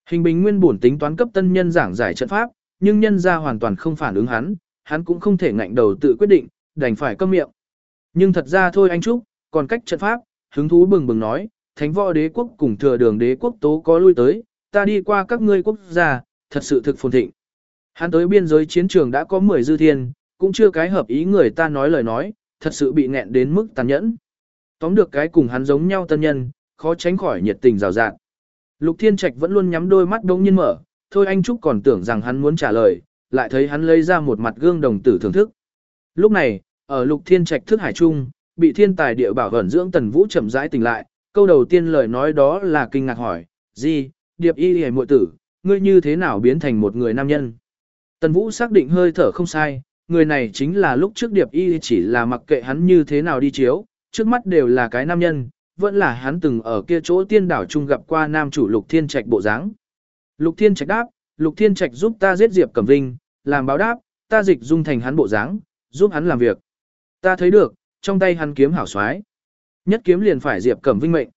Hình bình nguyên bổn tính toán cấp tân nhân giảng giải trận pháp, nhưng nhân ra hoàn toàn không phản ứng hắn, hắn cũng không thể ngạnh đầu tự quyết định, đành phải câm miệng. Nhưng thật ra thôi anh Trúc, còn cách trận pháp, hứng thú bừng bừng nói, thánh võ đế quốc cùng thừa đường đế quốc tố có lui tới, ta đi qua các ngươi quốc gia, thật sự thực phồn thịnh. Hắn tới biên giới chiến trường đã có 10 dư thiên, cũng chưa cái hợp ý người ta nói lời nói, thật sự bị nghẹn đến mức tàn nhẫn. Tóm được cái cùng hắn giống nhau tân nhân, khó tránh khỏi nhiệt tình rào rạt. Lục Thiên Trạch vẫn luôn nhắm đôi mắt đông nhiên mở, thôi anh Trúc còn tưởng rằng hắn muốn trả lời, lại thấy hắn lấy ra một mặt gương đồng tử thưởng thức. Lúc này, ở Lục Thiên Trạch thức hải trung, bị thiên tài địa bảo gần dưỡng Tần Vũ chậm rãi tỉnh lại, câu đầu tiên lời nói đó là kinh ngạc hỏi, gì, điệp y hề muội tử, ngươi như thế nào biến thành một người nam nhân? Tần Vũ xác định hơi thở không sai, người này chính là lúc trước điệp y chỉ là mặc kệ hắn như thế nào đi chiếu, trước mắt đều là cái nam nhân, vẫn là hắn từng ở kia chỗ tiên đảo chung gặp qua nam chủ Lục Thiên Trạch bộ dáng. Lục Thiên Trạch đáp, Lục Thiên Trạch giúp ta giết Diệp Cẩm Vinh, làm báo đáp, ta dịch dung thành hắn bộ dáng, giúp hắn làm việc. Ta thấy được, trong tay hắn kiếm hảo xoái. Nhất kiếm liền phải Diệp Cẩm Vinh mệnh.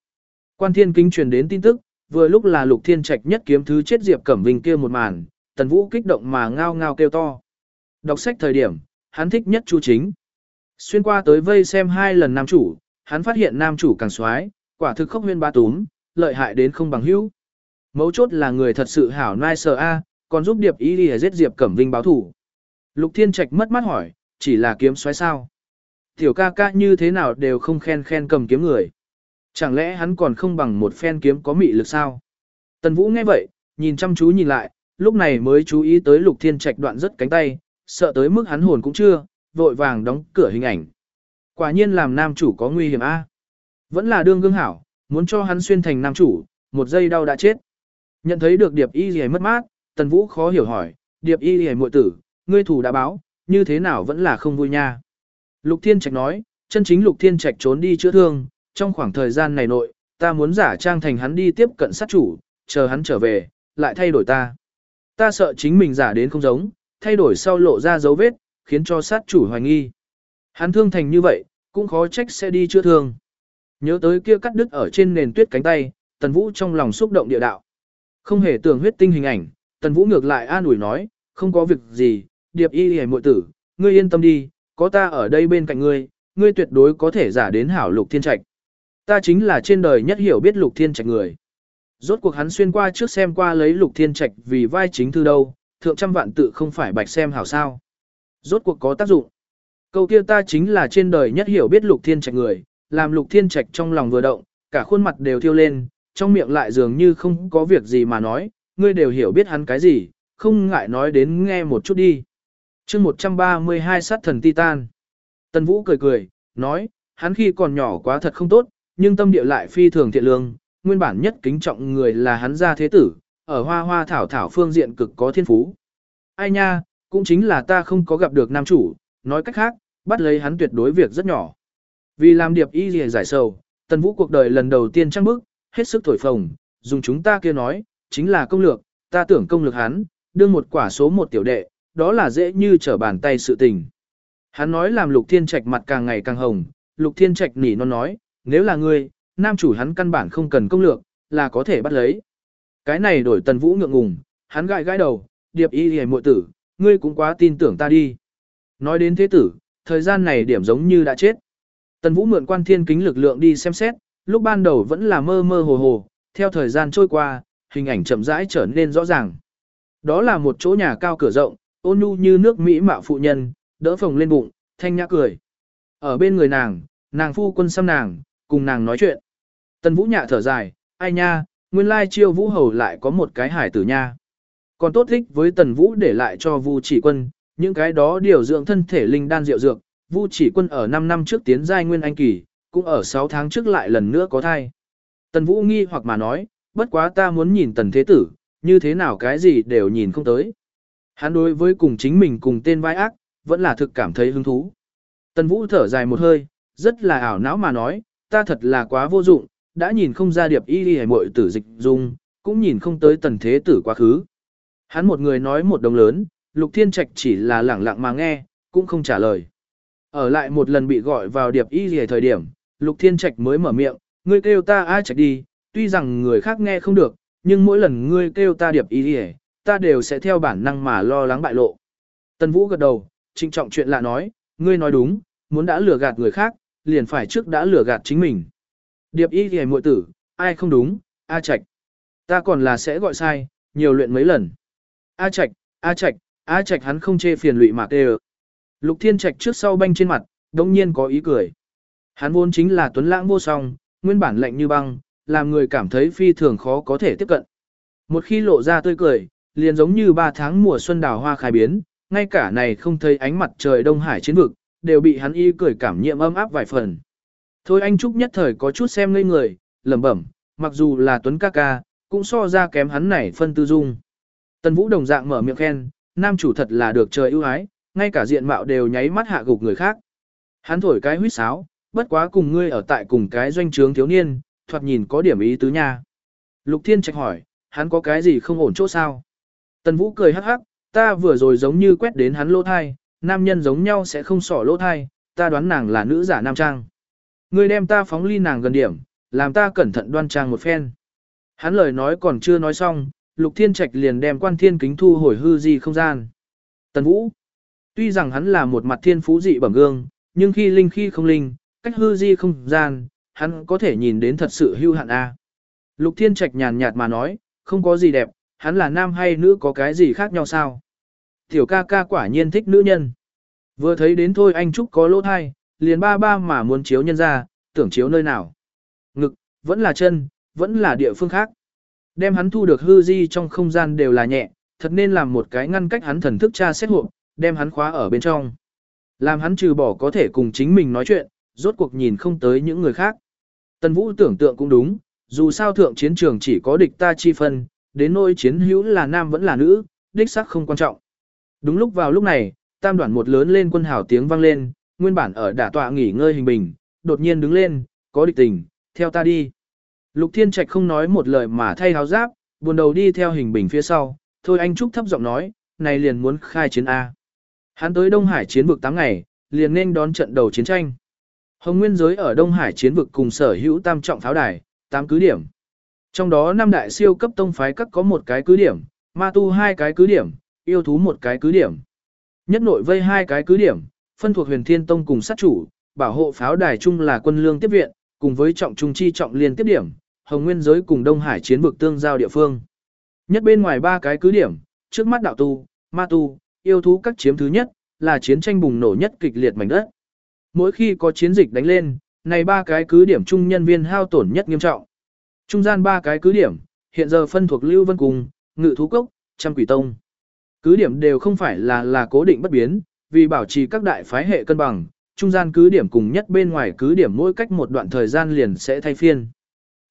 Quan Thiên Kính truyền đến tin tức, vừa lúc là Lục Thiên Trạch nhất kiếm thứ chết Diệp Cẩm Vinh kia một màn, Tần Vũ kích động mà ngao ngao kêu to. Đọc sách thời điểm, hắn thích nhất Chu Chính. Xuyên qua tới vây xem hai lần nam chủ, hắn phát hiện nam chủ càng xoái, quả thực khốc huyên ba túm, lợi hại đến không bằng hữu. Mấu chốt là người thật sự hảo nai sờ a, còn giúp Điệp Ý đi giết Diệp Cẩm Vinh báo thủ. Lục Thiên Trạch mất mắt hỏi, chỉ là kiếm xoáy sao? Tiểu ca ca như thế nào đều không khen khen cầm kiếm người. Chẳng lẽ hắn còn không bằng một phen kiếm có mị lực sao? Tần Vũ nghe vậy, nhìn chăm chú nhìn lại, lúc này mới chú ý tới Lục Thiên Trạch đoạn rất cánh tay, sợ tới mức hắn hồn cũng chưa, vội vàng đóng cửa hình ảnh. Quả nhiên làm nam chủ có nguy hiểm a. Vẫn là đương gương hảo, muốn cho hắn xuyên thành nam chủ, một giây đau đã chết. Nhận thấy được Điệp Y Liễu mất mát, Tần Vũ khó hiểu hỏi, "Điệp Y Liễu muội tử, ngươi thủ đã báo, như thế nào vẫn là không vui nha?" Lục Thiên Trạch nói, chân chính Lục Thiên Trạch trốn đi chữa thương, trong khoảng thời gian này nội, ta muốn giả trang thành hắn đi tiếp cận sát chủ, chờ hắn trở về, lại thay đổi ta. Ta sợ chính mình giả đến không giống, thay đổi sau lộ ra dấu vết, khiến cho sát chủ hoài nghi. Hắn thương thành như vậy, cũng khó trách sẽ đi chữa thương. Nhớ tới kia cắt đứt ở trên nền tuyết cánh tay, Tần Vũ trong lòng xúc động địa đạo. Không hề tưởng huyết tinh hình ảnh, Tần Vũ ngược lại an ủi nói, không có việc gì, điệp y hề muội tử, ngươi yên tâm đi, có ta ở đây bên cạnh ngươi, ngươi tuyệt đối có thể giả đến hảo lục thiên trạch. Ta chính là trên đời nhất hiểu biết lục thiên trạch người. Rốt cuộc hắn xuyên qua trước xem qua lấy lục thiên trạch vì vai chính thư đâu, thượng trăm vạn tự không phải bạch xem hảo sao. Rốt cuộc có tác dụng. Câu kia ta chính là trên đời nhất hiểu biết lục thiên trạch người, làm lục thiên trạch trong lòng vừa động, cả khuôn mặt đều thiêu lên, trong miệng lại dường như không có việc gì mà nói, ngươi đều hiểu biết hắn cái gì, không ngại nói đến nghe một chút đi. chương 132 sát thần Titan. Tần Vũ cười cười, nói, hắn khi còn nhỏ quá thật không tốt, nhưng tâm địa lại phi thường thiện lương, nguyên bản nhất kính trọng người là hắn gia thế tử, ở hoa hoa thảo thảo phương diện cực có thiên phú. Ai nha, cũng chính là ta không có gặp được nam chủ, nói cách khác, bắt lấy hắn tuyệt đối việc rất nhỏ. Vì làm điệp y gì giải sầu, tần vũ cuộc đời lần đầu tiên trăng bức, hết sức thổi phồng, dùng chúng ta kia nói, chính là công lược, ta tưởng công lược hắn, đương một quả số một tiểu đệ, đó là dễ như trở bàn tay sự tình. Hắn nói làm lục thiên trạch mặt càng ngày càng hồng, lục thiên trạch nỉ non nói, nếu là ngươi, nam chủ hắn căn bản không cần công lược, là có thể bắt lấy. Cái này đổi tần vũ ngượng ngùng, hắn gãi gãi đầu, điệp y hề muội tử, ngươi cũng quá tin tưởng ta đi. Nói đến thế tử, thời gian này điểm giống như đã chết. Tần vũ mượn quan thiên kính lực lượng đi xem xét, lúc ban đầu vẫn là mơ mơ hồ hồ, theo thời gian trôi qua, hình ảnh chậm rãi trở nên rõ ràng. Đó là một chỗ nhà cao cửa rộng, ôn nhu như nước Mỹ mạo phụ nhân, đỡ phồng lên bụng, thanh nhã cười. Ở bên người nàng, nàng phu quân xăm nàng, cùng nàng nói chuyện. Tần vũ nhạ thở dài, ai nha, nguyên lai chiêu vũ hầu lại có một cái hải tử nha. Còn tốt thích với tần vũ để lại cho vu chỉ quân, những cái đó điều dưỡng thân thể linh đan rượu dược, vu chỉ quân ở 5 năm trước tiến giai nguyên anh kỳ, cũng ở 6 tháng trước lại lần nữa có thai. Tần vũ nghi hoặc mà nói, bất quá ta muốn nhìn tần thế tử, như thế nào cái gì đều nhìn không tới. Hắn đối với cùng chính mình cùng tên vai ác, vẫn là thực cảm thấy hứng thú. Tần vũ thở dài một hơi, rất là ảo não mà nói, ta thật là quá vô dụng, đã nhìn không ra điệp y đi mội tử dịch dung, cũng nhìn không tới tần thế tử quá khứ. Hắn một người nói một đồng lớn, Lục Thiên Trạch chỉ là lẳng lặng mà nghe, cũng không trả lời. Ở lại một lần bị gọi vào điệp y gì thời điểm, Lục Thiên Trạch mới mở miệng, ngươi kêu ta ai Trạch đi, tuy rằng người khác nghe không được, nhưng mỗi lần ngươi kêu ta điệp y gì, ta đều sẽ theo bản năng mà lo lắng bại lộ. Tân Vũ gật đầu, trinh trọng chuyện lạ nói, ngươi nói đúng, muốn đã lừa gạt người khác, liền phải trước đã lừa gạt chính mình. Điệp y thì muội tử, ai không đúng, A Trạch. Ta còn là sẽ gọi sai, nhiều luyện mấy lần. A Trạch, A Trạch, A Trạch hắn không chê phiền lụy mà đê. Lục Thiên Trạch trước sau banh trên mặt, đống nhiên có ý cười. Hắn vốn chính là tuấn lãng vô song, nguyên bản lạnh như băng, làm người cảm thấy phi thường khó có thể tiếp cận. Một khi lộ ra tươi cười, liền giống như ba tháng mùa xuân đào hoa khai biến, ngay cả này không thấy ánh mặt trời Đông Hải chiến vực, đều bị hắn y cười cảm nhiệm ấm áp vài phần. Thôi anh Trúc nhất thời có chút xem ngây người, lẩm bẩm, mặc dù là tuấn ca ca, cũng so ra kém hắn này phân tư dung. Tần Vũ đồng dạng mở miệng khen, nam chủ thật là được trời ưu ái, ngay cả diện mạo đều nháy mắt hạ gục người khác. Hắn thổi cái huýt sáo, bất quá cùng ngươi ở tại cùng cái doanh trướng thiếu niên, thoạt nhìn có điểm ý tứ nha. Lục Thiên Trạch hỏi, hắn có cái gì không ổn chỗ sao? Tần Vũ cười hắc hắc, ta vừa rồi giống như quét đến hắn lỗ thai, nam nhân giống nhau sẽ không sỏ lỗ thai, ta đoán nàng là nữ giả nam trang. Ngươi đem ta phóng ly nàng gần điểm, làm ta cẩn thận đoan trang một phen. Hắn lời nói còn chưa nói xong, Lục Thiên Trạch liền đem quan thiên kính thu hồi hư di không gian. Tần Vũ, tuy rằng hắn là một mặt thiên phú dị bẩm gương, nhưng khi linh khi không linh, cách hư di không gian, hắn có thể nhìn đến thật sự hưu hạn A. Lục Thiên Trạch nhàn nhạt mà nói, không có gì đẹp, hắn là nam hay nữ có cái gì khác nhau sao? Tiểu ca ca quả nhiên thích nữ nhân. Vừa thấy đến thôi anh Trúc có lỗ thai, liền ba ba mà muốn chiếu nhân ra, tưởng chiếu nơi nào. Ngực, vẫn là chân, vẫn là địa phương khác. Đem hắn thu được hư di trong không gian đều là nhẹ, thật nên làm một cái ngăn cách hắn thần thức tra xét hộ, đem hắn khóa ở bên trong. Làm hắn trừ bỏ có thể cùng chính mình nói chuyện, rốt cuộc nhìn không tới những người khác. Tần Vũ tưởng tượng cũng đúng, dù sao thượng chiến trường chỉ có địch ta chi phân, đến nỗi chiến hữu là nam vẫn là nữ, đích xác không quan trọng. Đúng lúc vào lúc này, tam đoạn một lớn lên quân hào tiếng vang lên, nguyên bản ở đả tọa nghỉ ngơi hình bình, đột nhiên đứng lên, có địch tình, theo ta đi. Lục Thiên Trạch không nói một lời mà thay háo giáp, buồn đầu đi theo hình bình phía sau, thôi anh Trúc thấp giọng nói, này liền muốn khai chiến A. Hắn tới Đông Hải chiến vực 8 ngày, liền nên đón trận đầu chiến tranh. Hồng Nguyên giới ở Đông Hải chiến vực cùng sở hữu tam trọng pháo đài, 8 cứ điểm. Trong đó năm đại siêu cấp tông phái các có một cái cứ điểm, ma tu hai cái cứ điểm, yêu thú một cái cứ điểm. Nhất nội vây hai cái cứ điểm, phân thuộc huyền thiên tông cùng sát chủ, bảo hộ pháo đài chung là quân lương tiếp viện, cùng với trọng trung chi trọng liên tiếp điểm, hồng nguyên giới cùng Đông Hải chiến vực tương giao địa phương. Nhất bên ngoài ba cái cứ điểm, trước mắt đạo tu, ma tu, yêu thú các chiếm thứ nhất, là chiến tranh bùng nổ nhất kịch liệt mảnh đất. Mỗi khi có chiến dịch đánh lên, này ba cái cứ điểm chung nhân viên hao tổn nhất nghiêm trọng. Trung gian ba cái cứ điểm, hiện giờ phân thuộc Lưu Vân Cung, Ngự Thú Cốc, Trăm Quỷ Tông. Cứ điểm đều không phải là là cố định bất biến, vì bảo trì các đại phái hệ cân bằng, trung gian cứ điểm cùng nhất bên ngoài cứ điểm mỗi cách một đoạn thời gian liền sẽ thay phiên.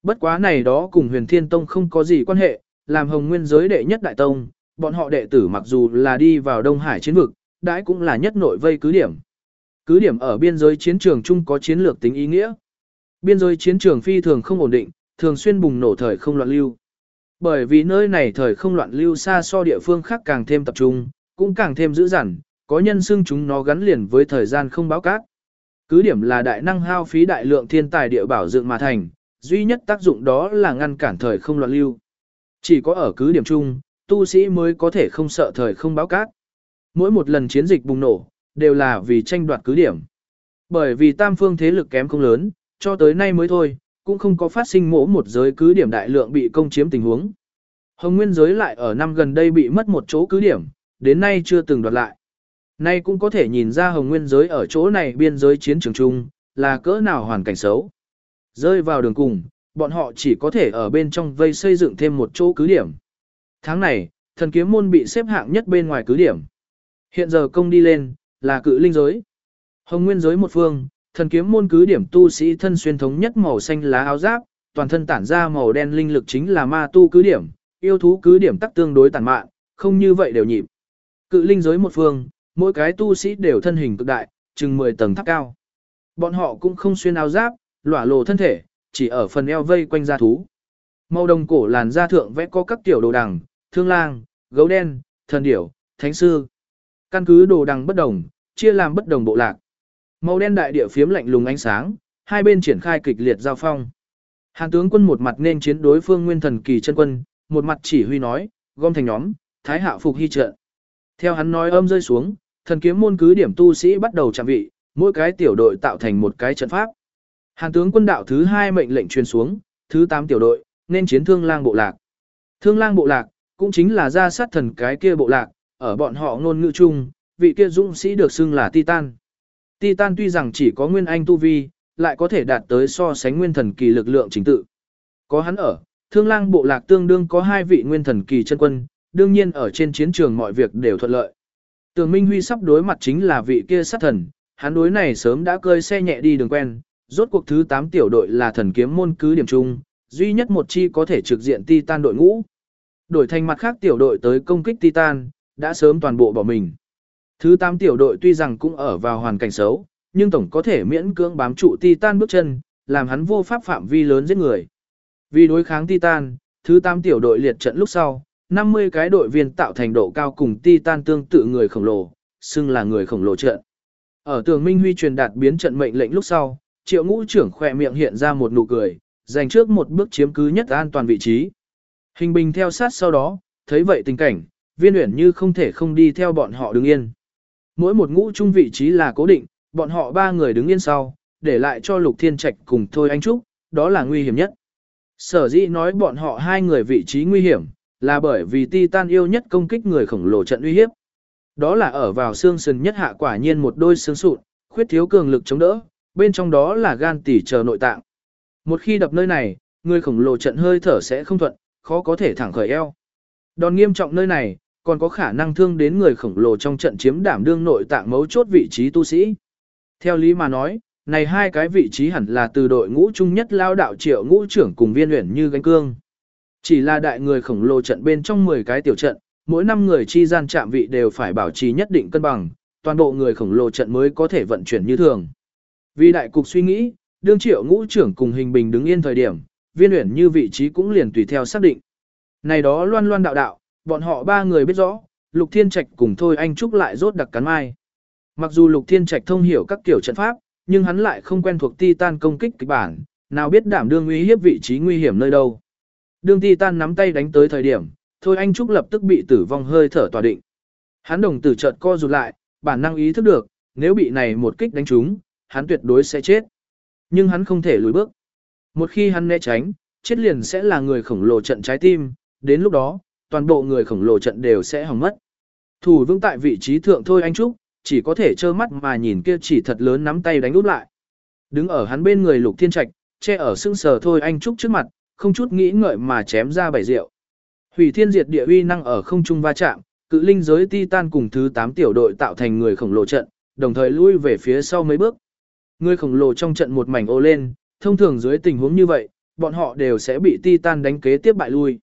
Bất quá này đó cùng huyền thiên tông không có gì quan hệ, làm hồng nguyên giới đệ nhất đại tông, bọn họ đệ tử mặc dù là đi vào Đông Hải chiến vực, đãi cũng là nhất nội vây cứ điểm. Cứ điểm ở biên giới chiến trường chung có chiến lược tính ý nghĩa. Biên giới chiến trường phi thường không ổn định, thường xuyên bùng nổ thời không loạn lưu. Bởi vì nơi này thời không loạn lưu xa so địa phương khác càng thêm tập trung, cũng càng thêm dữ dằn, có nhân xưng chúng nó gắn liền với thời gian không báo cát. Cứ điểm là đại năng hao phí đại lượng thiên tài địa bảo dựng mà thành, duy nhất tác dụng đó là ngăn cản thời không loạn lưu. Chỉ có ở cứ điểm chung, tu sĩ mới có thể không sợ thời không báo cát. Mỗi một lần chiến dịch bùng nổ, đều là vì tranh đoạt cứ điểm. Bởi vì tam phương thế lực kém không lớn, cho tới nay mới thôi, cũng không có phát sinh mỗi một giới cứ điểm đại lượng bị công chiếm tình huống. Hồng Nguyên giới lại ở năm gần đây bị mất một chỗ cứ điểm, đến nay chưa từng đoạt lại. Nay cũng có thể nhìn ra Hồng Nguyên giới ở chỗ này biên giới chiến trường chung, là cỡ nào hoàn cảnh xấu. Rơi vào đường cùng, bọn họ chỉ có thể ở bên trong vây xây dựng thêm một chỗ cứ điểm. Tháng này, thần kiếm môn bị xếp hạng nhất bên ngoài cứ điểm. Hiện giờ công đi lên, là cự linh giới. Hồng Nguyên giới một phương, thần kiếm môn cứ điểm tu sĩ thân xuyên thống nhất màu xanh lá áo giáp, toàn thân tản ra màu đen linh lực chính là ma tu cứ điểm, yêu thú cứ điểm tắc tương đối tàn mạn, không như vậy đều nhịp. Cự linh giới một phương, mỗi cái tu sĩ đều thân hình cực đại, chừng 10 tầng tháp cao. Bọn họ cũng không xuyên áo giáp, lỏa lộ thân thể, chỉ ở phần eo vây quanh da thú. Màu đồng cổ làn da thượng vẽ có các tiểu đồ đằng, thương lang, gấu đen, thần điểu, thánh sư. Căn cứ đồ đằng bất đồng, chia làm bất đồng bộ lạc. Màu đen đại địa phiếm lạnh lùng ánh sáng, hai bên triển khai kịch liệt giao phong. Hàn tướng quân một mặt nên chiến đối phương nguyên thần kỳ chân quân, một mặt chỉ huy nói, gom thành nhóm, thái hạ phục hy trợ. Theo hắn nói âm rơi xuống, thần kiếm môn cứ điểm tu sĩ bắt đầu chạm vị, mỗi cái tiểu đội tạo thành một cái trận pháp. Hàn tướng quân đạo thứ hai mệnh lệnh truyền xuống, thứ 8 tiểu đội, nên chiến thương lang bộ lạc. Thương lang bộ lạc, cũng chính là gia sát thần cái kia bộ lạc, ở bọn họ ngôn ngữ chung, vị kia dũng sĩ được xưng là Titan. Titan tuy rằng chỉ có nguyên anh tu vi, lại có thể đạt tới so sánh nguyên thần kỳ lực lượng chính tự. Có hắn ở, thương lang bộ lạc tương đương có hai vị nguyên thần kỳ chân quân, đương nhiên ở trên chiến trường mọi việc đều thuận lợi. Tường Minh Huy sắp đối mặt chính là vị kia sát thần, hắn đối này sớm đã cơi xe nhẹ đi đường quen, rốt cuộc thứ 8 tiểu đội là thần kiếm môn cứ điểm chung, duy nhất một chi có thể trực diện Titan đội ngũ. Đổi thành mặt khác tiểu đội tới công kích Titan, đã sớm toàn bộ bỏ mình. Thứ 8 tiểu đội tuy rằng cũng ở vào hoàn cảnh xấu, nhưng tổng có thể miễn cưỡng bám trụ Titan bước chân, làm hắn vô pháp phạm vi lớn giết người. Vì đối kháng Titan, thứ 8 tiểu đội liệt trận lúc sau, 50 cái đội viên tạo thành độ cao cùng Titan tương tự người khổng lồ, xưng là người khổng lồ trận. Ở tường Minh Huy truyền đạt biến trận mệnh lệnh lúc sau, triệu ngũ trưởng khỏe miệng hiện ra một nụ cười, dành trước một bước chiếm cứ nhất an toàn vị trí. Hình bình theo sát sau đó, thấy vậy tình cảnh, viên huyển như không thể không đi theo bọn họ đứng yên. Mỗi một ngũ trung vị trí là cố định, bọn họ ba người đứng yên sau, để lại cho Lục Thiên Trạch cùng Thôi Anh Trúc, đó là nguy hiểm nhất. Sở dĩ nói bọn họ hai người vị trí nguy hiểm, là bởi vì Titan yêu nhất công kích người khổng lồ trận uy hiếp. Đó là ở vào xương sườn nhất hạ quả nhiên một đôi xương sụn, khuyết thiếu cường lực chống đỡ, bên trong đó là gan tỉ chờ nội tạng. Một khi đập nơi này, người khổng lồ trận hơi thở sẽ không thuận, khó có thể thẳng khởi eo. Đòn nghiêm trọng nơi này, còn có khả năng thương đến người khổng lồ trong trận chiếm đảm đương nội tạng mấu chốt vị trí tu sĩ. Theo lý mà nói, này hai cái vị trí hẳn là từ đội ngũ chung nhất lao đạo triệu ngũ trưởng cùng viên luyện như gánh cương. Chỉ là đại người khổng lồ trận bên trong 10 cái tiểu trận, mỗi năm người chi gian chạm vị đều phải bảo trì nhất định cân bằng, toàn bộ người khổng lồ trận mới có thể vận chuyển như thường. Vì đại cục suy nghĩ, đương triệu ngũ trưởng cùng hình bình đứng yên thời điểm, viên luyện như vị trí cũng liền tùy theo xác định. Này đó loan loan đạo đạo, bọn họ ba người biết rõ, Lục Thiên Trạch cùng Thôi Anh Trúc lại rốt đặc cắn mai. Mặc dù Lục Thiên Trạch thông hiểu các kiểu trận pháp, nhưng hắn lại không quen thuộc Titan công kích kịch bản, nào biết đảm đương uy hiếp vị trí nguy hiểm nơi đâu. Đương Titan nắm tay đánh tới thời điểm, Thôi Anh Trúc lập tức bị tử vong hơi thở tỏa định. Hắn đồng tử chợt co rụt lại, bản năng ý thức được, nếu bị này một kích đánh trúng, hắn tuyệt đối sẽ chết. Nhưng hắn không thể lùi bước. Một khi hắn né tránh, chết liền sẽ là người khổng lồ trận trái tim, đến lúc đó, toàn bộ người khổng lồ trận đều sẽ hỏng mất. Thủ vững tại vị trí thượng thôi anh Trúc, chỉ có thể trơ mắt mà nhìn kia chỉ thật lớn nắm tay đánh úp lại. Đứng ở hắn bên người lục thiên trạch, che ở sưng sờ thôi anh Trúc trước mặt, không chút nghĩ ngợi mà chém ra bảy rượu. Hủy thiên diệt địa uy năng ở không trung va chạm, cự linh giới titan cùng thứ 8 tiểu đội tạo thành người khổng lồ trận, đồng thời lui về phía sau mấy bước. Người khổng lồ trong trận một mảnh ô lên, thông thường dưới tình huống như vậy, bọn họ đều sẽ bị titan đánh kế tiếp bại lui.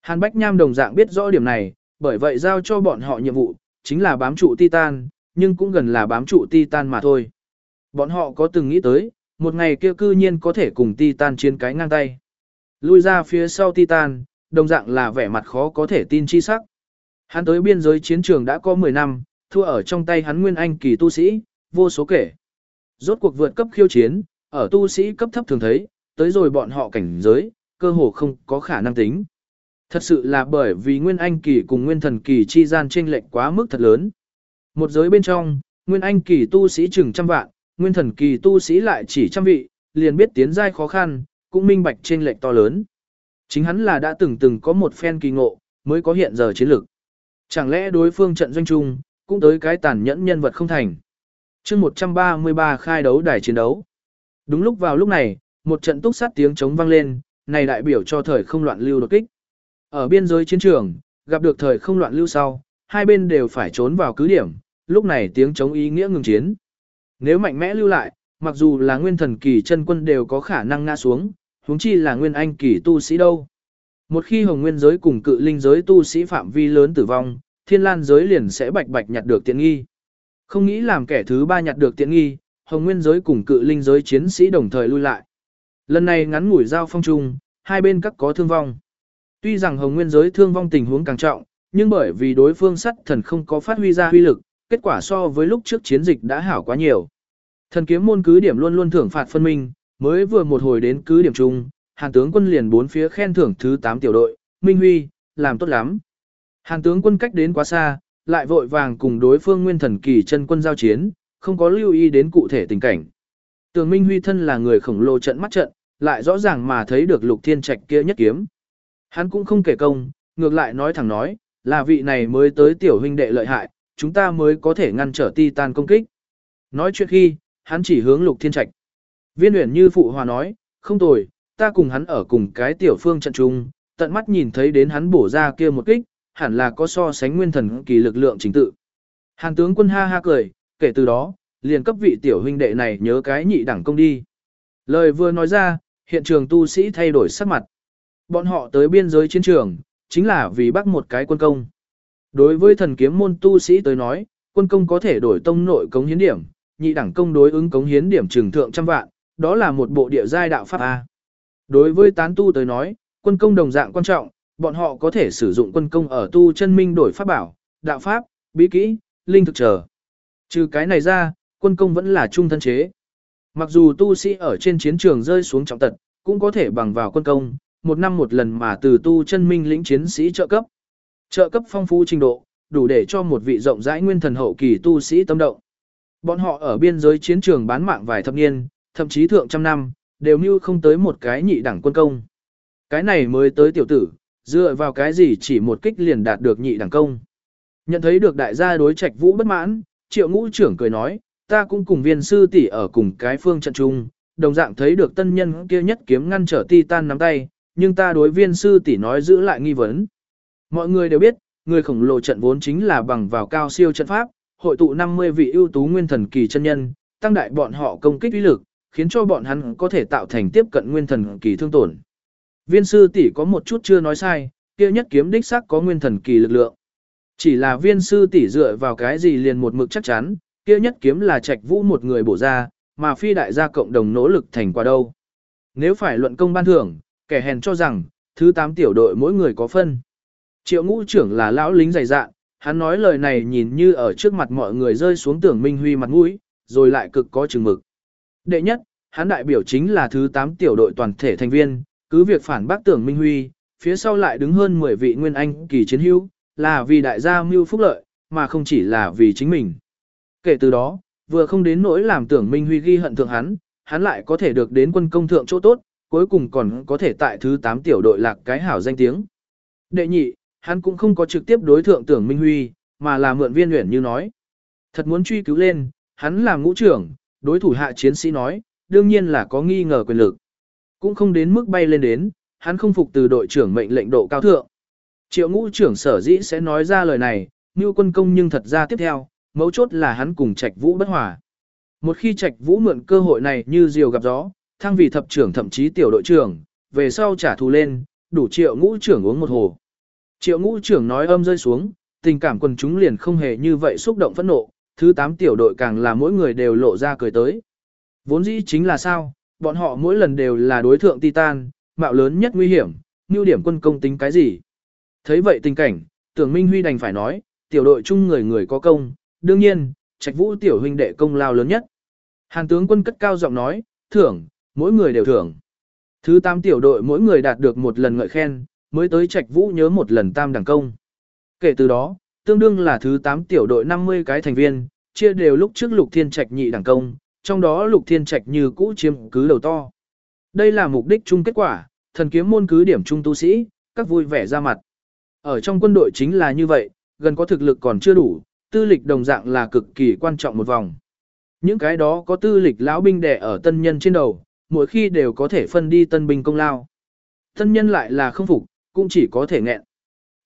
Hàn Bách Nham đồng dạng biết rõ điểm này, bởi vậy giao cho bọn họ nhiệm vụ, chính là bám trụ Titan, nhưng cũng gần là bám trụ Titan mà thôi. Bọn họ có từng nghĩ tới, một ngày kia cư nhiên có thể cùng Titan chiến cái ngang tay. Lui ra phía sau Titan, đồng dạng là vẻ mặt khó có thể tin chi sắc. Hắn tới biên giới chiến trường đã có 10 năm, thua ở trong tay hắn nguyên anh kỳ tu sĩ, vô số kể. Rốt cuộc vượt cấp khiêu chiến, ở tu sĩ cấp thấp thường thấy, tới rồi bọn họ cảnh giới, cơ hồ không có khả năng tính. Thật sự là bởi vì Nguyên Anh kỳ cùng Nguyên Thần kỳ chi gian chênh lệch quá mức thật lớn. Một giới bên trong, Nguyên Anh kỳ tu sĩ chừng trăm vạn, Nguyên Thần kỳ tu sĩ lại chỉ trăm vị, liền biết tiến giai khó khăn, cũng minh bạch trên lệch to lớn. Chính hắn là đã từng từng có một phen kỳ ngộ, mới có hiện giờ chiến lược. Chẳng lẽ đối phương trận doanh trung, cũng tới cái tàn nhẫn nhân vật không thành. chương 133 khai đấu đài chiến đấu. Đúng lúc vào lúc này, một trận túc sát tiếng chống vang lên, này đại biểu cho thời không loạn lưu đột kích. Ở biên giới chiến trường, gặp được thời không loạn lưu sau, hai bên đều phải trốn vào cứ điểm, lúc này tiếng chống ý nghĩa ngừng chiến. Nếu mạnh mẽ lưu lại, mặc dù là nguyên thần kỳ chân quân đều có khả năng ngã xuống, huống chi là nguyên anh kỳ tu sĩ đâu. Một khi hồng nguyên giới cùng cự linh giới tu sĩ phạm vi lớn tử vong, thiên lan giới liền sẽ bạch bạch nhặt được tiện nghi. Không nghĩ làm kẻ thứ ba nhặt được tiện nghi, hồng nguyên giới cùng cự linh giới chiến sĩ đồng thời lui lại. Lần này ngắn ngủi giao phong trung hai bên các có thương vong. Tuy rằng hồng nguyên giới thương vong tình huống càng trọng, nhưng bởi vì đối phương sắt thần không có phát huy ra huy lực, kết quả so với lúc trước chiến dịch đã hảo quá nhiều. Thần kiếm môn cứ điểm luôn luôn thưởng phạt phân minh, mới vừa một hồi đến cứ điểm chung, Hàn tướng quân liền bốn phía khen thưởng thứ 8 tiểu đội, Minh Huy, làm tốt lắm. Hàn tướng quân cách đến quá xa, lại vội vàng cùng đối phương nguyên thần kỳ chân quân giao chiến, không có lưu ý đến cụ thể tình cảnh. Tường Minh Huy thân là người khổng lồ trận mắt trận, lại rõ ràng mà thấy được lục thiên trạch kia nhất kiếm. Hắn cũng không kể công, ngược lại nói thẳng nói, là vị này mới tới tiểu huynh đệ lợi hại, chúng ta mới có thể ngăn trở ti tan công kích. Nói chuyện khi, hắn chỉ hướng Lục Thiên Trạch. Viên Uyển Như phụ hòa nói, không tồi, ta cùng hắn ở cùng cái tiểu phương trận trung, tận mắt nhìn thấy đến hắn bổ ra kia một kích, hẳn là có so sánh nguyên thần kỳ lực lượng chính tự. Hàn tướng quân ha ha cười, kể từ đó, liền cấp vị tiểu huynh đệ này nhớ cái nhị đẳng công đi. Lời vừa nói ra, hiện trường tu sĩ thay đổi sắc mặt. Bọn họ tới biên giới chiến trường, chính là vì bắt một cái quân công. Đối với thần kiếm môn tu sĩ tới nói, quân công có thể đổi tông nội cống hiến điểm, nhị đẳng công đối ứng cống hiến điểm trường thượng trăm vạn, đó là một bộ địa giai đạo pháp A. Đối với tán tu tới nói, quân công đồng dạng quan trọng, bọn họ có thể sử dụng quân công ở tu chân minh đổi pháp bảo, đạo pháp, bí kỹ, linh thực trở. Trừ cái này ra, quân công vẫn là trung thân chế. Mặc dù tu sĩ ở trên chiến trường rơi xuống trọng tật, cũng có thể bằng vào quân công, một năm một lần mà từ tu chân minh lĩnh chiến sĩ trợ cấp. Trợ cấp phong phú trình độ, đủ để cho một vị rộng rãi nguyên thần hậu kỳ tu sĩ tâm động. Bọn họ ở biên giới chiến trường bán mạng vài thập niên, thậm chí thượng trăm năm, đều như không tới một cái nhị đẳng quân công. Cái này mới tới tiểu tử, dựa vào cái gì chỉ một kích liền đạt được nhị đẳng công. Nhận thấy được đại gia đối trạch vũ bất mãn, triệu ngũ trưởng cười nói, ta cũng cùng viên sư tỷ ở cùng cái phương trận chung, đồng dạng thấy được tân nhân kia nhất kiếm ngăn trở ti tan nắm tay, nhưng ta đối viên sư tỷ nói giữ lại nghi vấn. Mọi người đều biết, người khổng lồ trận vốn chính là bằng vào cao siêu trận pháp, hội tụ 50 vị ưu tú nguyên thần kỳ chân nhân, tăng đại bọn họ công kích uy lực, khiến cho bọn hắn có thể tạo thành tiếp cận nguyên thần kỳ thương tổn. Viên sư tỷ có một chút chưa nói sai, kia nhất kiếm đích xác có nguyên thần kỳ lực lượng. Chỉ là viên sư tỷ dựa vào cái gì liền một mực chắc chắn, kia nhất kiếm là trạch vũ một người bổ ra, mà phi đại gia cộng đồng nỗ lực thành quả đâu. Nếu phải luận công ban thưởng, kẻ hèn cho rằng, thứ 8 tiểu đội mỗi người có phân. Triệu ngũ trưởng là lão lính dày dạn, hắn nói lời này nhìn như ở trước mặt mọi người rơi xuống tưởng Minh Huy mặt mũi, rồi lại cực có chừng mực. Đệ nhất, hắn đại biểu chính là thứ 8 tiểu đội toàn thể thành viên, cứ việc phản bác tưởng Minh Huy, phía sau lại đứng hơn 10 vị nguyên anh kỳ chiến hữu, là vì đại gia mưu phúc lợi, mà không chỉ là vì chính mình. Kể từ đó, vừa không đến nỗi làm tưởng Minh Huy ghi hận thượng hắn, hắn lại có thể được đến quân công thượng chỗ tốt, cuối cùng còn có thể tại thứ 8 tiểu đội lạc cái hảo danh tiếng. Đệ nhị, hắn cũng không có trực tiếp đối thượng tưởng Minh Huy, mà là mượn viên luyện như nói. Thật muốn truy cứu lên, hắn làm ngũ trưởng, đối thủ hạ chiến sĩ nói, đương nhiên là có nghi ngờ quyền lực. Cũng không đến mức bay lên đến, hắn không phục từ đội trưởng mệnh lệnh độ cao thượng. Triệu ngũ trưởng sở dĩ sẽ nói ra lời này, như quân công nhưng thật ra tiếp theo, mấu chốt là hắn cùng trạch vũ bất hòa. Một khi trạch vũ mượn cơ hội này như diều gặp gió, thăng vì thập trưởng thậm chí tiểu đội trưởng, về sau trả thù lên, đủ triệu ngũ trưởng uống một hồ. Triệu ngũ trưởng nói âm rơi xuống, tình cảm quần chúng liền không hề như vậy xúc động phẫn nộ, thứ 8 tiểu đội càng là mỗi người đều lộ ra cười tới. Vốn dĩ chính là sao, bọn họ mỗi lần đều là đối thượng Titan, mạo lớn nhất nguy hiểm, như điểm quân công tính cái gì. Thấy vậy tình cảnh, tưởng Minh Huy đành phải nói, tiểu đội chung người người có công, đương nhiên, trạch vũ tiểu huynh đệ công lao lớn nhất. Hàn tướng quân cất cao giọng nói, thưởng, mỗi người đều thưởng. Thứ 8 tiểu đội mỗi người đạt được một lần ngợi khen, mới tới trạch vũ nhớ một lần tam đẳng công. Kể từ đó, tương đương là thứ 8 tiểu đội 50 cái thành viên, chia đều lúc trước lục thiên trạch nhị đẳng công, trong đó lục thiên trạch như cũ chiếm cứ đầu to. Đây là mục đích chung kết quả, thần kiếm môn cứ điểm trung tu sĩ, các vui vẻ ra mặt. Ở trong quân đội chính là như vậy, gần có thực lực còn chưa đủ, tư lịch đồng dạng là cực kỳ quan trọng một vòng. Những cái đó có tư lịch lão binh đẻ ở tân nhân trên đầu, mỗi khi đều có thể phân đi tân binh công lao. Tân nhân lại là không phục, cũng chỉ có thể nghẹn.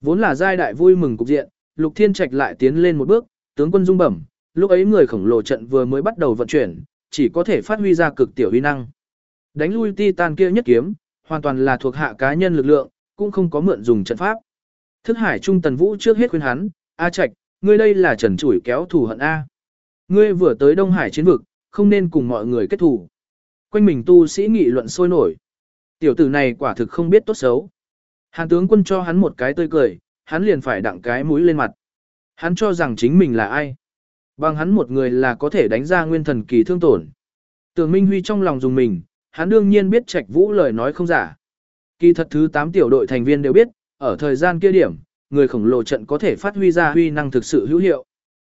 Vốn là giai đại vui mừng cục diện, Lục Thiên Trạch lại tiến lên một bước, tướng quân dung bẩm, lúc ấy người khổng lồ trận vừa mới bắt đầu vận chuyển, chỉ có thể phát huy ra cực tiểu uy năng. Đánh lui Titan kia nhất kiếm, hoàn toàn là thuộc hạ cá nhân lực lượng, cũng không có mượn dùng trận pháp. Thức Hải Trung Tần Vũ trước hết khuyên hắn, A Trạch, ngươi đây là trần chủi kéo thù hận A. Ngươi vừa tới Đông Hải chiến vực, không nên cùng mọi người kết thù. Quanh mình tu sĩ nghị luận sôi nổi. Tiểu tử này quả thực không biết tốt xấu. Hàn tướng quân cho hắn một cái tươi cười, hắn liền phải đặng cái mũi lên mặt. Hắn cho rằng chính mình là ai. Bằng hắn một người là có thể đánh ra nguyên thần kỳ thương tổn. Tường Minh Huy trong lòng dùng mình, hắn đương nhiên biết Trạch Vũ lời nói không giả. Kỳ thật thứ 8 tiểu đội thành viên đều biết, ở thời gian kia điểm, người khổng lồ trận có thể phát huy ra huy năng thực sự hữu hiệu.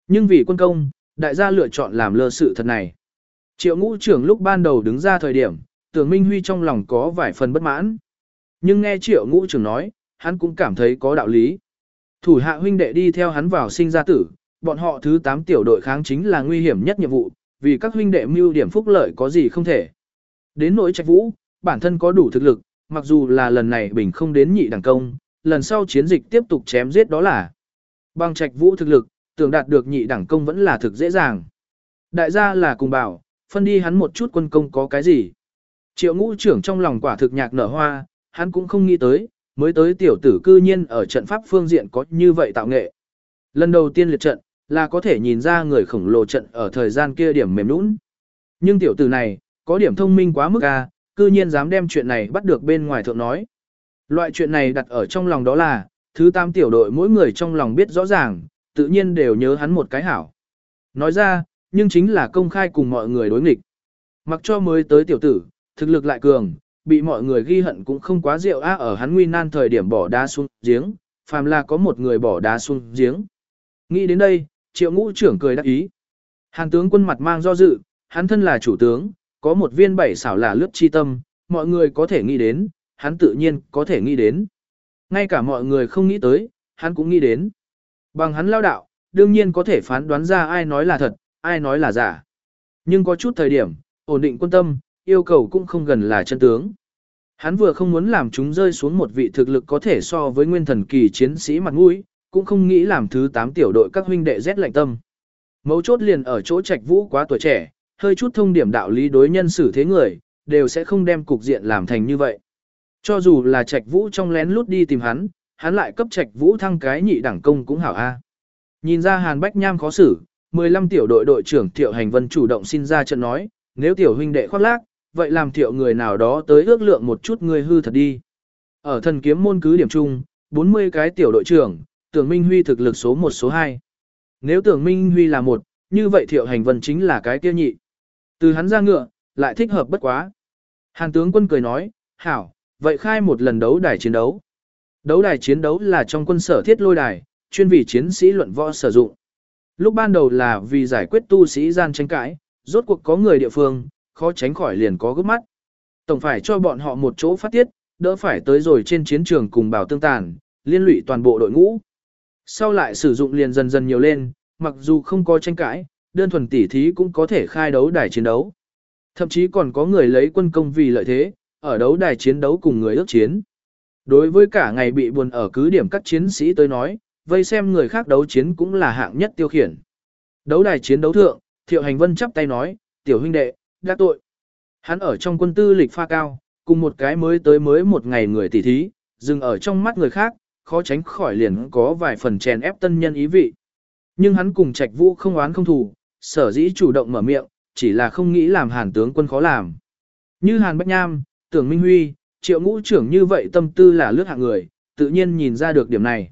Nhưng vì quân công, đại gia lựa chọn làm lơ sự thật này. Triệu ngũ trưởng lúc ban đầu đứng ra thời điểm, tưởng Minh Huy trong lòng có vài phần bất mãn. Nhưng nghe triệu ngũ trưởng nói, hắn cũng cảm thấy có đạo lý. Thủ hạ huynh đệ đi theo hắn vào sinh ra tử, bọn họ thứ 8 tiểu đội kháng chính là nguy hiểm nhất nhiệm vụ, vì các huynh đệ mưu điểm phúc lợi có gì không thể. Đến nỗi trạch vũ, bản thân có đủ thực lực, mặc dù là lần này bình không đến nhị đẳng công, lần sau chiến dịch tiếp tục chém giết đó là. Bằng trạch vũ thực lực, tưởng đạt được nhị đẳng công vẫn là thực dễ dàng. Đại gia là cùng bảo, phân đi hắn một chút quân công có cái gì. Triệu ngũ trưởng trong lòng quả thực nhạc nở hoa, hắn cũng không nghĩ tới, mới tới tiểu tử cư nhiên ở trận pháp phương diện có như vậy tạo nghệ. Lần đầu tiên liệt trận, là có thể nhìn ra người khổng lồ trận ở thời gian kia điểm mềm nũng. Nhưng tiểu tử này, có điểm thông minh quá mức a, cư nhiên dám đem chuyện này bắt được bên ngoài thượng nói. Loại chuyện này đặt ở trong lòng đó là, thứ tam tiểu đội mỗi người trong lòng biết rõ ràng, tự nhiên đều nhớ hắn một cái hảo. Nói ra, nhưng chính là công khai cùng mọi người đối nghịch. Mặc cho mới tới tiểu tử, thực lực lại cường, bị mọi người ghi hận cũng không quá rượu á ở hắn nguy nan thời điểm bỏ đá xuống giếng, phàm là có một người bỏ đá xuống giếng. Nghĩ đến đây, triệu ngũ trưởng cười đắc ý. Hàn tướng quân mặt mang do dự, hắn thân là chủ tướng, có một viên bảy xảo là lướt chi tâm, mọi người có thể nghĩ đến, hắn tự nhiên có thể nghĩ đến. Ngay cả mọi người không nghĩ tới, hắn cũng nghĩ đến. Bằng hắn lao đạo, đương nhiên có thể phán đoán ra ai nói là thật, ai nói là giả. Nhưng có chút thời điểm, ổn định quân tâm, yêu cầu cũng không gần là chân tướng. Hắn vừa không muốn làm chúng rơi xuống một vị thực lực có thể so với nguyên thần kỳ chiến sĩ mặt mũi, cũng không nghĩ làm thứ 8 tiểu đội các huynh đệ rét lạnh tâm. Mấu chốt liền ở chỗ trạch vũ quá tuổi trẻ, hơi chút thông điểm đạo lý đối nhân xử thế người, đều sẽ không đem cục diện làm thành như vậy. Cho dù là trạch vũ trong lén lút đi tìm hắn, hắn lại cấp trạch vũ thăng cái nhị đẳng công cũng hảo a. Nhìn ra Hàn Bách Nham khó xử, 15 tiểu đội đội trưởng Thiệu Hành Vân chủ động xin ra trận nói, nếu tiểu huynh đệ khoác lác, vậy làm thiệu người nào đó tới ước lượng một chút người hư thật đi. Ở thần kiếm môn cứ điểm chung, 40 cái tiểu đội trưởng, tưởng Minh Huy thực lực số 1 số 2. Nếu tưởng Minh Huy là một, như vậy thiệu hành vân chính là cái tiêu nhị. Từ hắn ra ngựa, lại thích hợp bất quá. Hàn tướng quân cười nói, hảo, vậy khai một lần đấu đài chiến đấu. Đấu đài chiến đấu là trong quân sở thiết lôi đài, chuyên vì chiến sĩ luận võ sử dụng. Lúc ban đầu là vì giải quyết tu sĩ gian tranh cãi, rốt cuộc có người địa phương, khó tránh khỏi liền có gấp mắt. Tổng phải cho bọn họ một chỗ phát tiết, đỡ phải tới rồi trên chiến trường cùng bảo tương tàn, liên lụy toàn bộ đội ngũ. Sau lại sử dụng liền dần dần nhiều lên, mặc dù không có tranh cãi, đơn thuần tỉ thí cũng có thể khai đấu đài chiến đấu. Thậm chí còn có người lấy quân công vì lợi thế, ở đấu đài chiến đấu cùng người ước chiến. Đối với cả ngày bị buồn ở cứ điểm các chiến sĩ tới nói, vây xem người khác đấu chiến cũng là hạng nhất tiêu khiển. Đấu đài chiến đấu thượng, Thiệu Hành Vân chắp tay nói, tiểu huynh đệ, đã tội. Hắn ở trong quân tư lịch pha cao, cùng một cái mới tới mới một ngày người tỉ thí, dừng ở trong mắt người khác, khó tránh khỏi liền có vài phần chèn ép tân nhân ý vị. Nhưng hắn cùng trạch vũ không oán không thù, sở dĩ chủ động mở miệng, chỉ là không nghĩ làm hàn tướng quân khó làm. Như hàn bách nham, tưởng minh huy, triệu ngũ trưởng như vậy tâm tư là lướt hạng người, tự nhiên nhìn ra được điểm này.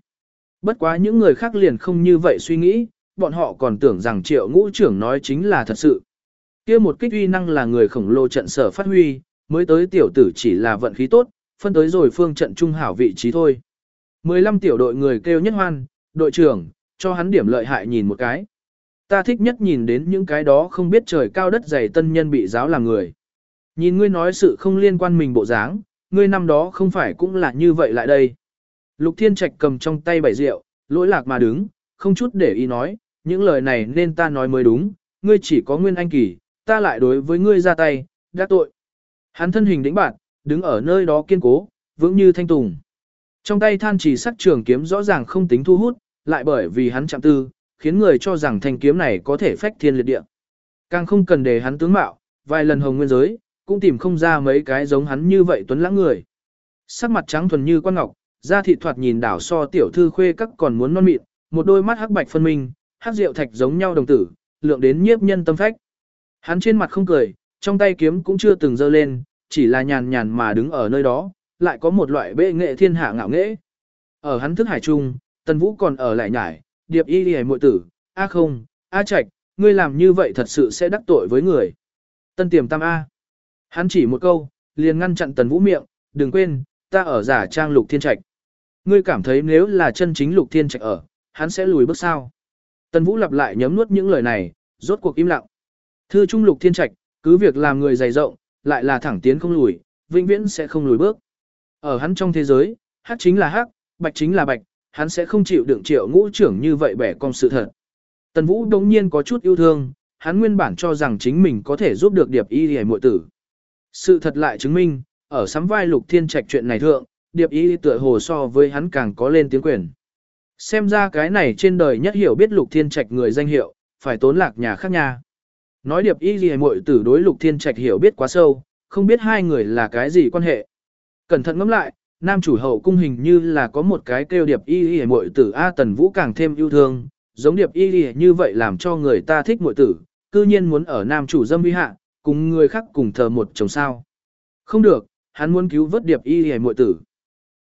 Bất quá những người khác liền không như vậy suy nghĩ, bọn họ còn tưởng rằng triệu ngũ trưởng nói chính là thật sự kia một kích uy năng là người khổng lồ trận sở phát huy, mới tới tiểu tử chỉ là vận khí tốt, phân tới rồi phương trận trung hảo vị trí thôi. 15 tiểu đội người kêu nhất hoan, đội trưởng, cho hắn điểm lợi hại nhìn một cái. Ta thích nhất nhìn đến những cái đó không biết trời cao đất dày tân nhân bị giáo làm người. Nhìn ngươi nói sự không liên quan mình bộ dáng, ngươi năm đó không phải cũng là như vậy lại đây. Lục Thiên Trạch cầm trong tay bảy rượu, lỗi lạc mà đứng, không chút để ý nói, những lời này nên ta nói mới đúng, ngươi chỉ có nguyên anh kỳ, ta lại đối với ngươi ra tay, đã tội. Hắn thân hình đĩnh bạn, đứng ở nơi đó kiên cố, vững như thanh tùng. Trong tay than chỉ sắc trường kiếm rõ ràng không tính thu hút, lại bởi vì hắn chạm tư, khiến người cho rằng thanh kiếm này có thể phách thiên liệt địa. Càng không cần để hắn tướng mạo, vài lần hồng nguyên giới, cũng tìm không ra mấy cái giống hắn như vậy tuấn lãng người. Sắc mặt trắng thuần như quan ngọc, da thịt thoạt nhìn đảo so tiểu thư khuê các còn muốn non mịn, một đôi mắt hắc bạch phân minh, hắc rượu thạch giống nhau đồng tử, lượng đến nhiếp nhân tâm phách. Hắn trên mặt không cười, trong tay kiếm cũng chưa từng giơ lên, chỉ là nhàn nhàn mà đứng ở nơi đó, lại có một loại bệ nghệ thiên hạ ngạo nghễ. Ở hắn thức hải trung, Tần Vũ còn ở lại nhải, điệp y đi muội tử, a không, a trạch, ngươi làm như vậy thật sự sẽ đắc tội với người. Tân tiềm tam A. Hắn chỉ một câu, liền ngăn chặn Tần Vũ miệng, đừng quên, ta ở giả trang lục thiên trạch. Ngươi cảm thấy nếu là chân chính lục thiên trạch ở, hắn sẽ lùi bước sao. Tần Vũ lặp lại nhấm nuốt những lời này, rốt cuộc im lặng. Thư trung lục thiên trạch, cứ việc làm người dày rộng, lại là thẳng tiến không lùi, vĩnh viễn sẽ không lùi bước. Ở hắn trong thế giới, hắc chính là hắc, bạch chính là bạch, hắn sẽ không chịu đựng triệu ngũ trưởng như vậy bẻ con sự thật. Tần Vũ đống nhiên có chút yêu thương, hắn nguyên bản cho rằng chính mình có thể giúp được điệp y hề muội tử. Sự thật lại chứng minh, ở sắm vai lục thiên trạch chuyện này thượng, điệp y tựa hồ so với hắn càng có lên tiếng quyền. Xem ra cái này trên đời nhất hiểu biết lục thiên trạch người danh hiệu, phải tốn lạc nhà khác nhà. Nói điệp y gì muội tử đối lục thiên trạch hiểu biết quá sâu, không biết hai người là cái gì quan hệ. Cẩn thận ngẫm lại, nam chủ hậu cung hình như là có một cái kêu điệp y y muội tử A tần vũ càng thêm yêu thương, giống điệp y y như vậy làm cho người ta thích muội tử, cư nhiên muốn ở nam chủ dâm vi hạ, cùng người khác cùng thờ một chồng sao. Không được, hắn muốn cứu vớt điệp y y muội tử.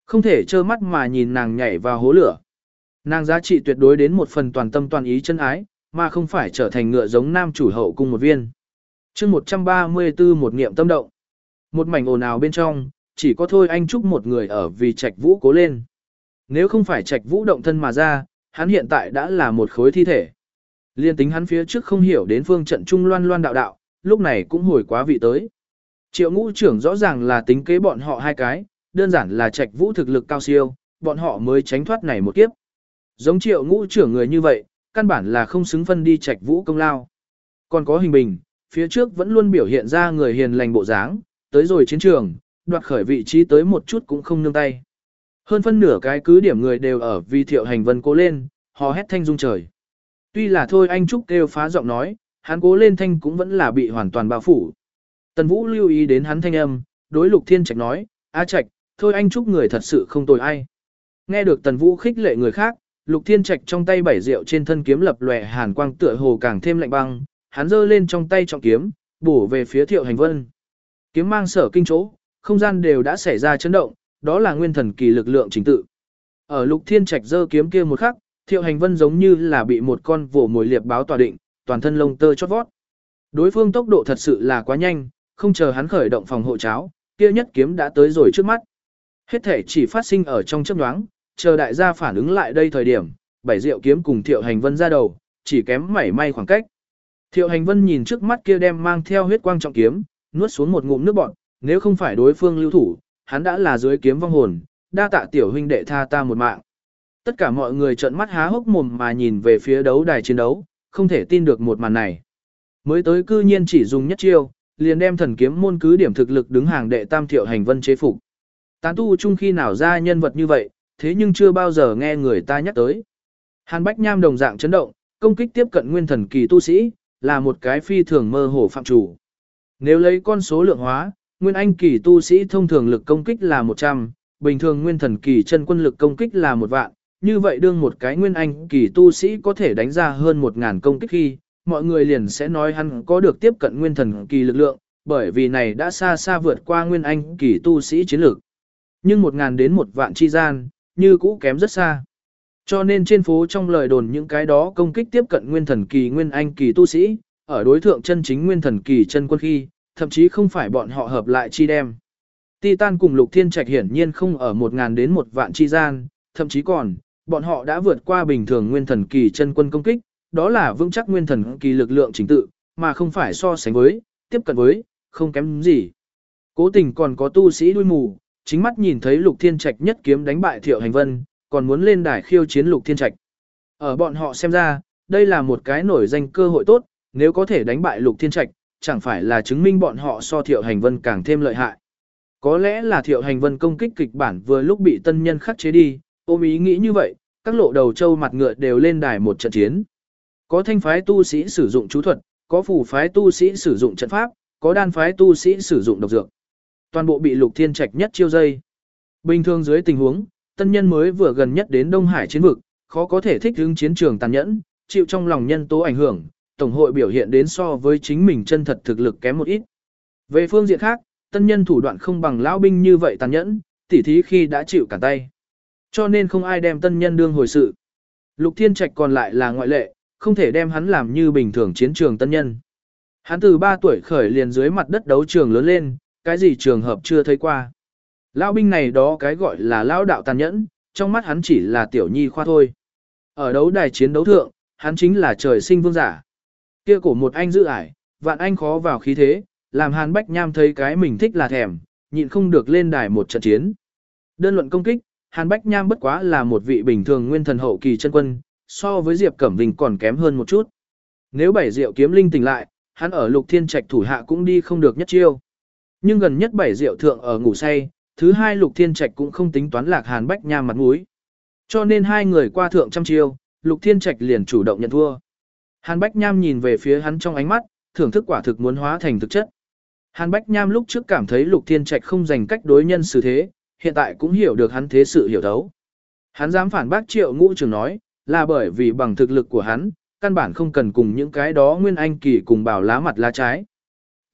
Không thể trơ mắt mà nhìn nàng nhảy vào hố lửa. Nàng giá trị tuyệt đối đến một phần toàn tâm toàn ý chân ái, mà không phải trở thành ngựa giống nam chủ hậu cung một viên. chương 134 một niệm tâm động. Một mảnh ồn ào bên trong, chỉ có thôi anh Trúc một người ở vì trạch vũ cố lên. Nếu không phải trạch vũ động thân mà ra, hắn hiện tại đã là một khối thi thể. Liên tính hắn phía trước không hiểu đến phương trận trung loan loan đạo đạo, lúc này cũng hồi quá vị tới. Triệu ngũ trưởng rõ ràng là tính kế bọn họ hai cái, đơn giản là trạch vũ thực lực cao siêu, bọn họ mới tránh thoát này một kiếp. Giống triệu ngũ trưởng người như vậy, căn bản là không xứng phân đi trạch vũ công lao. Còn có hình bình, phía trước vẫn luôn biểu hiện ra người hiền lành bộ dáng, tới rồi chiến trường, đoạt khởi vị trí tới một chút cũng không nương tay. Hơn phân nửa cái cứ điểm người đều ở vì thiệu hành vân cố lên, hò hét thanh dung trời. Tuy là thôi anh Trúc kêu phá giọng nói, hắn cố lên thanh cũng vẫn là bị hoàn toàn bao phủ. Tần Vũ lưu ý đến hắn thanh âm, đối lục thiên trạch nói, A trạch, thôi anh Trúc người thật sự không tồi ai. Nghe được Tần Vũ khích lệ người khác, Lục Thiên Trạch trong tay bảy rượu trên thân kiếm lập lòe hàn quang tựa hồ càng thêm lạnh băng, hắn giơ lên trong tay trọng kiếm, bổ về phía Thiệu Hành Vân. Kiếm mang sở kinh chỗ, không gian đều đã xảy ra chấn động, đó là nguyên thần kỳ lực lượng chính tự. Ở Lục Thiên Trạch giơ kiếm kia một khắc, Thiệu Hành Vân giống như là bị một con vồ mồi liệp báo tỏa định, toàn thân lông tơ chót vót. Đối phương tốc độ thật sự là quá nhanh, không chờ hắn khởi động phòng hộ cháo, kia nhất kiếm đã tới rồi trước mắt. Hết thể chỉ phát sinh ở trong chớp nhoáng, chờ đại gia phản ứng lại đây thời điểm, bảy rượu kiếm cùng thiệu hành vân ra đầu, chỉ kém mảy may khoảng cách. Thiệu hành vân nhìn trước mắt kia đem mang theo huyết quang trọng kiếm, nuốt xuống một ngụm nước bọt, nếu không phải đối phương lưu thủ, hắn đã là dưới kiếm vong hồn, đa tạ tiểu huynh đệ tha ta một mạng. Tất cả mọi người trợn mắt há hốc mồm mà nhìn về phía đấu đài chiến đấu, không thể tin được một màn này. Mới tới cư nhiên chỉ dùng nhất chiêu, liền đem thần kiếm môn cứ điểm thực lực đứng hàng đệ tam thiệu hành vân chế phục. Tán tu chung khi nào ra nhân vật như vậy, thế nhưng chưa bao giờ nghe người ta nhắc tới. Hàn Bách Nham đồng dạng chấn động, công kích tiếp cận nguyên thần kỳ tu sĩ, là một cái phi thường mơ hồ phạm chủ. Nếu lấy con số lượng hóa, nguyên anh kỳ tu sĩ thông thường lực công kích là 100, bình thường nguyên thần kỳ chân quân lực công kích là một vạn, như vậy đương một cái nguyên anh kỳ tu sĩ có thể đánh ra hơn 1000 công kích khi, mọi người liền sẽ nói hắn có được tiếp cận nguyên thần kỳ lực lượng, bởi vì này đã xa xa vượt qua nguyên anh kỳ tu sĩ chiến lược. Nhưng 1000 đến một vạn chi gian, như cũ kém rất xa. Cho nên trên phố trong lời đồn những cái đó công kích tiếp cận nguyên thần kỳ nguyên anh kỳ tu sĩ, ở đối thượng chân chính nguyên thần kỳ chân quân khi, thậm chí không phải bọn họ hợp lại chi đem. Titan cùng Lục Thiên Trạch hiển nhiên không ở một ngàn đến một vạn chi gian, thậm chí còn, bọn họ đã vượt qua bình thường nguyên thần kỳ chân quân công kích, đó là vững chắc nguyên thần kỳ lực lượng chính tự, mà không phải so sánh với, tiếp cận với, không kém gì. Cố tình còn có tu sĩ đuôi mù, chính mắt nhìn thấy Lục Thiên Trạch nhất kiếm đánh bại Thiệu Hành Vân, còn muốn lên đài khiêu chiến Lục Thiên Trạch. Ở bọn họ xem ra, đây là một cái nổi danh cơ hội tốt, nếu có thể đánh bại Lục Thiên Trạch, chẳng phải là chứng minh bọn họ so Thiệu Hành Vân càng thêm lợi hại. Có lẽ là Thiệu Hành Vân công kích kịch bản vừa lúc bị tân nhân khắc chế đi, ôm ý nghĩ như vậy, các lộ đầu châu mặt ngựa đều lên đài một trận chiến. Có thanh phái tu sĩ sử dụng chú thuật, có phủ phái tu sĩ sử dụng trận pháp, có đan phái tu sĩ sử dụng độc dược toàn bộ bị lục thiên trạch nhất chiêu dây. Bình thường dưới tình huống, tân nhân mới vừa gần nhất đến Đông Hải chiến vực, khó có thể thích ứng chiến trường tàn nhẫn, chịu trong lòng nhân tố ảnh hưởng, tổng hội biểu hiện đến so với chính mình chân thật thực lực kém một ít. Về phương diện khác, tân nhân thủ đoạn không bằng lão binh như vậy tàn nhẫn, tỉ thí khi đã chịu cả tay. Cho nên không ai đem tân nhân đương hồi sự. Lục Thiên Trạch còn lại là ngoại lệ, không thể đem hắn làm như bình thường chiến trường tân nhân. Hắn từ 3 tuổi khởi liền dưới mặt đất đấu trường lớn lên, cái gì trường hợp chưa thấy qua. Lão binh này đó cái gọi là lão đạo tàn nhẫn, trong mắt hắn chỉ là tiểu nhi khoa thôi. Ở đấu đài chiến đấu thượng, hắn chính là trời sinh vương giả. Kia cổ một anh giữ ải, vạn anh khó vào khí thế, làm Hàn Bách Nham thấy cái mình thích là thèm, nhịn không được lên đài một trận chiến. Đơn luận công kích, Hàn Bách Nham bất quá là một vị bình thường nguyên thần hậu kỳ chân quân, so với Diệp Cẩm Vinh còn kém hơn một chút. Nếu bảy diệu kiếm linh tỉnh lại, hắn ở lục thiên trạch thủ hạ cũng đi không được nhất chiêu. Nhưng gần nhất bảy diệu thượng ở ngủ say, thứ hai lục thiên trạch cũng không tính toán lạc Hàn Bách Nham mặt mũi. Cho nên hai người qua thượng trăm chiêu, lục thiên trạch liền chủ động nhận thua. Hàn Bách Nham nhìn về phía hắn trong ánh mắt, thưởng thức quả thực muốn hóa thành thực chất. Hàn Bách Nham lúc trước cảm thấy Lục Thiên Trạch không dành cách đối nhân xử thế, hiện tại cũng hiểu được hắn thế sự hiểu thấu. Hắn dám phản bác triệu ngũ trường nói, là bởi vì bằng thực lực của hắn, căn bản không cần cùng những cái đó nguyên anh kỳ cùng bảo lá mặt lá trái.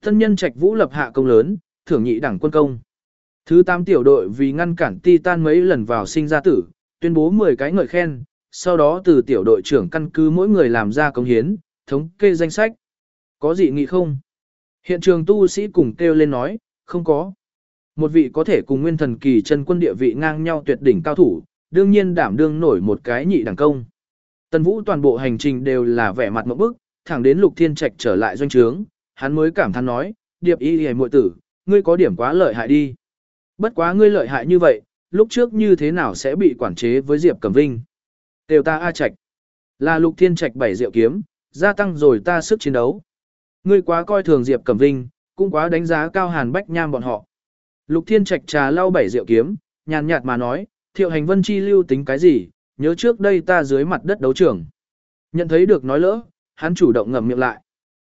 Thân nhân Trạch Vũ lập hạ công lớn, thưởng nhị đẳng quân công. Thứ 8 tiểu đội vì ngăn cản Titan mấy lần vào sinh ra tử, tuyên bố 10 cái ngợi khen, sau đó từ tiểu đội trưởng căn cứ mỗi người làm ra công hiến, thống kê danh sách. Có gì nghị không? Hiện trường tu sĩ cùng kêu lên nói, không có. Một vị có thể cùng nguyên thần kỳ chân quân địa vị ngang nhau tuyệt đỉnh cao thủ, đương nhiên đảm đương nổi một cái nhị đẳng công. Tần Vũ toàn bộ hành trình đều là vẻ mặt một bức, thẳng đến Lục Thiên Trạch trở lại doanh trướng, hắn mới cảm thán nói, điệp y hề muội tử, ngươi có điểm quá lợi hại đi. Bất quá ngươi lợi hại như vậy, lúc trước như thế nào sẽ bị quản chế với Diệp Cẩm Vinh. Đều ta A Trạch, là Lục Thiên Trạch bảy diệu kiếm, gia tăng rồi ta sức chiến đấu. Ngươi quá coi thường Diệp Cẩm Vinh, cũng quá đánh giá cao Hàn Bách Nham bọn họ. Lục Thiên Trạch trà lau bảy rượu kiếm, nhàn nhạt mà nói, thiệu hành vân chi lưu tính cái gì, nhớ trước đây ta dưới mặt đất đấu trường. Nhận thấy được nói lỡ, hắn chủ động ngậm miệng lại.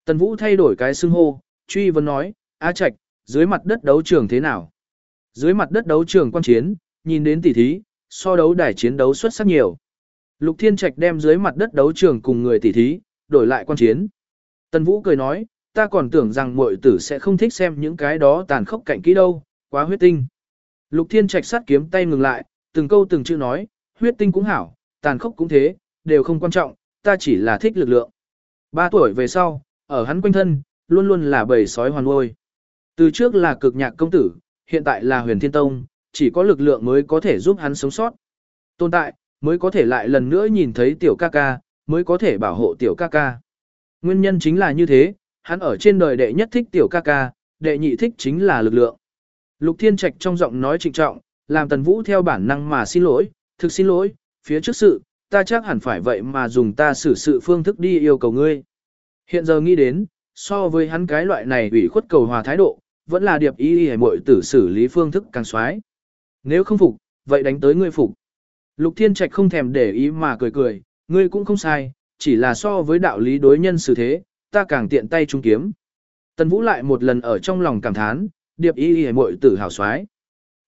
Tần Vũ thay đổi cái xưng hô, truy vấn nói, A Trạch, dưới mặt đất đấu trường thế nào? Dưới mặt đất đấu trường quan chiến, nhìn đến tỉ thí, so đấu đài chiến đấu xuất sắc nhiều. Lục Thiên Trạch đem dưới mặt đất đấu trường cùng người tỉ thí, đổi lại quan chiến. Tần Vũ cười nói, ta còn tưởng rằng muội tử sẽ không thích xem những cái đó tàn khốc cảnh kỹ đâu, quá huyết tinh. Lục Thiên Trạch sát kiếm tay ngừng lại, từng câu từng chữ nói, huyết tinh cũng hảo, tàn khốc cũng thế, đều không quan trọng, ta chỉ là thích lực lượng. Ba tuổi về sau, ở hắn quanh thân, luôn luôn là bầy sói hoàn ngôi. Từ trước là cực nhạc công tử, hiện tại là huyền thiên tông, chỉ có lực lượng mới có thể giúp hắn sống sót. Tồn tại, mới có thể lại lần nữa nhìn thấy tiểu ca ca, mới có thể bảo hộ tiểu ca ca. Nguyên nhân chính là như thế, hắn ở trên đời đệ nhất thích tiểu ca ca, đệ nhị thích chính là lực lượng. Lục Thiên Trạch trong giọng nói trịnh trọng, làm Tần Vũ theo bản năng mà xin lỗi, thực xin lỗi, phía trước sự, ta chắc hẳn phải vậy mà dùng ta xử sự phương thức đi yêu cầu ngươi. Hiện giờ nghĩ đến, so với hắn cái loại này ủy khuất cầu hòa thái độ, vẫn là điệp ý y muội tử xử lý phương thức càng xoái. Nếu không phục, vậy đánh tới ngươi phục. Lục Thiên Trạch không thèm để ý mà cười cười, ngươi cũng không sai, chỉ là so với đạo lý đối nhân xử thế, ta càng tiện tay trung kiếm. Tần Vũ lại một lần ở trong lòng cảm thán, điệp y y muội tử hào xoái.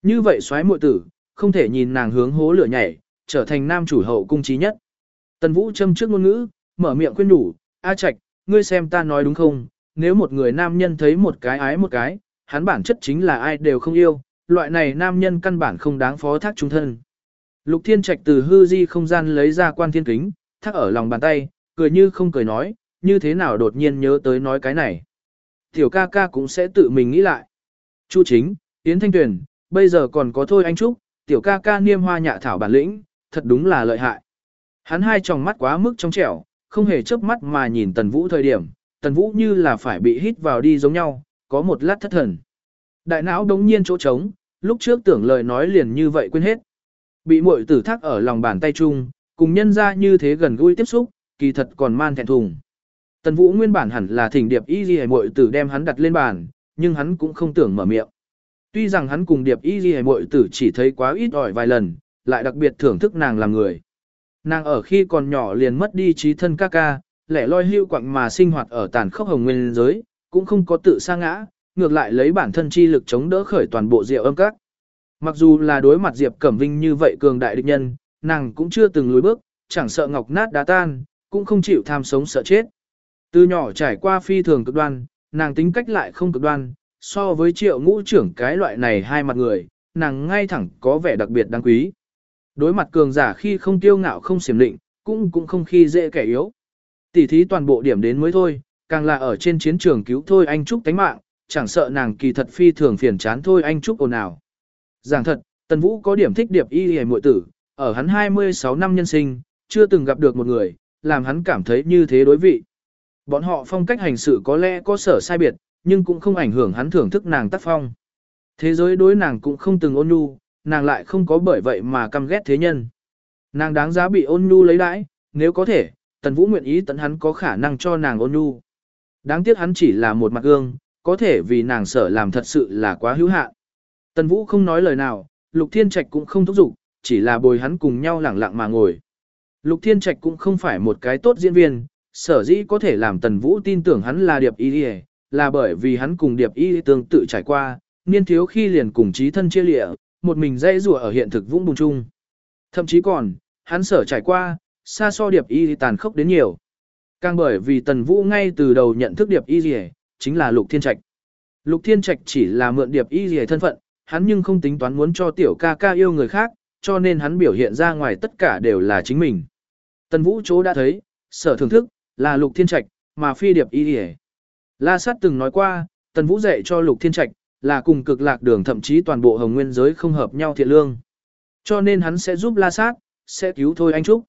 Như vậy xoái muội tử, không thể nhìn nàng hướng hố lửa nhảy, trở thành nam chủ hậu cung trí nhất. Tần Vũ châm trước ngôn ngữ, mở miệng khuyên nhủ, A Trạch, ngươi xem ta nói đúng không, nếu một người nam nhân thấy một cái ái một cái, hắn bản chất chính là ai đều không yêu, loại này nam nhân căn bản không đáng phó thác trung thân. Lục Thiên Trạch từ hư di không gian lấy ra quan thiên kính, thác ở lòng bàn tay, cười như không cười nói, như thế nào đột nhiên nhớ tới nói cái này. Tiểu ca ca cũng sẽ tự mình nghĩ lại. Chu chính, Yến Thanh Tuyền, bây giờ còn có thôi anh Trúc, tiểu ca ca niêm hoa nhạ thảo bản lĩnh, thật đúng là lợi hại. Hắn hai tròng mắt quá mức trong trẻo, không hề chớp mắt mà nhìn Tần Vũ thời điểm, Tần Vũ như là phải bị hít vào đi giống nhau, có một lát thất thần. Đại não đống nhiên chỗ trống, lúc trước tưởng lời nói liền như vậy quên hết. Bị muội tử thác ở lòng bàn tay chung, cùng nhân ra như thế gần gũi tiếp xúc, kỳ thật còn man thẹn thùng. Tần Vũ nguyên bản hẳn là thỉnh điệp y ghi muội tử đem hắn đặt lên bàn, nhưng hắn cũng không tưởng mở miệng. Tuy rằng hắn cùng điệp y ghi muội tử chỉ thấy quá ít ỏi vài lần, lại đặc biệt thưởng thức nàng làm người. Nàng ở khi còn nhỏ liền mất đi trí thân ca ca, lẻ loi hưu quặng mà sinh hoạt ở tàn khốc hồng nguyên giới, cũng không có tự sa ngã, ngược lại lấy bản thân chi lực chống đỡ khởi toàn bộ diệu âm các. Mặc dù là đối mặt Diệp Cẩm Vinh như vậy cường đại địch nhân, nàng cũng chưa từng lùi bước, chẳng sợ ngọc nát đá tan, cũng không chịu tham sống sợ chết. Từ nhỏ trải qua phi thường cực đoan, nàng tính cách lại không cực đoan, so với triệu ngũ trưởng cái loại này hai mặt người, nàng ngay thẳng có vẻ đặc biệt đáng quý. Đối mặt cường giả khi không tiêu ngạo không xiểm định, cũng cũng không khi dễ kẻ yếu. Tỉ thí toàn bộ điểm đến mới thôi, càng là ở trên chiến trường cứu thôi anh Trúc tánh mạng, chẳng sợ nàng kỳ thật phi thường phiền chán thôi anh Trúc ồn ào. Giảng thật, Tần Vũ có điểm thích điệp y hề muội tử, ở hắn 26 năm nhân sinh, chưa từng gặp được một người, làm hắn cảm thấy như thế đối vị. Bọn họ phong cách hành sự có lẽ có sở sai biệt, nhưng cũng không ảnh hưởng hắn thưởng thức nàng tác phong. Thế giới đối nàng cũng không từng ôn nhu, nàng lại không có bởi vậy mà căm ghét thế nhân. Nàng đáng giá bị ôn nhu lấy đãi, nếu có thể, tần vũ nguyện ý tận hắn có khả năng cho nàng ôn nhu. Đáng tiếc hắn chỉ là một mặt gương, có thể vì nàng sợ làm thật sự là quá hữu hạn. Tần vũ không nói lời nào, lục thiên trạch cũng không thúc giục, chỉ là bồi hắn cùng nhau lẳng lặng mà ngồi. Lục thiên trạch cũng không phải một cái tốt diễn viên, sở dĩ có thể làm tần vũ tin tưởng hắn là điệp y là bởi vì hắn cùng điệp y tương tự trải qua, niên thiếu khi liền cùng trí thân chia lịa, một mình dây rùa ở hiện thực vũng bùng chung. Thậm chí còn, hắn sở trải qua, xa so điệp y tàn khốc đến nhiều. Càng bởi vì tần vũ ngay từ đầu nhận thức điệp y gì chính là lục thiên trạch. Lục thiên trạch chỉ là mượn điệp y gì thân phận, hắn nhưng không tính toán muốn cho tiểu ca ca yêu người khác, cho nên hắn biểu hiện ra ngoài tất cả đều là chính mình. Tần vũ chỗ đã thấy, sở thưởng thức, là lục thiên trạch, mà phi điệp y gì La sát từng nói qua, tần vũ dạy cho lục thiên trạch, là cùng cực lạc đường thậm chí toàn bộ hồng nguyên giới không hợp nhau thiện lương. Cho nên hắn sẽ giúp La sát, sẽ cứu thôi anh Trúc.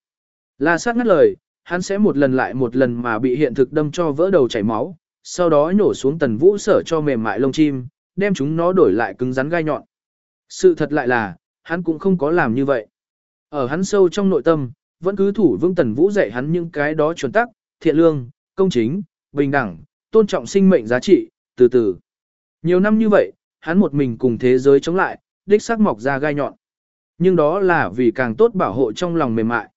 La sát ngắt lời, hắn sẽ một lần lại một lần mà bị hiện thực đâm cho vỡ đầu chảy máu, sau đó nhổ xuống tần vũ sở cho mềm mại lông chim, đem chúng nó đổi lại cứng rắn gai nhọn. Sự thật lại là, hắn cũng không có làm như vậy. Ở hắn sâu trong nội tâm, vẫn cứ thủ vương tần vũ dạy hắn những cái đó chuẩn tắc, thiện lương, công chính, bình đẳng, tôn trọng sinh mệnh giá trị, từ từ. Nhiều năm như vậy, hắn một mình cùng thế giới chống lại, đích xác mọc ra gai nhọn. Nhưng đó là vì càng tốt bảo hộ trong lòng mềm mại.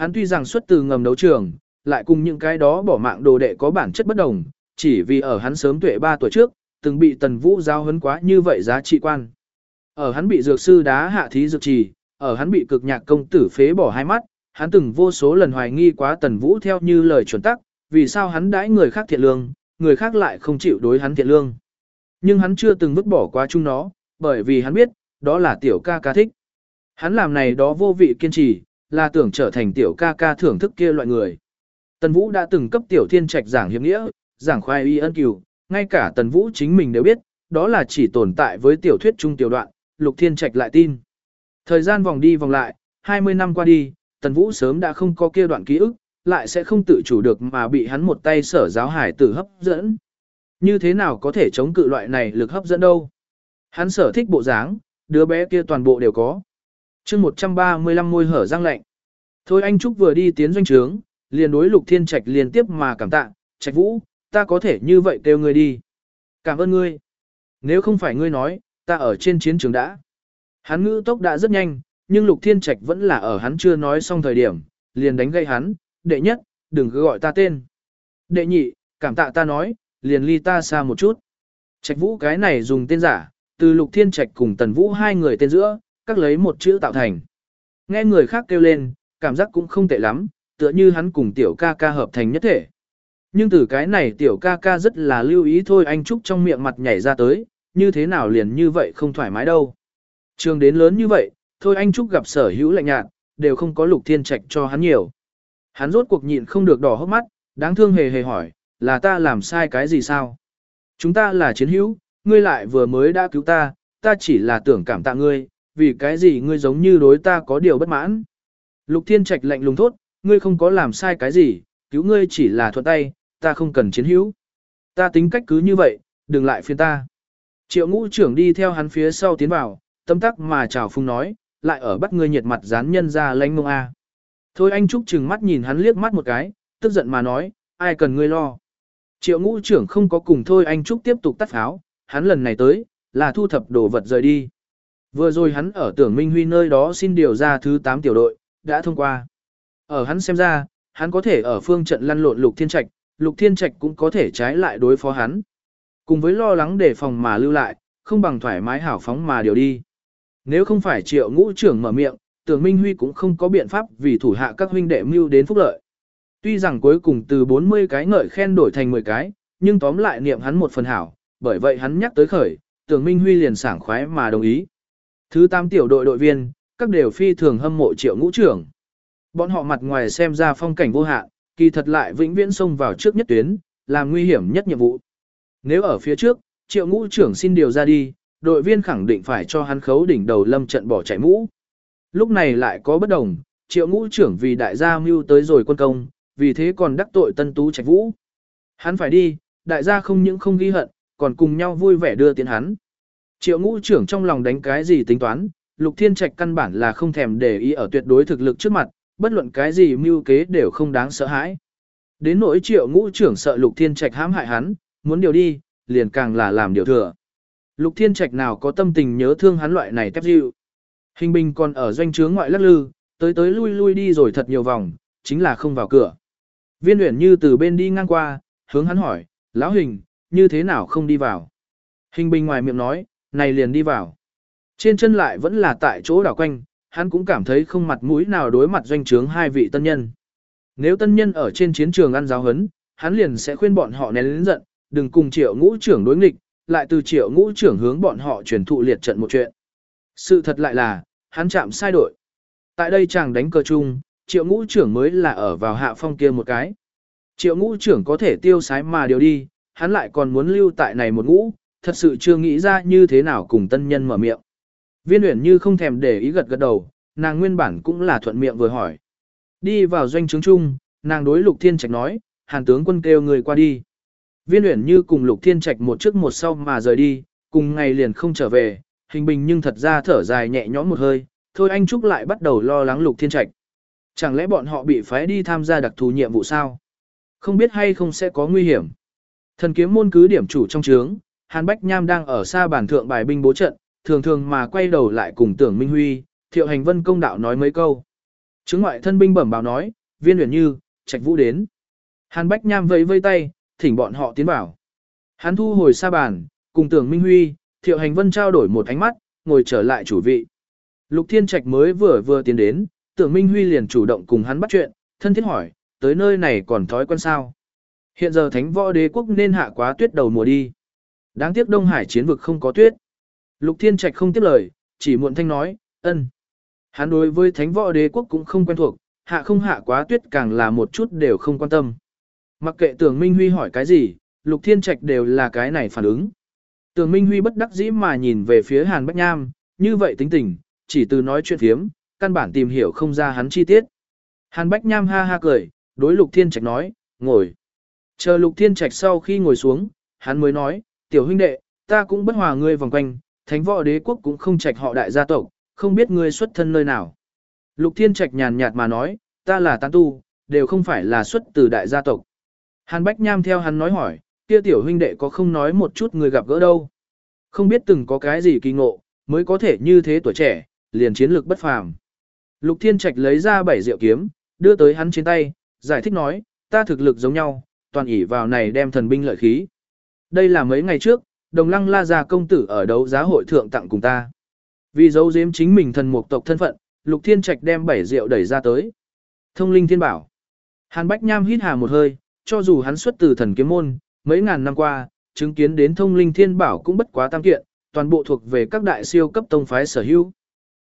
Hắn tuy rằng xuất từ ngầm đấu trường, lại cùng những cái đó bỏ mạng đồ đệ có bản chất bất đồng, chỉ vì ở hắn sớm tuệ 3 tuổi trước, từng bị tần vũ giao hấn quá như vậy giá trị quan. Ở hắn bị dược sư đá hạ thí dược trì, ở hắn bị cực nhạc công tử phế bỏ hai mắt, hắn từng vô số lần hoài nghi quá tần vũ theo như lời chuẩn tắc, vì sao hắn đãi người khác thiện lương, người khác lại không chịu đối hắn thiện lương. Nhưng hắn chưa từng vứt bỏ qua chung nó, bởi vì hắn biết, đó là tiểu ca ca thích. Hắn làm này đó vô vị kiên trì, là tưởng trở thành tiểu ca ca thưởng thức kia loại người. Tần Vũ đã từng cấp tiểu thiên trạch giảng hiệp nghĩa, giảng khoai y ân cửu, ngay cả Tần Vũ chính mình đều biết, đó là chỉ tồn tại với tiểu thuyết trung tiểu đoạn, Lục Thiên Trạch lại tin. Thời gian vòng đi vòng lại, 20 năm qua đi, Tần Vũ sớm đã không có kia đoạn ký ức, lại sẽ không tự chủ được mà bị hắn một tay sở giáo hải tử hấp dẫn. Như thế nào có thể chống cự loại này lực hấp dẫn đâu? Hắn sở thích bộ dáng, đứa bé kia toàn bộ đều có chương 135 môi hở răng lạnh. Thôi anh Trúc vừa đi tiến doanh trướng, liền đối lục thiên trạch liên tiếp mà cảm tạ, trạch vũ, ta có thể như vậy kêu ngươi đi. Cảm ơn ngươi. Nếu không phải ngươi nói, ta ở trên chiến trường đã. Hắn ngữ tốc đã rất nhanh, nhưng lục thiên trạch vẫn là ở hắn chưa nói xong thời điểm, liền đánh gây hắn, đệ nhất, đừng cứ gọi ta tên. Đệ nhị, cảm tạ ta nói, liền ly ta xa một chút. Trạch vũ cái này dùng tên giả, từ lục thiên trạch cùng tần vũ hai người tên giữa, các lấy một chữ tạo thành. Nghe người khác kêu lên, cảm giác cũng không tệ lắm, tựa như hắn cùng tiểu ca ca hợp thành nhất thể. Nhưng từ cái này tiểu ca ca rất là lưu ý thôi anh Trúc trong miệng mặt nhảy ra tới, như thế nào liền như vậy không thoải mái đâu. Trường đến lớn như vậy, thôi anh Trúc gặp sở hữu lạnh nhạt, đều không có lục thiên trạch cho hắn nhiều. Hắn rốt cuộc nhịn không được đỏ hốc mắt, đáng thương hề hề hỏi, là ta làm sai cái gì sao? Chúng ta là chiến hữu, ngươi lại vừa mới đã cứu ta, ta chỉ là tưởng cảm tạ ngươi, vì cái gì ngươi giống như đối ta có điều bất mãn. Lục Thiên Trạch lạnh lùng thốt, ngươi không có làm sai cái gì, cứu ngươi chỉ là thuận tay, ta không cần chiến hữu. Ta tính cách cứ như vậy, đừng lại phiền ta. Triệu ngũ trưởng đi theo hắn phía sau tiến vào, tâm tắc mà chào phung nói, lại ở bắt ngươi nhiệt mặt dán nhân ra lánh mông A. Thôi anh Trúc chừng mắt nhìn hắn liếc mắt một cái, tức giận mà nói, ai cần ngươi lo. Triệu ngũ trưởng không có cùng thôi anh Trúc tiếp tục tắt pháo, hắn lần này tới, là thu thập đồ vật rời đi. Vừa rồi hắn ở tưởng Minh Huy nơi đó xin điều ra thứ 8 tiểu đội, đã thông qua. Ở hắn xem ra, hắn có thể ở phương trận lăn lộn Lục Thiên Trạch, Lục Thiên Trạch cũng có thể trái lại đối phó hắn. Cùng với lo lắng đề phòng mà lưu lại, không bằng thoải mái hảo phóng mà điều đi. Nếu không phải triệu ngũ trưởng mở miệng, tưởng Minh Huy cũng không có biện pháp vì thủ hạ các huynh đệ mưu đến phúc lợi. Tuy rằng cuối cùng từ 40 cái ngợi khen đổi thành 10 cái, nhưng tóm lại niệm hắn một phần hảo, bởi vậy hắn nhắc tới khởi, tưởng Minh Huy liền sảng khoái mà đồng ý. Thứ 8 tiểu đội đội viên, các đều phi thường hâm mộ triệu ngũ trưởng. Bọn họ mặt ngoài xem ra phong cảnh vô hạn, kỳ thật lại vĩnh viễn xông vào trước nhất tuyến, làm nguy hiểm nhất nhiệm vụ. Nếu ở phía trước, triệu ngũ trưởng xin điều ra đi, đội viên khẳng định phải cho hắn khấu đỉnh đầu lâm trận bỏ chạy mũ. Lúc này lại có bất đồng, triệu ngũ trưởng vì đại gia mưu tới rồi quân công, vì thế còn đắc tội tân tú trạch vũ. Hắn phải đi, đại gia không những không ghi hận, còn cùng nhau vui vẻ đưa tiến hắn. Triệu ngũ trưởng trong lòng đánh cái gì tính toán, Lục Thiên Trạch căn bản là không thèm để ý ở tuyệt đối thực lực trước mặt, bất luận cái gì mưu kế đều không đáng sợ hãi. Đến nỗi triệu ngũ trưởng sợ Lục Thiên Trạch hãm hại hắn, muốn điều đi, liền càng là làm điều thừa. Lục Thiên Trạch nào có tâm tình nhớ thương hắn loại này tép dịu. Hình bình còn ở doanh trướng ngoại lắc lư, tới tới lui lui đi rồi thật nhiều vòng, chính là không vào cửa. Viên uyển như từ bên đi ngang qua, hướng hắn hỏi, lão hình, như thế nào không đi vào? Hình bình ngoài miệng nói, này liền đi vào. Trên chân lại vẫn là tại chỗ đảo quanh, hắn cũng cảm thấy không mặt mũi nào đối mặt doanh trướng hai vị tân nhân. Nếu tân nhân ở trên chiến trường ăn giáo hấn, hắn liền sẽ khuyên bọn họ nén lĩnh giận, đừng cùng triệu ngũ trưởng đối nghịch, lại từ triệu ngũ trưởng hướng bọn họ truyền thụ liệt trận một chuyện. Sự thật lại là, hắn chạm sai đội. Tại đây chàng đánh cờ chung, triệu ngũ trưởng mới là ở vào hạ phong kia một cái. Triệu ngũ trưởng có thể tiêu sái mà điều đi, hắn lại còn muốn lưu tại này một ngũ, thật sự chưa nghĩ ra như thế nào cùng tân nhân mở miệng. Viên uyển như không thèm để ý gật gật đầu, nàng nguyên bản cũng là thuận miệng vừa hỏi. Đi vào doanh trướng chung, nàng đối lục thiên trạch nói, hàn tướng quân kêu người qua đi. Viên uyển như cùng lục thiên trạch một trước một sau mà rời đi, cùng ngày liền không trở về, hình bình nhưng thật ra thở dài nhẹ nhõm một hơi, thôi anh Trúc lại bắt đầu lo lắng lục thiên trạch. Chẳng lẽ bọn họ bị phái đi tham gia đặc thù nhiệm vụ sao? Không biết hay không sẽ có nguy hiểm. Thần kiếm môn cứ điểm chủ trong trướng, Hàn Bách Nham đang ở xa bản thượng bài binh bố trận, thường thường mà quay đầu lại cùng tưởng Minh Huy, thiệu hành vân công đạo nói mấy câu. Chứng ngoại thân binh bẩm báo nói, viên huyền như, trạch vũ đến. Hàn Bách Nham vẫy vây tay, thỉnh bọn họ tiến vào. Hắn thu hồi xa bàn, cùng tưởng Minh Huy, thiệu hành vân trao đổi một ánh mắt, ngồi trở lại chủ vị. Lục Thiên Trạch mới vừa vừa tiến đến, tưởng Minh Huy liền chủ động cùng hắn bắt chuyện, thân thiết hỏi, tới nơi này còn thói quen sao. Hiện giờ thánh võ đế quốc nên hạ quá tuyết đầu mùa đi. Đáng tiếc Đông Hải chiến vực không có tuyết. Lục Thiên Trạch không tiếp lời, chỉ muộn thanh nói, ân. Hắn đối với thánh võ đế quốc cũng không quen thuộc, hạ không hạ quá tuyết càng là một chút đều không quan tâm. Mặc kệ tưởng Minh Huy hỏi cái gì, Lục Thiên Trạch đều là cái này phản ứng. Tưởng Minh Huy bất đắc dĩ mà nhìn về phía Hàn Bách Nham, như vậy tính tình, chỉ từ nói chuyện thiếm, căn bản tìm hiểu không ra hắn chi tiết. Hàn Bách Nham ha ha cười, đối Lục Thiên Trạch nói, ngồi. Chờ Lục Thiên Trạch sau khi ngồi xuống, hắn mới nói, tiểu huynh đệ, ta cũng bất hòa ngươi vòng quanh, thánh võ đế quốc cũng không trạch họ đại gia tộc, không biết ngươi xuất thân nơi nào. Lục Thiên Trạch nhàn nhạt mà nói, ta là tán tu, đều không phải là xuất từ đại gia tộc. Hàn Bách Nham theo hắn nói hỏi, kia tiểu huynh đệ có không nói một chút người gặp gỡ đâu. Không biết từng có cái gì kỳ ngộ, mới có thể như thế tuổi trẻ, liền chiến lược bất phàm. Lục Thiên Trạch lấy ra bảy rượu kiếm, đưa tới hắn trên tay, giải thích nói, ta thực lực giống nhau, toàn ỷ vào này đem thần binh lợi khí. Đây là mấy ngày trước, đồng lăng la gia công tử ở đấu giá hội thượng tặng cùng ta. Vì giấu giếm chính mình thần mục tộc thân phận, Lục Thiên Trạch đem bảy rượu đẩy ra tới. Thông linh thiên bảo. Hàn Bách Nham hít hà một hơi, cho dù hắn xuất từ thần kiếm môn, mấy ngàn năm qua, chứng kiến đến thông linh thiên bảo cũng bất quá tam kiện, toàn bộ thuộc về các đại siêu cấp tông phái sở hữu.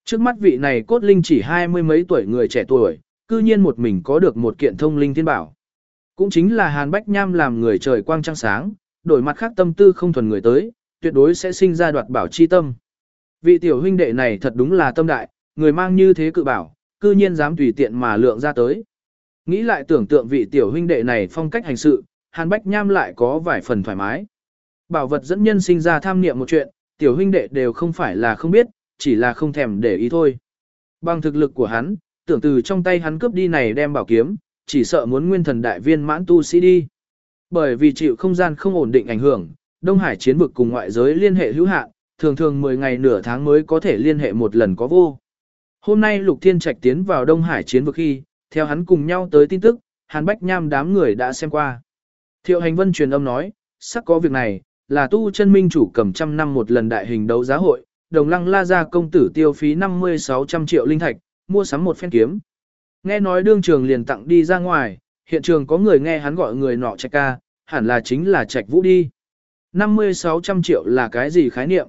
Trước mắt vị này cốt linh chỉ hai mươi mấy tuổi người trẻ tuổi, cư nhiên một mình có được một kiện thông linh thiên bảo. Cũng chính là Hàn Bách Nham làm người trời quang trăng sáng, đổi mặt khác tâm tư không thuần người tới, tuyệt đối sẽ sinh ra đoạt bảo chi tâm. Vị tiểu huynh đệ này thật đúng là tâm đại, người mang như thế cự bảo, cư nhiên dám tùy tiện mà lượng ra tới. Nghĩ lại tưởng tượng vị tiểu huynh đệ này phong cách hành sự, Hàn Bách Nham lại có vài phần thoải mái. Bảo vật dẫn nhân sinh ra tham niệm một chuyện, tiểu huynh đệ đều không phải là không biết, chỉ là không thèm để ý thôi. Bằng thực lực của hắn, tưởng từ trong tay hắn cướp đi này đem bảo kiếm, chỉ sợ muốn nguyên thần đại viên mãn tu sĩ đi. Bởi vì chịu không gian không ổn định ảnh hưởng, Đông Hải chiến vực cùng ngoại giới liên hệ hữu hạn, thường thường 10 ngày nửa tháng mới có thể liên hệ một lần có vô. Hôm nay Lục Thiên Trạch tiến vào Đông Hải chiến vực khi, theo hắn cùng nhau tới tin tức, Hàn Bách Nham đám người đã xem qua. Thiệu Hành Vân truyền âm nói, sắc có việc này, là tu chân minh chủ cầm trăm năm một lần đại hình đấu giá hội, đồng lăng la ra công tử tiêu phí 50-600 triệu linh thạch, mua sắm một phen kiếm. Nghe nói đương trường liền tặng đi ra ngoài, hiện trường có người nghe hắn gọi người nọ trạch ca, hẳn là chính là trạch vũ đi. 50-600 triệu là cái gì khái niệm?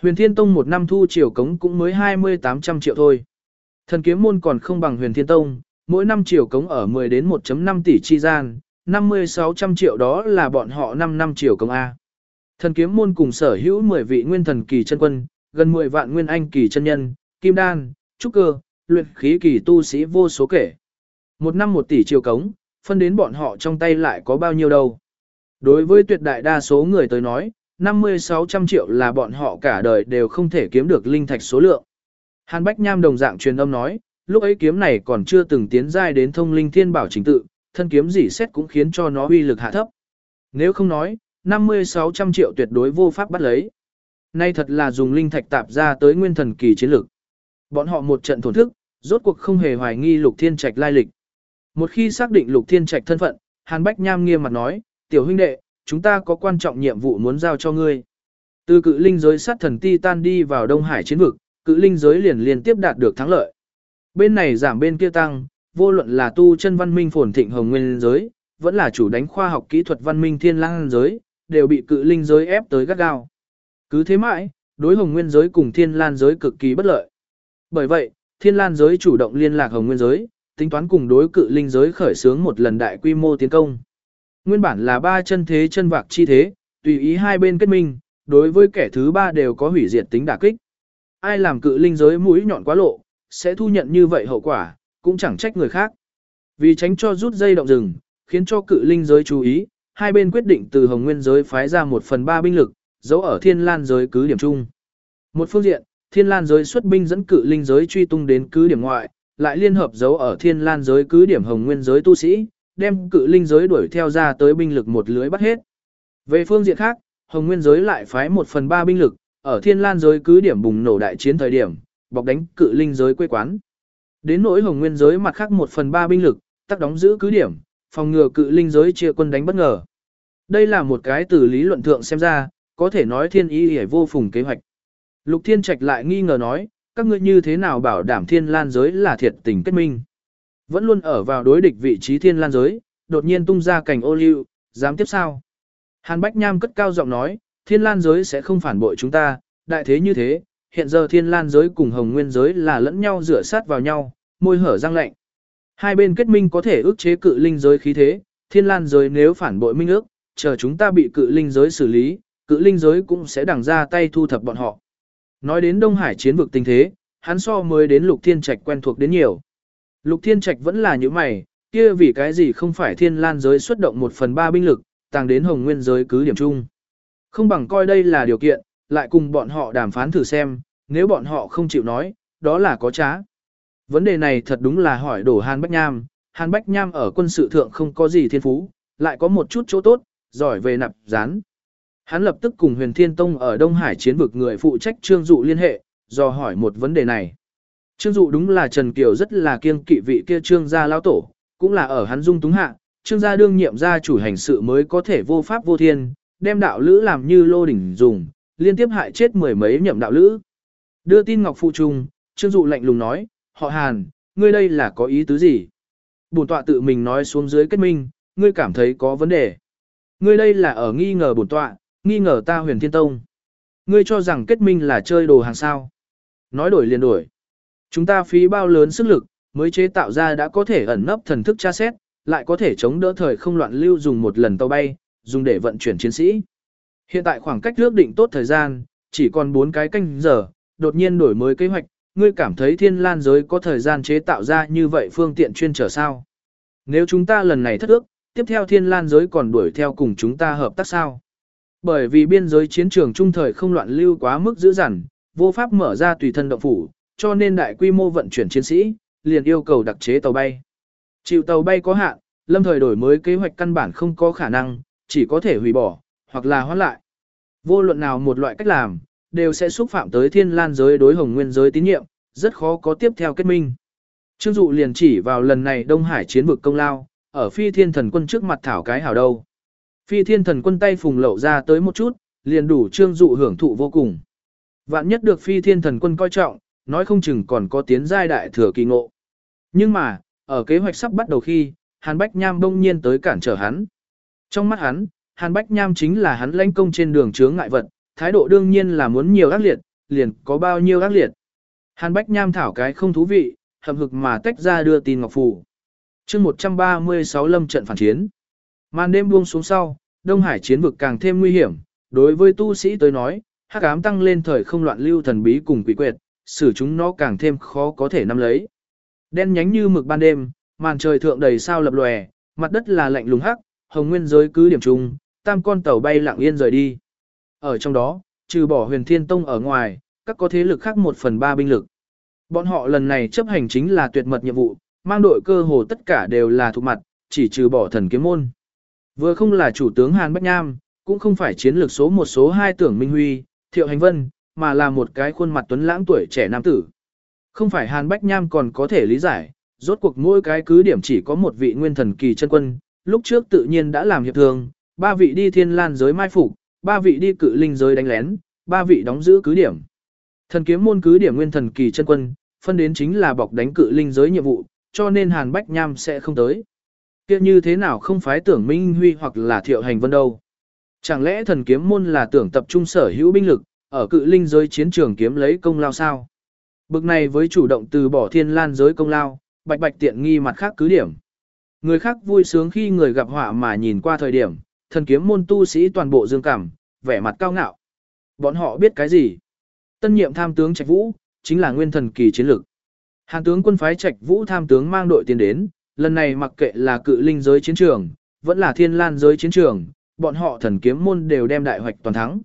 Huyền Thiên Tông một năm thu triều cống cũng mới 20-800 triệu thôi. Thần kiếm môn còn không bằng Huyền Thiên Tông, mỗi năm triều cống ở 10 đến 1.5 tỷ chi gian, 50-600 triệu đó là bọn họ 5 năm triều cống A. Thần kiếm môn cùng sở hữu 10 vị nguyên thần kỳ chân quân, gần 10 vạn nguyên anh kỳ chân nhân, kim đan, trúc cơ, luyện khí kỳ tu sĩ vô số kể. Một năm một tỷ triều cống, phân đến bọn họ trong tay lại có bao nhiêu đâu. Đối với tuyệt đại đa số người tới nói, 50-600 triệu là bọn họ cả đời đều không thể kiếm được linh thạch số lượng. Hàn Bách Nham đồng dạng truyền âm nói, lúc ấy kiếm này còn chưa từng tiến giai đến thông linh thiên bảo chính tự, thân kiếm dỉ xét cũng khiến cho nó uy lực hạ thấp. Nếu không nói, 50-600 triệu tuyệt đối vô pháp bắt lấy. Nay thật là dùng linh thạch tạp ra tới nguyên thần kỳ chiến lực. Bọn họ một trận thổn thức, rốt cuộc không hề hoài nghi Lục Thiên Trạch lai lịch. Một khi xác định Lục Thiên Trạch thân phận, Hàn Bách Nham nghiêm mặt nói, tiểu huynh đệ, chúng ta có quan trọng nhiệm vụ muốn giao cho ngươi. Từ cự linh giới sát thần ti tan đi vào Đông Hải chiến vực, cự linh giới liền liên tiếp đạt được thắng lợi. Bên này giảm bên kia tăng, vô luận là tu chân văn minh phồn thịnh hồng nguyên giới, vẫn là chủ đánh khoa học kỹ thuật văn minh thiên lang giới, đều bị cự linh giới ép tới gắt gao. Cứ thế mãi, đối hồng nguyên giới cùng thiên lan giới cực kỳ bất lợi. Bởi vậy, thiên lan giới chủ động liên lạc hồng nguyên giới, tính toán cùng đối cự linh giới khởi xướng một lần đại quy mô tiến công. Nguyên bản là ba chân thế chân vạc chi thế, tùy ý hai bên kết minh, đối với kẻ thứ ba đều có hủy diệt tính đả kích. Ai làm cự linh giới mũi nhọn quá lộ, sẽ thu nhận như vậy hậu quả, cũng chẳng trách người khác. Vì tránh cho rút dây động rừng, khiến cho cự linh giới chú ý, hai bên quyết định từ hồng nguyên giới phái ra một phần ba binh lực, giấu ở thiên lan giới cứ điểm chung. Một phương diện, thiên lan giới xuất binh dẫn cự linh giới truy tung đến cứ điểm ngoại, lại liên hợp giấu ở thiên lan giới cứ điểm hồng nguyên giới tu sĩ, đem cự linh giới đuổi theo ra tới binh lực một lưới bắt hết. Về phương diện khác, hồng nguyên giới lại phái một phần ba binh lực, ở thiên lan giới cứ điểm bùng nổ đại chiến thời điểm, bọc đánh cự linh giới quê quán. Đến nỗi hồng nguyên giới mặt khác một phần ba binh lực, tác đóng giữ cứ điểm, phòng ngừa cự linh giới chia quân đánh bất ngờ. Đây là một cái từ lý luận thượng xem ra, có thể nói thiên ý hề vô phùng kế hoạch. Lục Thiên Trạch lại nghi ngờ nói, các ngươi như thế nào bảo đảm thiên lan giới là thiệt tình kết minh. Vẫn luôn ở vào đối địch vị trí thiên lan giới, đột nhiên tung ra cảnh ô liu, dám tiếp sao. Hàn Bách Nham cất cao giọng nói, thiên lan giới sẽ không phản bội chúng ta, đại thế như thế, hiện giờ thiên lan giới cùng hồng nguyên giới là lẫn nhau rửa sát vào nhau, môi hở răng lạnh. Hai bên kết minh có thể ước chế cự linh giới khí thế, thiên lan giới nếu phản bội minh ước, chờ chúng ta bị cự linh giới xử lý, cự linh giới cũng sẽ đằng ra tay thu thập bọn họ. Nói đến Đông Hải chiến vực tình thế, hắn so mới đến Lục Thiên Trạch quen thuộc đến nhiều. Lục Thiên Trạch vẫn là như mày, kia vì cái gì không phải thiên lan giới xuất động một phần ba binh lực, tàng đến hồng nguyên giới cứ điểm chung. Không bằng coi đây là điều kiện, lại cùng bọn họ đàm phán thử xem, nếu bọn họ không chịu nói, đó là có trá. Vấn đề này thật đúng là hỏi đổ Hàn Bách Nham, Hàn Bách Nham ở quân sự thượng không có gì thiên phú, lại có một chút chỗ tốt, giỏi về nạp gián. Hắn lập tức cùng huyền thiên tông ở Đông Hải chiến vực người phụ trách trương dụ liên hệ, do hỏi một vấn đề này. Trương dụ đúng là Trần Kiều rất là kiêng kỵ vị kia trương gia lao tổ, cũng là ở hắn dung túng hạ, trương gia đương nhiệm gia chủ hành sự mới có thể vô pháp vô thiên, đem đạo lữ làm như lô đỉnh dùng, liên tiếp hại chết mười mấy nhậm đạo lữ. Đưa tin Ngọc Phụ Trung, Trương Dụ lạnh lùng nói, họ Hàn, ngươi đây là có ý tứ gì? Bổn tọa tự mình nói xuống dưới kết minh, ngươi cảm thấy có vấn đề. Ngươi đây là ở nghi ngờ bổn tọa, nghi ngờ ta huyền thiên tông. Ngươi cho rằng kết minh là chơi đồ hàng sao. Nói đổi liền đổi. Chúng ta phí bao lớn sức lực, mới chế tạo ra đã có thể ẩn nấp thần thức tra xét, lại có thể chống đỡ thời không loạn lưu dùng một lần tàu bay, dùng để vận chuyển chiến sĩ. Hiện tại khoảng cách ước định tốt thời gian, chỉ còn 4 cái canh giờ, đột nhiên đổi mới kế hoạch, ngươi cảm thấy thiên lan giới có thời gian chế tạo ra như vậy phương tiện chuyên trở sao? Nếu chúng ta lần này thất ước, tiếp theo thiên lan giới còn đuổi theo cùng chúng ta hợp tác sao? Bởi vì biên giới chiến trường trung thời không loạn lưu quá mức dữ dằn, vô pháp mở ra tùy thân động phủ, cho nên đại quy mô vận chuyển chiến sĩ, liền yêu cầu đặc chế tàu bay. Chịu tàu bay có hạn, lâm thời đổi mới kế hoạch căn bản không có khả năng, chỉ có thể hủy bỏ, hoặc là hoãn lại. Vô luận nào một loại cách làm, đều sẽ xúc phạm tới thiên lan giới đối hồng nguyên giới tín nhiệm, rất khó có tiếp theo kết minh. Trương Dụ liền chỉ vào lần này Đông Hải chiến vực công lao, ở phi thiên thần quân trước mặt thảo cái hảo đâu. Phi thiên thần quân tay phùng lậu ra tới một chút, liền đủ Trương Dụ hưởng thụ vô cùng. Vạn nhất được phi thiên thần quân coi trọng, nói không chừng còn có tiến giai đại thừa kỳ ngộ. Nhưng mà, ở kế hoạch sắp bắt đầu khi, Hàn Bách Nham bỗng nhiên tới cản trở hắn. Trong mắt hắn, Hàn Bách Nham chính là hắn lãnh công trên đường chướng ngại vật, thái độ đương nhiên là muốn nhiều ác liệt, liền có bao nhiêu ác liệt. Hàn Bách Nham thảo cái không thú vị, hầm hực mà tách ra đưa tin Ngọc Phù. chương 136 lâm trận phản chiến. Màn đêm buông xuống sau, Đông Hải chiến vực càng thêm nguy hiểm, đối với tu sĩ tới nói, hắc ám tăng lên thời không loạn lưu thần bí cùng quỷ quyệt, xử chúng nó càng thêm khó có thể nắm lấy. Đen nhánh như mực ban đêm, màn trời thượng đầy sao lập lòe, mặt đất là lạnh lùng hắc, hồng nguyên giới cứ điểm trung, tam con tàu bay lặng yên rời đi. Ở trong đó, trừ bỏ huyền thiên tông ở ngoài, các có thế lực khác một phần ba binh lực. Bọn họ lần này chấp hành chính là tuyệt mật nhiệm vụ, mang đội cơ hồ tất cả đều là thuộc mặt, chỉ trừ bỏ thần kiếm môn. Vừa không là chủ tướng Hàn Bách Nham, cũng không phải chiến lược số một số hai tưởng Minh Huy, Thiệu Hành Vân, mà là một cái khuôn mặt tuấn lãng tuổi trẻ nam tử. Không phải Hàn Bách Nham còn có thể lý giải, rốt cuộc mỗi cái cứ điểm chỉ có một vị nguyên thần kỳ chân quân, lúc trước tự nhiên đã làm hiệp thường, ba vị đi thiên lan giới mai phục, ba vị đi cự linh giới đánh lén, ba vị đóng giữ cứ điểm. Thần kiếm môn cứ điểm nguyên thần kỳ chân quân, phân đến chính là bọc đánh cự linh giới nhiệm vụ, cho nên Hàn Bách Nham sẽ không tới. Kia như thế nào không phái tưởng Minh Huy hoặc là thiệu hành vân đâu. Chẳng lẽ thần kiếm môn là tưởng tập trung sở hữu binh lực, ở cự linh giới chiến trường kiếm lấy công lao sao? Bực này với chủ động từ bỏ thiên lan giới công lao, bạch bạch tiện nghi mặt khác cứ điểm. Người khác vui sướng khi người gặp họa mà nhìn qua thời điểm, thần kiếm môn tu sĩ toàn bộ dương cảm, vẻ mặt cao ngạo. Bọn họ biết cái gì? Tân nhiệm tham tướng Trạch Vũ, chính là nguyên thần kỳ chiến lược. Hàn tướng quân phái Trạch Vũ tham tướng mang đội tiền đến, lần này mặc kệ là cự linh giới chiến trường, vẫn là thiên lan giới chiến trường, bọn họ thần kiếm môn đều đem đại hoạch toàn thắng.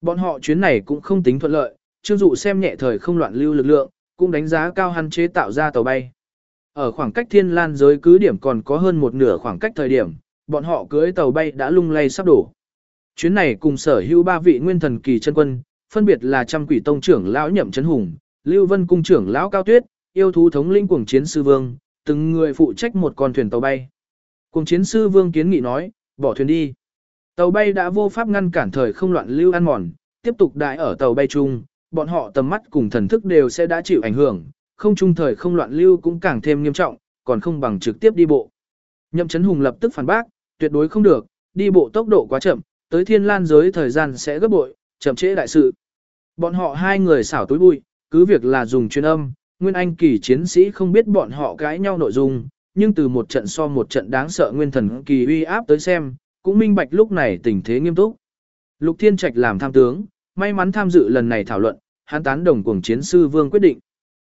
Bọn họ chuyến này cũng không tính thuận lợi, Trương Dụ xem nhẹ thời không loạn lưu lực lượng, cũng đánh giá cao hắn chế tạo ra tàu bay. Ở khoảng cách thiên lan giới cứ điểm còn có hơn một nửa khoảng cách thời điểm, bọn họ cưới tàu bay đã lung lay sắp đổ. Chuyến này cùng sở hữu ba vị nguyên thần kỳ chân quân, phân biệt là trăm quỷ tông trưởng lão nhậm chấn hùng, lưu vân cung trưởng lão cao tuyết, yêu thú thống linh cuồng chiến sư vương, từng người phụ trách một con thuyền tàu bay. Cùng chiến sư vương kiến nghị nói, bỏ thuyền đi. Tàu bay đã vô pháp ngăn cản thời không loạn lưu ăn mòn, tiếp tục đại ở tàu bay chung, bọn họ tầm mắt cùng thần thức đều sẽ đã chịu ảnh hưởng, không trung thời không loạn lưu cũng càng thêm nghiêm trọng, còn không bằng trực tiếp đi bộ. Nhậm Chấn Hùng lập tức phản bác, tuyệt đối không được, đi bộ tốc độ quá chậm, tới thiên lan giới thời gian sẽ gấp bội, chậm trễ đại sự. Bọn họ hai người xảo túi bụi, cứ việc là dùng chuyên âm, Nguyên Anh kỳ chiến sĩ không biết bọn họ cãi nhau nội dung, nhưng từ một trận so một trận đáng sợ nguyên thần kỳ uy áp tới xem, cũng minh bạch lúc này tình thế nghiêm túc. Lục Thiên Trạch làm tham tướng, may mắn tham dự lần này thảo luận, hắn tán đồng cùng chiến sư Vương quyết định.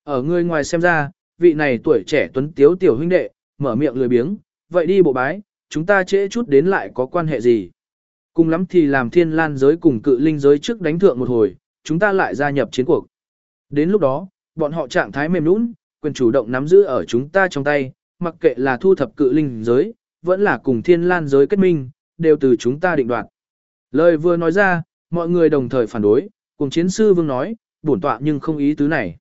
Ở người ngoài xem ra, vị này tuổi trẻ tuấn tiếu tiểu huynh đệ, mở miệng lười biếng, vậy đi bộ bái, chúng ta trễ chút đến lại có quan hệ gì. Cùng lắm thì làm thiên lan giới cùng cự linh giới trước đánh thượng một hồi, chúng ta lại gia nhập chiến cuộc. Đến lúc đó, bọn họ trạng thái mềm nũng, quyền chủ động nắm giữ ở chúng ta trong tay, mặc kệ là thu thập cự linh giới, vẫn là cùng thiên lan giới kết minh, đều từ chúng ta định đoạt. Lời vừa nói ra, mọi người đồng thời phản đối, cùng chiến sư vương nói, bổn tọa nhưng không ý tứ này.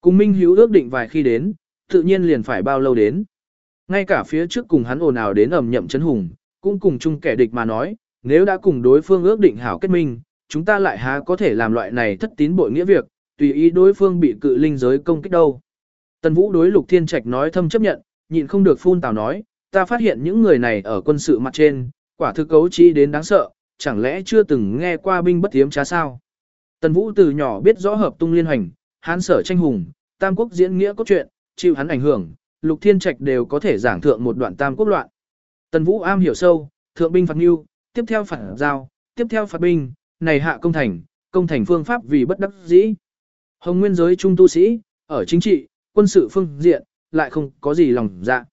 Cùng Minh Hữu ước định vài khi đến, tự nhiên liền phải bao lâu đến. Ngay cả phía trước cùng hắn ồn ào đến ẩm nhậm chấn hùng, cũng cùng chung kẻ địch mà nói, nếu đã cùng đối phương ước định hảo kết minh, chúng ta lại há có thể làm loại này thất tín bội nghĩa việc, tùy ý đối phương bị cự linh giới công kích đâu. Tần Vũ đối Lục Thiên Trạch nói thâm chấp nhận, nhịn không được phun tào nói, ta phát hiện những người này ở quân sự mặt trên, quả thực cấu trí đến đáng sợ, chẳng lẽ chưa từng nghe qua binh bất tiếm trá sao. Tần Vũ từ nhỏ biết rõ hợp tung liên hành, hán sở tranh hùng, tam quốc diễn nghĩa cốt truyện, chịu hắn ảnh hưởng, Lục Thiên Trạch đều có thể giảng thượng một đoạn tam quốc loạn. Tần Vũ am hiểu sâu, thượng binh phạt nhu, tiếp theo phạt giao, tiếp theo phạt binh, này hạ công thành, công thành phương pháp vì bất đắc dĩ. Hồng nguyên giới trung tu sĩ, ở chính trị, quân sự phương diện, lại không có gì lòng dạ.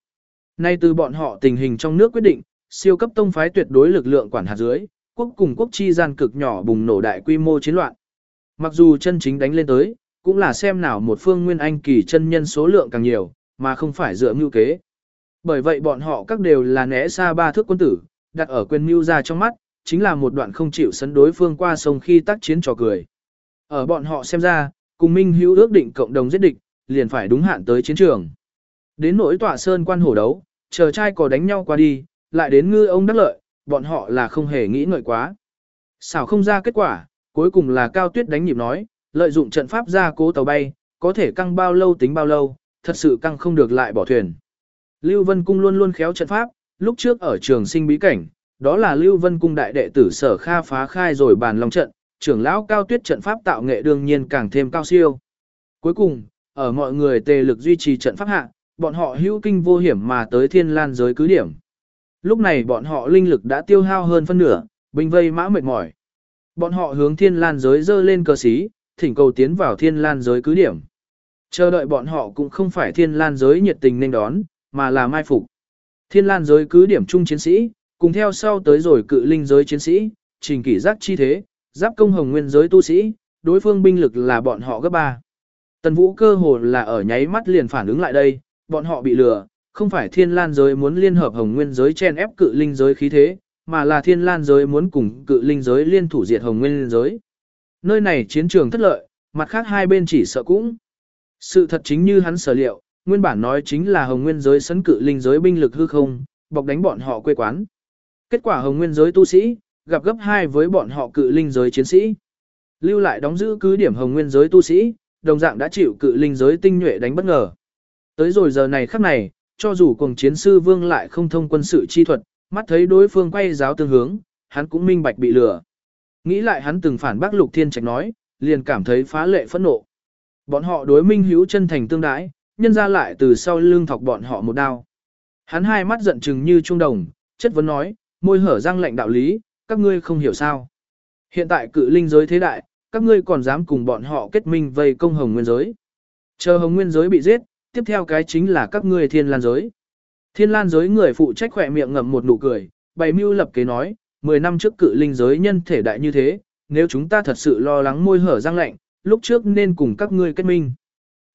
Nay từ bọn họ tình hình trong nước quyết định, siêu cấp tông phái tuyệt đối lực lượng quản hạt dưới, quốc cùng quốc chi gian cực nhỏ bùng nổ đại quy mô chiến loạn. Mặc dù chân chính đánh lên tới, cũng là xem nào một phương nguyên anh kỳ chân nhân số lượng càng nhiều, mà không phải dựa mưu kế. Bởi vậy bọn họ các đều là né xa ba thước quân tử, đặt ở quyền mưu ra trong mắt, chính là một đoạn không chịu sấn đối phương qua sông khi tác chiến trò cười. Ở bọn họ xem ra, cùng Minh hữu ước định cộng đồng giết địch, liền phải đúng hạn tới chiến trường. Đến nỗi tọa sơn quan hổ đấu, chờ trai có đánh nhau qua đi, lại đến ngư ông đắc lợi, bọn họ là không hề nghĩ ngợi quá. Xảo không ra kết quả, cuối cùng là cao tuyết đánh nhịp nói, lợi dụng trận pháp ra cố tàu bay, có thể căng bao lâu tính bao lâu, thật sự căng không được lại bỏ thuyền. Lưu Vân Cung luôn luôn khéo trận pháp, lúc trước ở trường sinh bí cảnh, đó là Lưu Vân Cung đại đệ tử sở kha phá khai rồi bàn long trận, trưởng lão cao tuyết trận pháp tạo nghệ đương nhiên càng thêm cao siêu. Cuối cùng, ở mọi người tề lực duy trì trận pháp hạ, bọn họ hữu kinh vô hiểm mà tới thiên lan giới cứ điểm. Lúc này bọn họ linh lực đã tiêu hao hơn phân nửa, binh vây mã mệt mỏi. Bọn họ hướng thiên lan giới dơ lên cờ xí, thỉnh cầu tiến vào thiên lan giới cứ điểm. Chờ đợi bọn họ cũng không phải thiên lan giới nhiệt tình nên đón, mà là mai phục. Thiên lan giới cứ điểm chung chiến sĩ, cùng theo sau tới rồi cự linh giới chiến sĩ, trình kỷ giác chi thế, giáp công hồng nguyên giới tu sĩ, đối phương binh lực là bọn họ gấp ba. Tần Vũ cơ hồ là ở nháy mắt liền phản ứng lại đây, bọn họ bị lừa, không phải thiên lan giới muốn liên hợp hồng nguyên giới chen ép cự linh giới khí thế, mà là thiên lan giới muốn cùng cự linh giới liên thủ diệt hồng nguyên giới. Nơi này chiến trường thất lợi, mặt khác hai bên chỉ sợ cũng. Sự thật chính như hắn sở liệu, nguyên bản nói chính là hồng nguyên giới sấn cự linh giới binh lực hư không, bọc đánh bọn họ quê quán. Kết quả hồng nguyên giới tu sĩ, gặp gấp hai với bọn họ cự linh giới chiến sĩ. Lưu lại đóng giữ cứ điểm hồng nguyên giới tu sĩ, đồng dạng đã chịu cự linh giới tinh nhuệ đánh bất ngờ. Tới rồi giờ này khắc này, cho dù cùng chiến sư vương lại không thông quân sự chi thuật, mắt thấy đối phương quay giáo tương hướng, hắn cũng minh bạch bị lừa. Nghĩ lại hắn từng phản bác lục thiên trạch nói, liền cảm thấy phá lệ phẫn nộ. Bọn họ đối minh hữu chân thành tương đái, nhân ra lại từ sau lưng thọc bọn họ một đao. Hắn hai mắt giận chừng như trung đồng, chất vấn nói, môi hở răng lạnh đạo lý, các ngươi không hiểu sao. Hiện tại cự linh giới thế đại, các ngươi còn dám cùng bọn họ kết minh vây công hồng nguyên giới. Chờ hồng nguyên giới bị giết, tiếp theo cái chính là các ngươi thiên lan giới. Thiên lan giới người phụ trách khỏe miệng ngậm một nụ cười, bày mưu lập kế nói, 10 năm trước cự linh giới nhân thể đại như thế, nếu chúng ta thật sự lo lắng môi hở răng lạnh, lúc trước nên cùng các ngươi kết minh.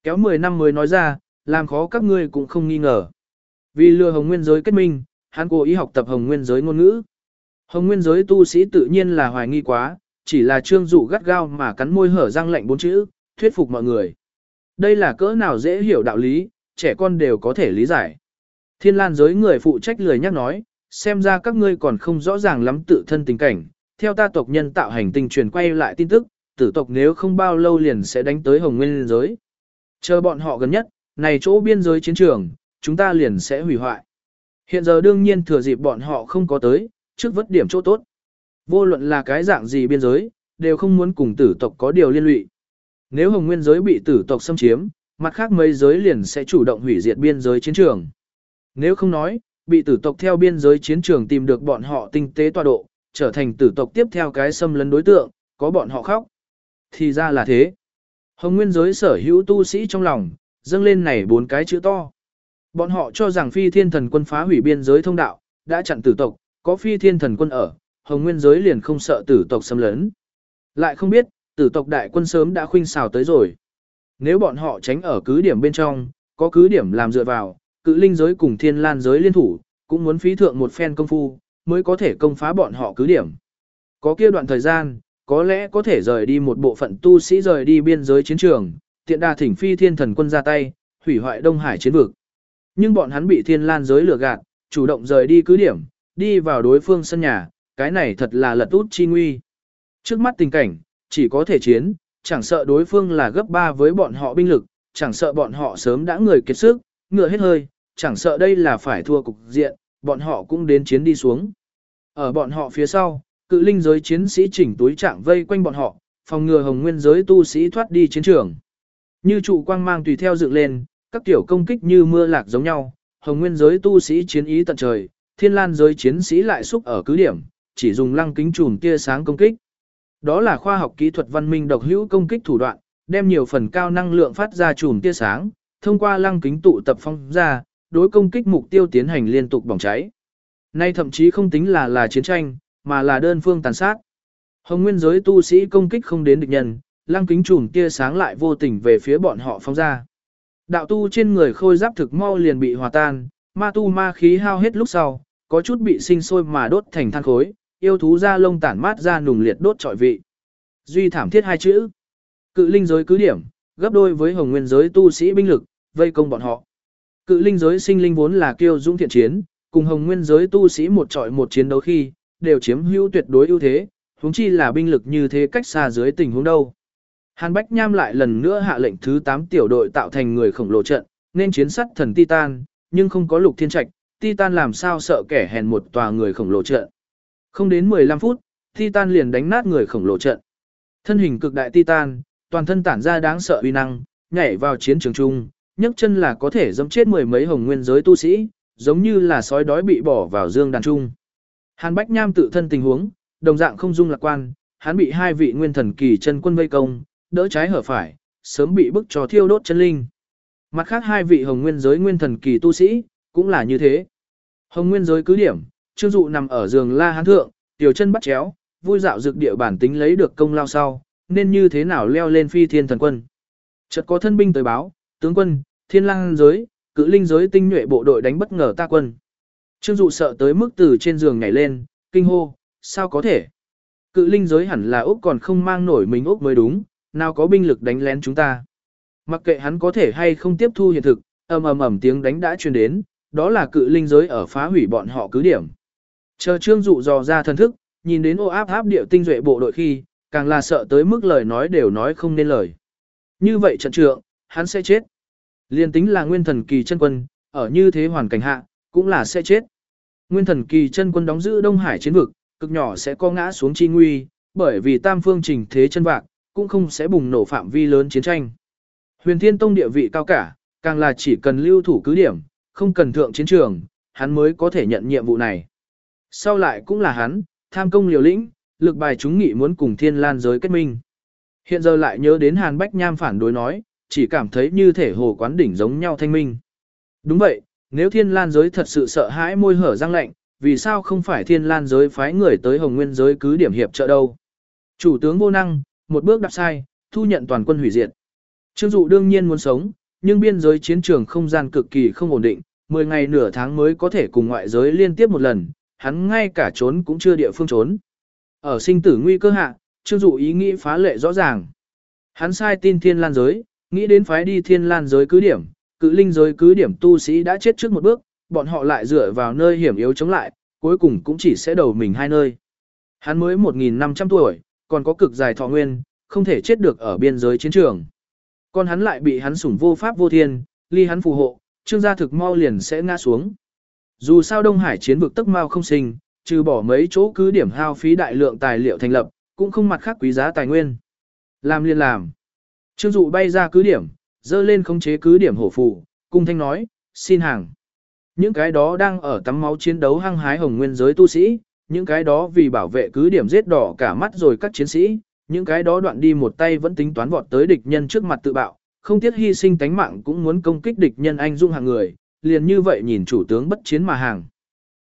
Kéo 10 năm mới nói ra, làm khó các ngươi cũng không nghi ngờ. Vì lừa hồng nguyên giới kết minh, hắn cố ý học tập hồng nguyên giới ngôn ngữ. Hồng nguyên giới tu sĩ tự nhiên là hoài nghi quá, chỉ là trương dụ gắt gao mà cắn môi hở răng lạnh bốn chữ, thuyết phục mọi người. Đây là cỡ nào dễ hiểu đạo lý, trẻ con đều có thể lý giải. Thiên lan giới người phụ trách lười nhắc nói, xem ra các ngươi còn không rõ ràng lắm tự thân tình cảnh. Theo ta tộc nhân tạo hành tinh truyền quay lại tin tức, tử tộc nếu không bao lâu liền sẽ đánh tới hồng nguyên giới. Chờ bọn họ gần nhất, này chỗ biên giới chiến trường, chúng ta liền sẽ hủy hoại. Hiện giờ đương nhiên thừa dịp bọn họ không có tới, trước vất điểm chỗ tốt. Vô luận là cái dạng gì biên giới, đều không muốn cùng tử tộc có điều liên lụy. Nếu hồng nguyên giới bị tử tộc xâm chiếm, mặt khác mấy giới liền sẽ chủ động hủy diệt biên giới chiến trường. Nếu không nói, bị tử tộc theo biên giới chiến trường tìm được bọn họ tinh tế tọa độ, trở thành tử tộc tiếp theo cái xâm lấn đối tượng, có bọn họ khóc. Thì ra là thế. Hồng nguyên giới sở hữu tu sĩ trong lòng, dâng lên này bốn cái chữ to. Bọn họ cho rằng phi thiên thần quân phá hủy biên giới thông đạo, đã chặn tử tộc, có phi thiên thần quân ở, hồng nguyên giới liền không sợ tử tộc xâm lấn. Lại không biết, tử tộc đại quân sớm đã khuynh xào tới rồi. Nếu bọn họ tránh ở cứ điểm bên trong, có cứ điểm làm dựa vào, cự linh giới cùng thiên lan giới liên thủ, cũng muốn phí thượng một phen công phu, mới có thể công phá bọn họ cứ điểm. Có kia đoạn thời gian, có lẽ có thể rời đi một bộ phận tu sĩ rời đi biên giới chiến trường, tiện đà thỉnh phi thiên thần quân ra tay, hủy hoại Đông Hải chiến vực. Nhưng bọn hắn bị thiên lan giới lừa gạt, chủ động rời đi cứ điểm, đi vào đối phương sân nhà, cái này thật là lật út chi nguy. Trước mắt tình cảnh, chỉ có thể chiến, chẳng sợ đối phương là gấp 3 với bọn họ binh lực, chẳng sợ bọn họ sớm đã người kiệt sức, ngựa hết hơi, chẳng sợ đây là phải thua cục diện, bọn họ cũng đến chiến đi xuống. Ở bọn họ phía sau, cự linh giới chiến sĩ chỉnh túi trạng vây quanh bọn họ, phòng ngừa hồng nguyên giới tu sĩ thoát đi chiến trường. Như trụ quang mang tùy theo dựng lên, các tiểu công kích như mưa lạc giống nhau, hồng nguyên giới tu sĩ chiến ý tận trời, thiên lan giới chiến sĩ lại xúc ở cứ điểm, chỉ dùng lăng kính trùm tia sáng công kích. Đó là khoa học kỹ thuật văn minh độc hữu công kích thủ đoạn, đem nhiều phần cao năng lượng phát ra chùm tia sáng, thông qua lăng kính tụ tập phong ra, đối công kích mục tiêu tiến hành liên tục bỏng cháy. Nay thậm chí không tính là là chiến tranh, mà là đơn phương tàn sát. Hồng nguyên giới tu sĩ công kích không đến địch nhân, lăng kính chùm tia sáng lại vô tình về phía bọn họ phong ra. Đạo tu trên người khôi giáp thực mau liền bị hòa tan, ma tu ma khí hao hết lúc sau, có chút bị sinh sôi mà đốt thành than khối, yêu thú da lông tản mát ra nùng liệt đốt trọi vị. Duy thảm thiết hai chữ. Cự linh giới cứ điểm, gấp đôi với hồng nguyên giới tu sĩ binh lực, vây công bọn họ. Cự linh giới sinh linh vốn là kiêu dũng thiện chiến, cùng hồng nguyên giới tu sĩ một trọi một chiến đấu khi, đều chiếm hữu tuyệt đối ưu thế, huống chi là binh lực như thế cách xa dưới tình huống đâu. Hàn Bách Nham lại lần nữa hạ lệnh thứ 8 tiểu đội tạo thành người khổng lồ trận, nên chiến sắt thần Titan, nhưng không có lục thiên trạch, Titan làm sao sợ kẻ hèn một tòa người khổng lồ trận. Không đến 15 phút, Titan liền đánh nát người khổng lồ trận. Thân hình cực đại Titan, toàn thân tản ra đáng sợ uy năng, nhảy vào chiến trường chung, nhấc chân là có thể dẫm chết mười mấy hồng nguyên giới tu sĩ, giống như là sói đói bị bỏ vào dương đàn trung. Hàn Bách Nham tự thân tình huống, đồng dạng không dung lạc quan, hắn bị hai vị nguyên thần kỳ chân quân vây công, đỡ trái hở phải, sớm bị bức cho thiêu đốt chân linh. Mặt khác hai vị hồng nguyên giới nguyên thần kỳ tu sĩ, cũng là như thế. Hồng nguyên giới cứ điểm, Trương Dụ nằm ở giường La Hán Thượng, tiểu chân bắt chéo, vui dạo dược địa bản tính lấy được công lao sau, nên như thế nào leo lên phi thiên thần quân. Chợt có thân binh tới báo, tướng quân, thiên lang giới, cự linh giới tinh nhuệ bộ đội đánh bất ngờ ta quân. Trương dụ sợ tới mức từ trên giường nhảy lên, kinh hô, sao có thể? Cự linh giới hẳn là Úc còn không mang nổi mình Úc mới đúng, nào có binh lực đánh lén chúng ta. Mặc kệ hắn có thể hay không tiếp thu hiện thực, ầm ầm ầm tiếng đánh đã truyền đến, đó là cự linh giới ở phá hủy bọn họ cứ điểm. Chờ trương dụ dò ra thần thức, nhìn đến ô áp áp điệu tinh duệ bộ đội khi, càng là sợ tới mức lời nói đều nói không nên lời. Như vậy trận trượng, hắn sẽ chết. Liên tính là nguyên thần kỳ chân quân, ở như thế hoàn cảnh hạ, cũng là sẽ chết. Nguyên thần kỳ chân quân đóng giữ Đông Hải chiến vực, cực nhỏ sẽ có ngã xuống chi nguy, bởi vì tam phương trình thế chân vạc, cũng không sẽ bùng nổ phạm vi lớn chiến tranh. Huyền Thiên Tông địa vị cao cả, càng là chỉ cần lưu thủ cứ điểm, không cần thượng chiến trường, hắn mới có thể nhận nhiệm vụ này. Sau lại cũng là hắn, tham công liều lĩnh, lực bài chúng nghị muốn cùng thiên lan giới kết minh. Hiện giờ lại nhớ đến Hàn Bách Nham phản đối nói, chỉ cảm thấy như thể hồ quán đỉnh giống nhau thanh minh. Đúng vậy, nếu thiên lan giới thật sự sợ hãi môi hở răng lạnh, vì sao không phải thiên lan giới phái người tới hồng nguyên giới cứ điểm hiệp trợ đâu. Chủ tướng vô năng, một bước đạp sai, thu nhận toàn quân hủy diệt. Trương dụ đương nhiên muốn sống, nhưng biên giới chiến trường không gian cực kỳ không ổn định, 10 ngày nửa tháng mới có thể cùng ngoại giới liên tiếp một lần, hắn ngay cả trốn cũng chưa địa phương trốn. Ở sinh tử nguy cơ hạ, Trương Dụ ý nghĩ phá lệ rõ ràng. Hắn sai tin thiên lan giới, nghĩ đến phái đi thiên lan giới cứ điểm, cự linh giới cứ điểm tu sĩ đã chết trước một bước, bọn họ lại dựa vào nơi hiểm yếu chống lại, cuối cùng cũng chỉ sẽ đầu mình hai nơi. Hắn mới 1.500 tuổi, còn có cực dài thọ nguyên, không thể chết được ở biên giới chiến trường. Còn hắn lại bị hắn sủng vô pháp vô thiên, ly hắn phù hộ, trương gia thực mau liền sẽ ngã xuống. Dù sao Đông Hải chiến vực tức mau không sinh, trừ bỏ mấy chỗ cứ điểm hao phí đại lượng tài liệu thành lập, cũng không mặt khác quý giá tài nguyên. Làm liền làm. Trương dụ bay ra cứ điểm, dơ lên khống chế cứ điểm hổ phù, cung thanh nói, xin hàng. Những cái đó đang ở tắm máu chiến đấu hăng hái hồng nguyên giới tu sĩ, những cái đó vì bảo vệ cứ điểm giết đỏ cả mắt rồi các chiến sĩ, những cái đó đoạn đi một tay vẫn tính toán vọt tới địch nhân trước mặt tự bạo, không tiếc hy sinh tánh mạng cũng muốn công kích địch nhân anh dung hàng người, liền như vậy nhìn chủ tướng bất chiến mà hàng.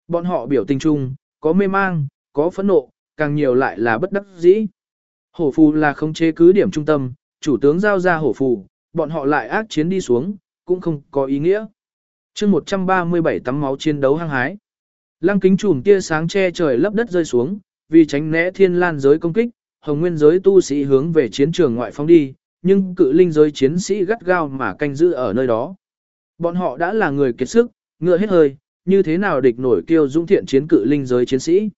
Bọn họ biểu tình chung, có mê mang, có phẫn nộ, càng nhiều lại là bất đắc dĩ. Hổ phù là không chế cứ điểm trung tâm, chủ tướng giao ra hổ phù, bọn họ lại ác chiến đi xuống, cũng không có ý nghĩa. chương 137 tắm máu chiến đấu hăng hái. Lăng kính trùm tia sáng che trời lấp đất rơi xuống, vì tránh né thiên lan giới công kích, hồng nguyên giới tu sĩ hướng về chiến trường ngoại phóng đi, nhưng cự linh giới chiến sĩ gắt gao mà canh giữ ở nơi đó. Bọn họ đã là người kiệt sức, ngựa hết hơi, như thế nào địch nổi kiêu dũng thiện chiến cự linh giới chiến sĩ.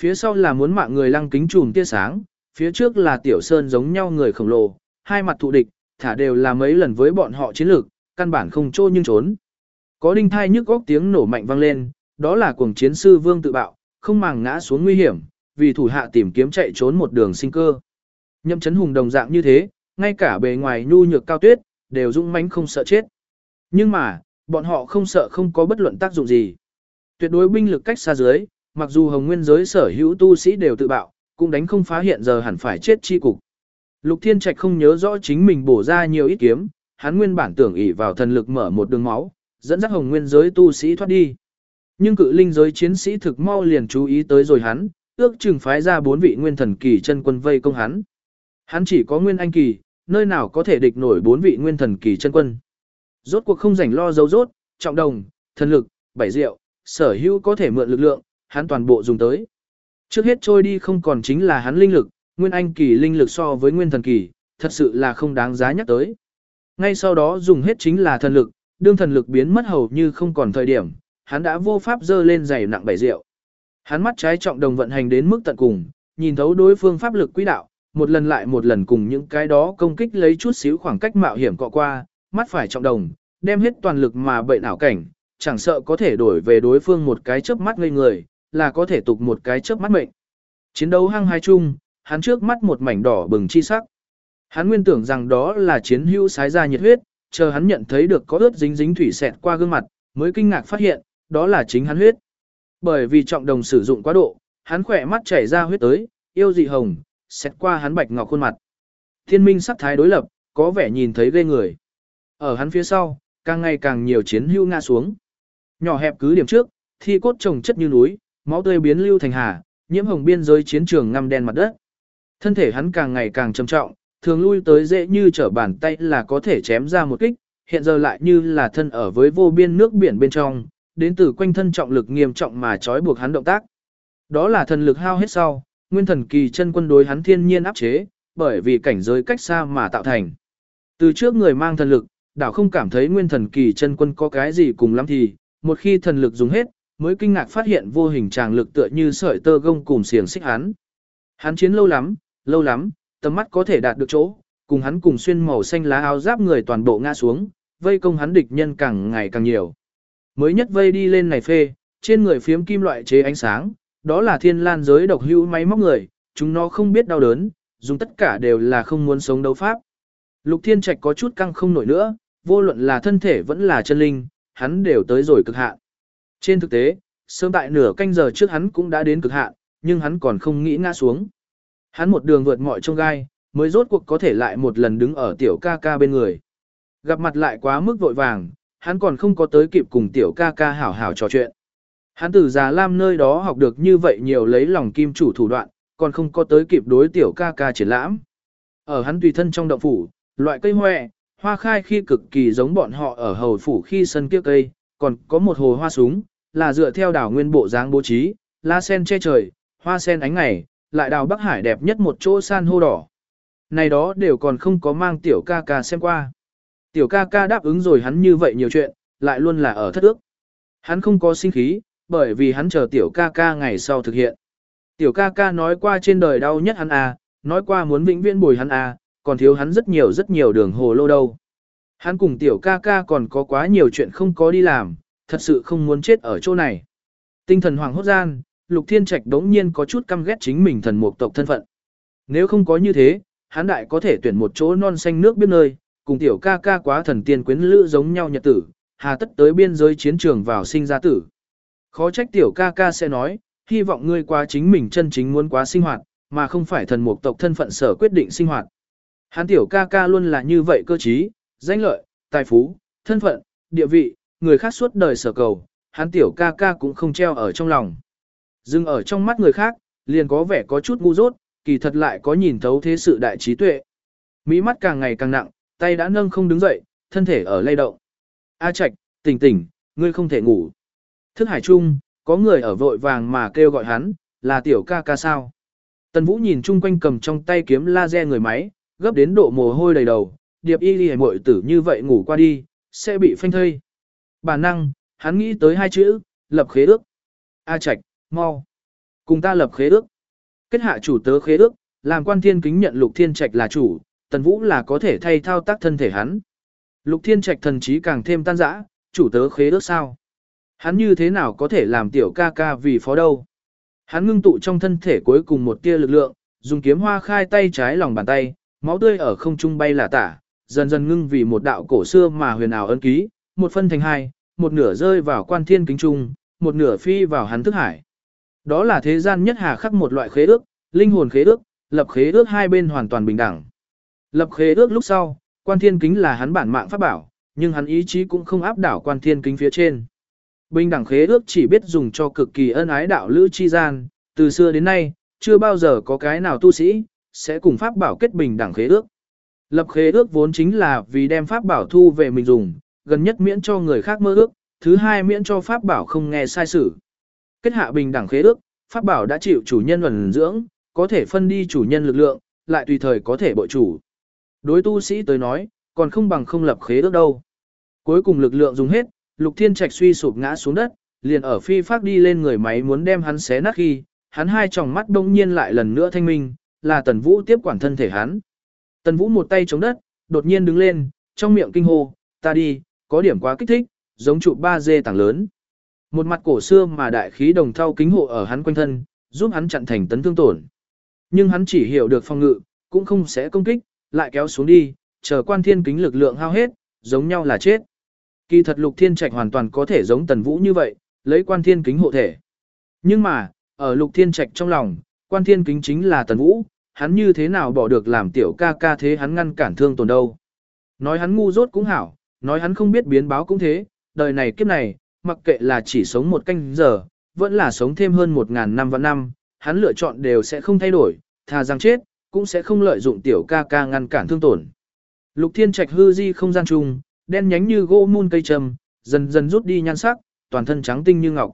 Phía sau là muốn mạng người lăng kính trùm tia sáng, phía trước là tiểu sơn giống nhau người khổng lồ, hai mặt thụ địch, thả đều là mấy lần với bọn họ chiến lược, căn bản không trô nhưng trốn. Có đinh thai nhức góc tiếng nổ mạnh vang lên, đó là cuồng chiến sư vương tự bạo, không màng ngã xuống nguy hiểm, vì thủ hạ tìm kiếm chạy trốn một đường sinh cơ. Nhậm chấn hùng đồng dạng như thế, ngay cả bề ngoài nhu nhược cao tuyết, đều dũng mãnh không sợ chết. Nhưng mà, bọn họ không sợ không có bất luận tác dụng gì. Tuyệt đối binh lực cách xa dưới, mặc dù hồng nguyên giới sở hữu tu sĩ đều tự bạo, cũng đánh không phá hiện giờ hẳn phải chết chi cục. Lục Thiên Trạch không nhớ rõ chính mình bổ ra nhiều ít kiếm, hắn nguyên bản tưởng ỷ vào thần lực mở một đường máu, dẫn dắt hồng nguyên giới tu sĩ thoát đi. Nhưng cự linh giới chiến sĩ thực mau liền chú ý tới rồi hắn, ước chừng phái ra bốn vị nguyên thần kỳ chân quân vây công hắn. Hắn chỉ có nguyên anh kỳ, nơi nào có thể địch nổi bốn vị nguyên thần kỳ chân quân. Rốt cuộc không rảnh lo dấu rốt, trọng đồng, thần lực, bảy diệu, sở hữu có thể mượn lực lượng, hắn toàn bộ dùng tới. Trước hết trôi đi không còn chính là hắn linh lực, nguyên anh kỳ linh lực so với nguyên thần kỳ, thật sự là không đáng giá nhắc tới. Ngay sau đó dùng hết chính là thần lực, đương thần lực biến mất hầu như không còn thời điểm, hắn đã vô pháp dơ lên giày nặng bảy rượu. Hắn mắt trái trọng đồng vận hành đến mức tận cùng, nhìn thấu đối phương pháp lực quỹ đạo, một lần lại một lần cùng những cái đó công kích lấy chút xíu khoảng cách mạo hiểm cọ qua, mắt phải trọng đồng, đem hết toàn lực mà bệnh ảo cảnh, chẳng sợ có thể đổi về đối phương một cái chớp mắt ngây người, là có thể tục một cái chớp mắt mệnh. Chiến đấu hăng hai chung, hắn trước mắt một mảnh đỏ bừng chi sắc. Hắn nguyên tưởng rằng đó là chiến hữu sái ra nhiệt huyết, chờ hắn nhận thấy được có ướt dính dính thủy xẹt qua gương mặt, mới kinh ngạc phát hiện, đó là chính hắn huyết. Bởi vì trọng đồng sử dụng quá độ, hắn khỏe mắt chảy ra huyết tới, yêu dị hồng, xét qua hắn bạch ngọc khuôn mặt. Thiên minh sắc thái đối lập, có vẻ nhìn thấy ghê người. Ở hắn phía sau, càng ngày càng nhiều chiến hưu ngã xuống. Nhỏ hẹp cứ điểm trước, thi cốt trồng chất như núi, máu tươi biến lưu thành hà, nhiễm hồng biên giới chiến trường ngăm đen mặt đất. Thân thể hắn càng ngày càng trầm trọng, thường lui tới dễ như trở bàn tay là có thể chém ra một kích, hiện giờ lại như là thân ở với vô biên nước biển bên trong, đến từ quanh thân trọng lực nghiêm trọng mà trói buộc hắn động tác. Đó là thần lực hao hết sau, nguyên thần kỳ chân quân đối hắn thiên nhiên áp chế, bởi vì cảnh giới cách xa mà tạo thành. Từ trước người mang thần lực, đảo không cảm thấy nguyên thần kỳ chân quân có cái gì cùng lắm thì, một khi thần lực dùng hết, mới kinh ngạc phát hiện vô hình tràng lực tựa như sợi tơ gông cùng xiềng xích hắn. Hắn chiến lâu lắm, lâu lắm, tầm mắt có thể đạt được chỗ, cùng hắn cùng xuyên màu xanh lá áo giáp người toàn bộ ngã xuống, vây công hắn địch nhân càng ngày càng nhiều. Mới nhất vây đi lên này phê, trên người phiếm kim loại chế ánh sáng, đó là thiên lan giới độc hữu máy móc người, chúng nó không biết đau đớn, dùng tất cả đều là không muốn sống đấu pháp. Lục Thiên Trạch có chút căng không nổi nữa, vô luận là thân thể vẫn là chân linh, hắn đều tới rồi cực hạn. Trên thực tế, sớm tại nửa canh giờ trước hắn cũng đã đến cực hạn, nhưng hắn còn không nghĩ ngã xuống. Hắn một đường vượt mọi trông gai, mới rốt cuộc có thể lại một lần đứng ở tiểu ca ca bên người. Gặp mặt lại quá mức vội vàng, hắn còn không có tới kịp cùng tiểu ca ca hảo hảo trò chuyện. Hắn từ già lam nơi đó học được như vậy nhiều lấy lòng kim chủ thủ đoạn, còn không có tới kịp đối tiểu ca ca triển lãm. Ở hắn tùy thân trong động phủ, loại cây hoè, hoa khai khi cực kỳ giống bọn họ ở hầu phủ khi sân kia cây, còn có một hồ hoa súng, là dựa theo đảo nguyên bộ dáng bố trí, lá sen che trời, hoa sen ánh ngày, lại đào Bắc Hải đẹp nhất một chỗ san hô đỏ. Này đó đều còn không có mang tiểu ca ca xem qua. Tiểu ca ca đáp ứng rồi hắn như vậy nhiều chuyện, lại luôn là ở thất ước. Hắn không có sinh khí, bởi vì hắn chờ tiểu ca ca ngày sau thực hiện. Tiểu ca ca nói qua trên đời đau nhất hắn à, nói qua muốn vĩnh viễn bồi hắn à, còn thiếu hắn rất nhiều rất nhiều đường hồ lô đâu. Hắn cùng tiểu ca ca còn có quá nhiều chuyện không có đi làm, thật sự không muốn chết ở chỗ này. Tinh thần hoàng hốt gian, Lục Thiên Trạch đống nhiên có chút căm ghét chính mình thần mục tộc thân phận. Nếu không có như thế, hắn đại có thể tuyển một chỗ non xanh nước biết nơi, cùng tiểu ca ca quá thần tiên quyến lữ giống nhau nhật tử, hà tất tới biên giới chiến trường vào sinh ra tử. Khó trách tiểu ca ca sẽ nói, hy vọng ngươi quá chính mình chân chính muốn quá sinh hoạt, mà không phải thần mục tộc thân phận sở quyết định sinh hoạt. Hắn tiểu ca ca luôn là như vậy cơ trí, danh lợi, tài phú, thân phận, địa vị, người khác suốt đời sở cầu, hắn tiểu ca ca cũng không treo ở trong lòng. Dừng ở trong mắt người khác, liền có vẻ có chút ngu dốt, kỳ thật lại có nhìn thấu thế sự đại trí tuệ. Mỹ mắt càng ngày càng nặng, tay đã nâng không đứng dậy, thân thể ở lay động. A Trạch, tỉnh tỉnh, ngươi không thể ngủ. Thức hải trung, có người ở vội vàng mà kêu gọi hắn, là tiểu ca ca sao. Tần Vũ nhìn chung quanh cầm trong tay kiếm laser người máy, gấp đến độ mồ hôi đầy đầu, điệp y lì muội tử như vậy ngủ qua đi, sẽ bị phanh thây. Bản năng, hắn nghĩ tới hai chữ, lập khế ước. A Trạch, mau. Cùng ta lập khế ước. Kết hạ chủ tớ khế ước, làm quan thiên kính nhận lục thiên trạch là chủ, tần vũ là có thể thay thao tác thân thể hắn. Lục thiên trạch thần trí càng thêm tan rã, chủ tớ khế ước sao. Hắn như thế nào có thể làm tiểu ca ca vì phó đâu. Hắn ngưng tụ trong thân thể cuối cùng một tia lực lượng, dùng kiếm hoa khai tay trái lòng bàn tay, máu tươi ở không trung bay là tả, dần dần ngưng vì một đạo cổ xưa mà huyền ảo ấn ký, một phân thành hai, một nửa rơi vào quan thiên kính trung, một nửa phi vào hắn thức hải. Đó là thế gian nhất hà khắc một loại khế ước, linh hồn khế ước, lập khế ước hai bên hoàn toàn bình đẳng. Lập khế ước lúc sau, quan thiên kính là hắn bản mạng pháp bảo, nhưng hắn ý chí cũng không áp đảo quan thiên kính phía trên. Bình đẳng khế ước chỉ biết dùng cho cực kỳ ân ái đạo lữ chi gian, từ xưa đến nay, chưa bao giờ có cái nào tu sĩ, sẽ cùng pháp bảo kết bình đẳng khế ước. Lập khế ước vốn chính là vì đem pháp bảo thu về mình dùng, gần nhất miễn cho người khác mơ ước, thứ hai miễn cho pháp bảo không nghe sai sử. Kết hạ bình đẳng khế ước, pháp bảo đã chịu chủ nhân ẩn dưỡng, có thể phân đi chủ nhân lực lượng, lại tùy thời có thể bội chủ. Đối tu sĩ tới nói, còn không bằng không lập khế ước đâu. Cuối cùng lực lượng dùng hết, Lục Thiên Trạch suy sụp ngã xuống đất, liền ở phi phát đi lên người máy muốn đem hắn xé nát khi, hắn hai tròng mắt đông nhiên lại lần nữa thanh minh, là Tần Vũ tiếp quản thân thể hắn. Tần Vũ một tay chống đất, đột nhiên đứng lên, trong miệng kinh hô, ta đi, có điểm quá kích thích, giống trụ 3D tảng lớn. Một mặt cổ xưa mà đại khí đồng thau kính hộ ở hắn quanh thân, giúp hắn chặn thành tấn thương tổn. Nhưng hắn chỉ hiểu được phòng ngự, cũng không sẽ công kích, lại kéo xuống đi, chờ quan thiên kính lực lượng hao hết, giống nhau là chết. Kỳ thật lục thiên trạch hoàn toàn có thể giống tần vũ như vậy, lấy quan thiên kính hộ thể. Nhưng mà, ở lục thiên trạch trong lòng, quan thiên kính chính là tần vũ, hắn như thế nào bỏ được làm tiểu ca ca thế hắn ngăn cản thương tổn đâu. Nói hắn ngu dốt cũng hảo, nói hắn không biết biến báo cũng thế, đời này kiếp này, mặc kệ là chỉ sống một canh giờ, vẫn là sống thêm hơn một ngàn năm và năm, hắn lựa chọn đều sẽ không thay đổi, thà rằng chết, cũng sẽ không lợi dụng tiểu ca ca ngăn cản thương tổn. Lục Thiên Trạch hư di không gian trùng, đen nhánh như gỗ mun cây trầm, dần dần rút đi nhan sắc, toàn thân trắng tinh như ngọc.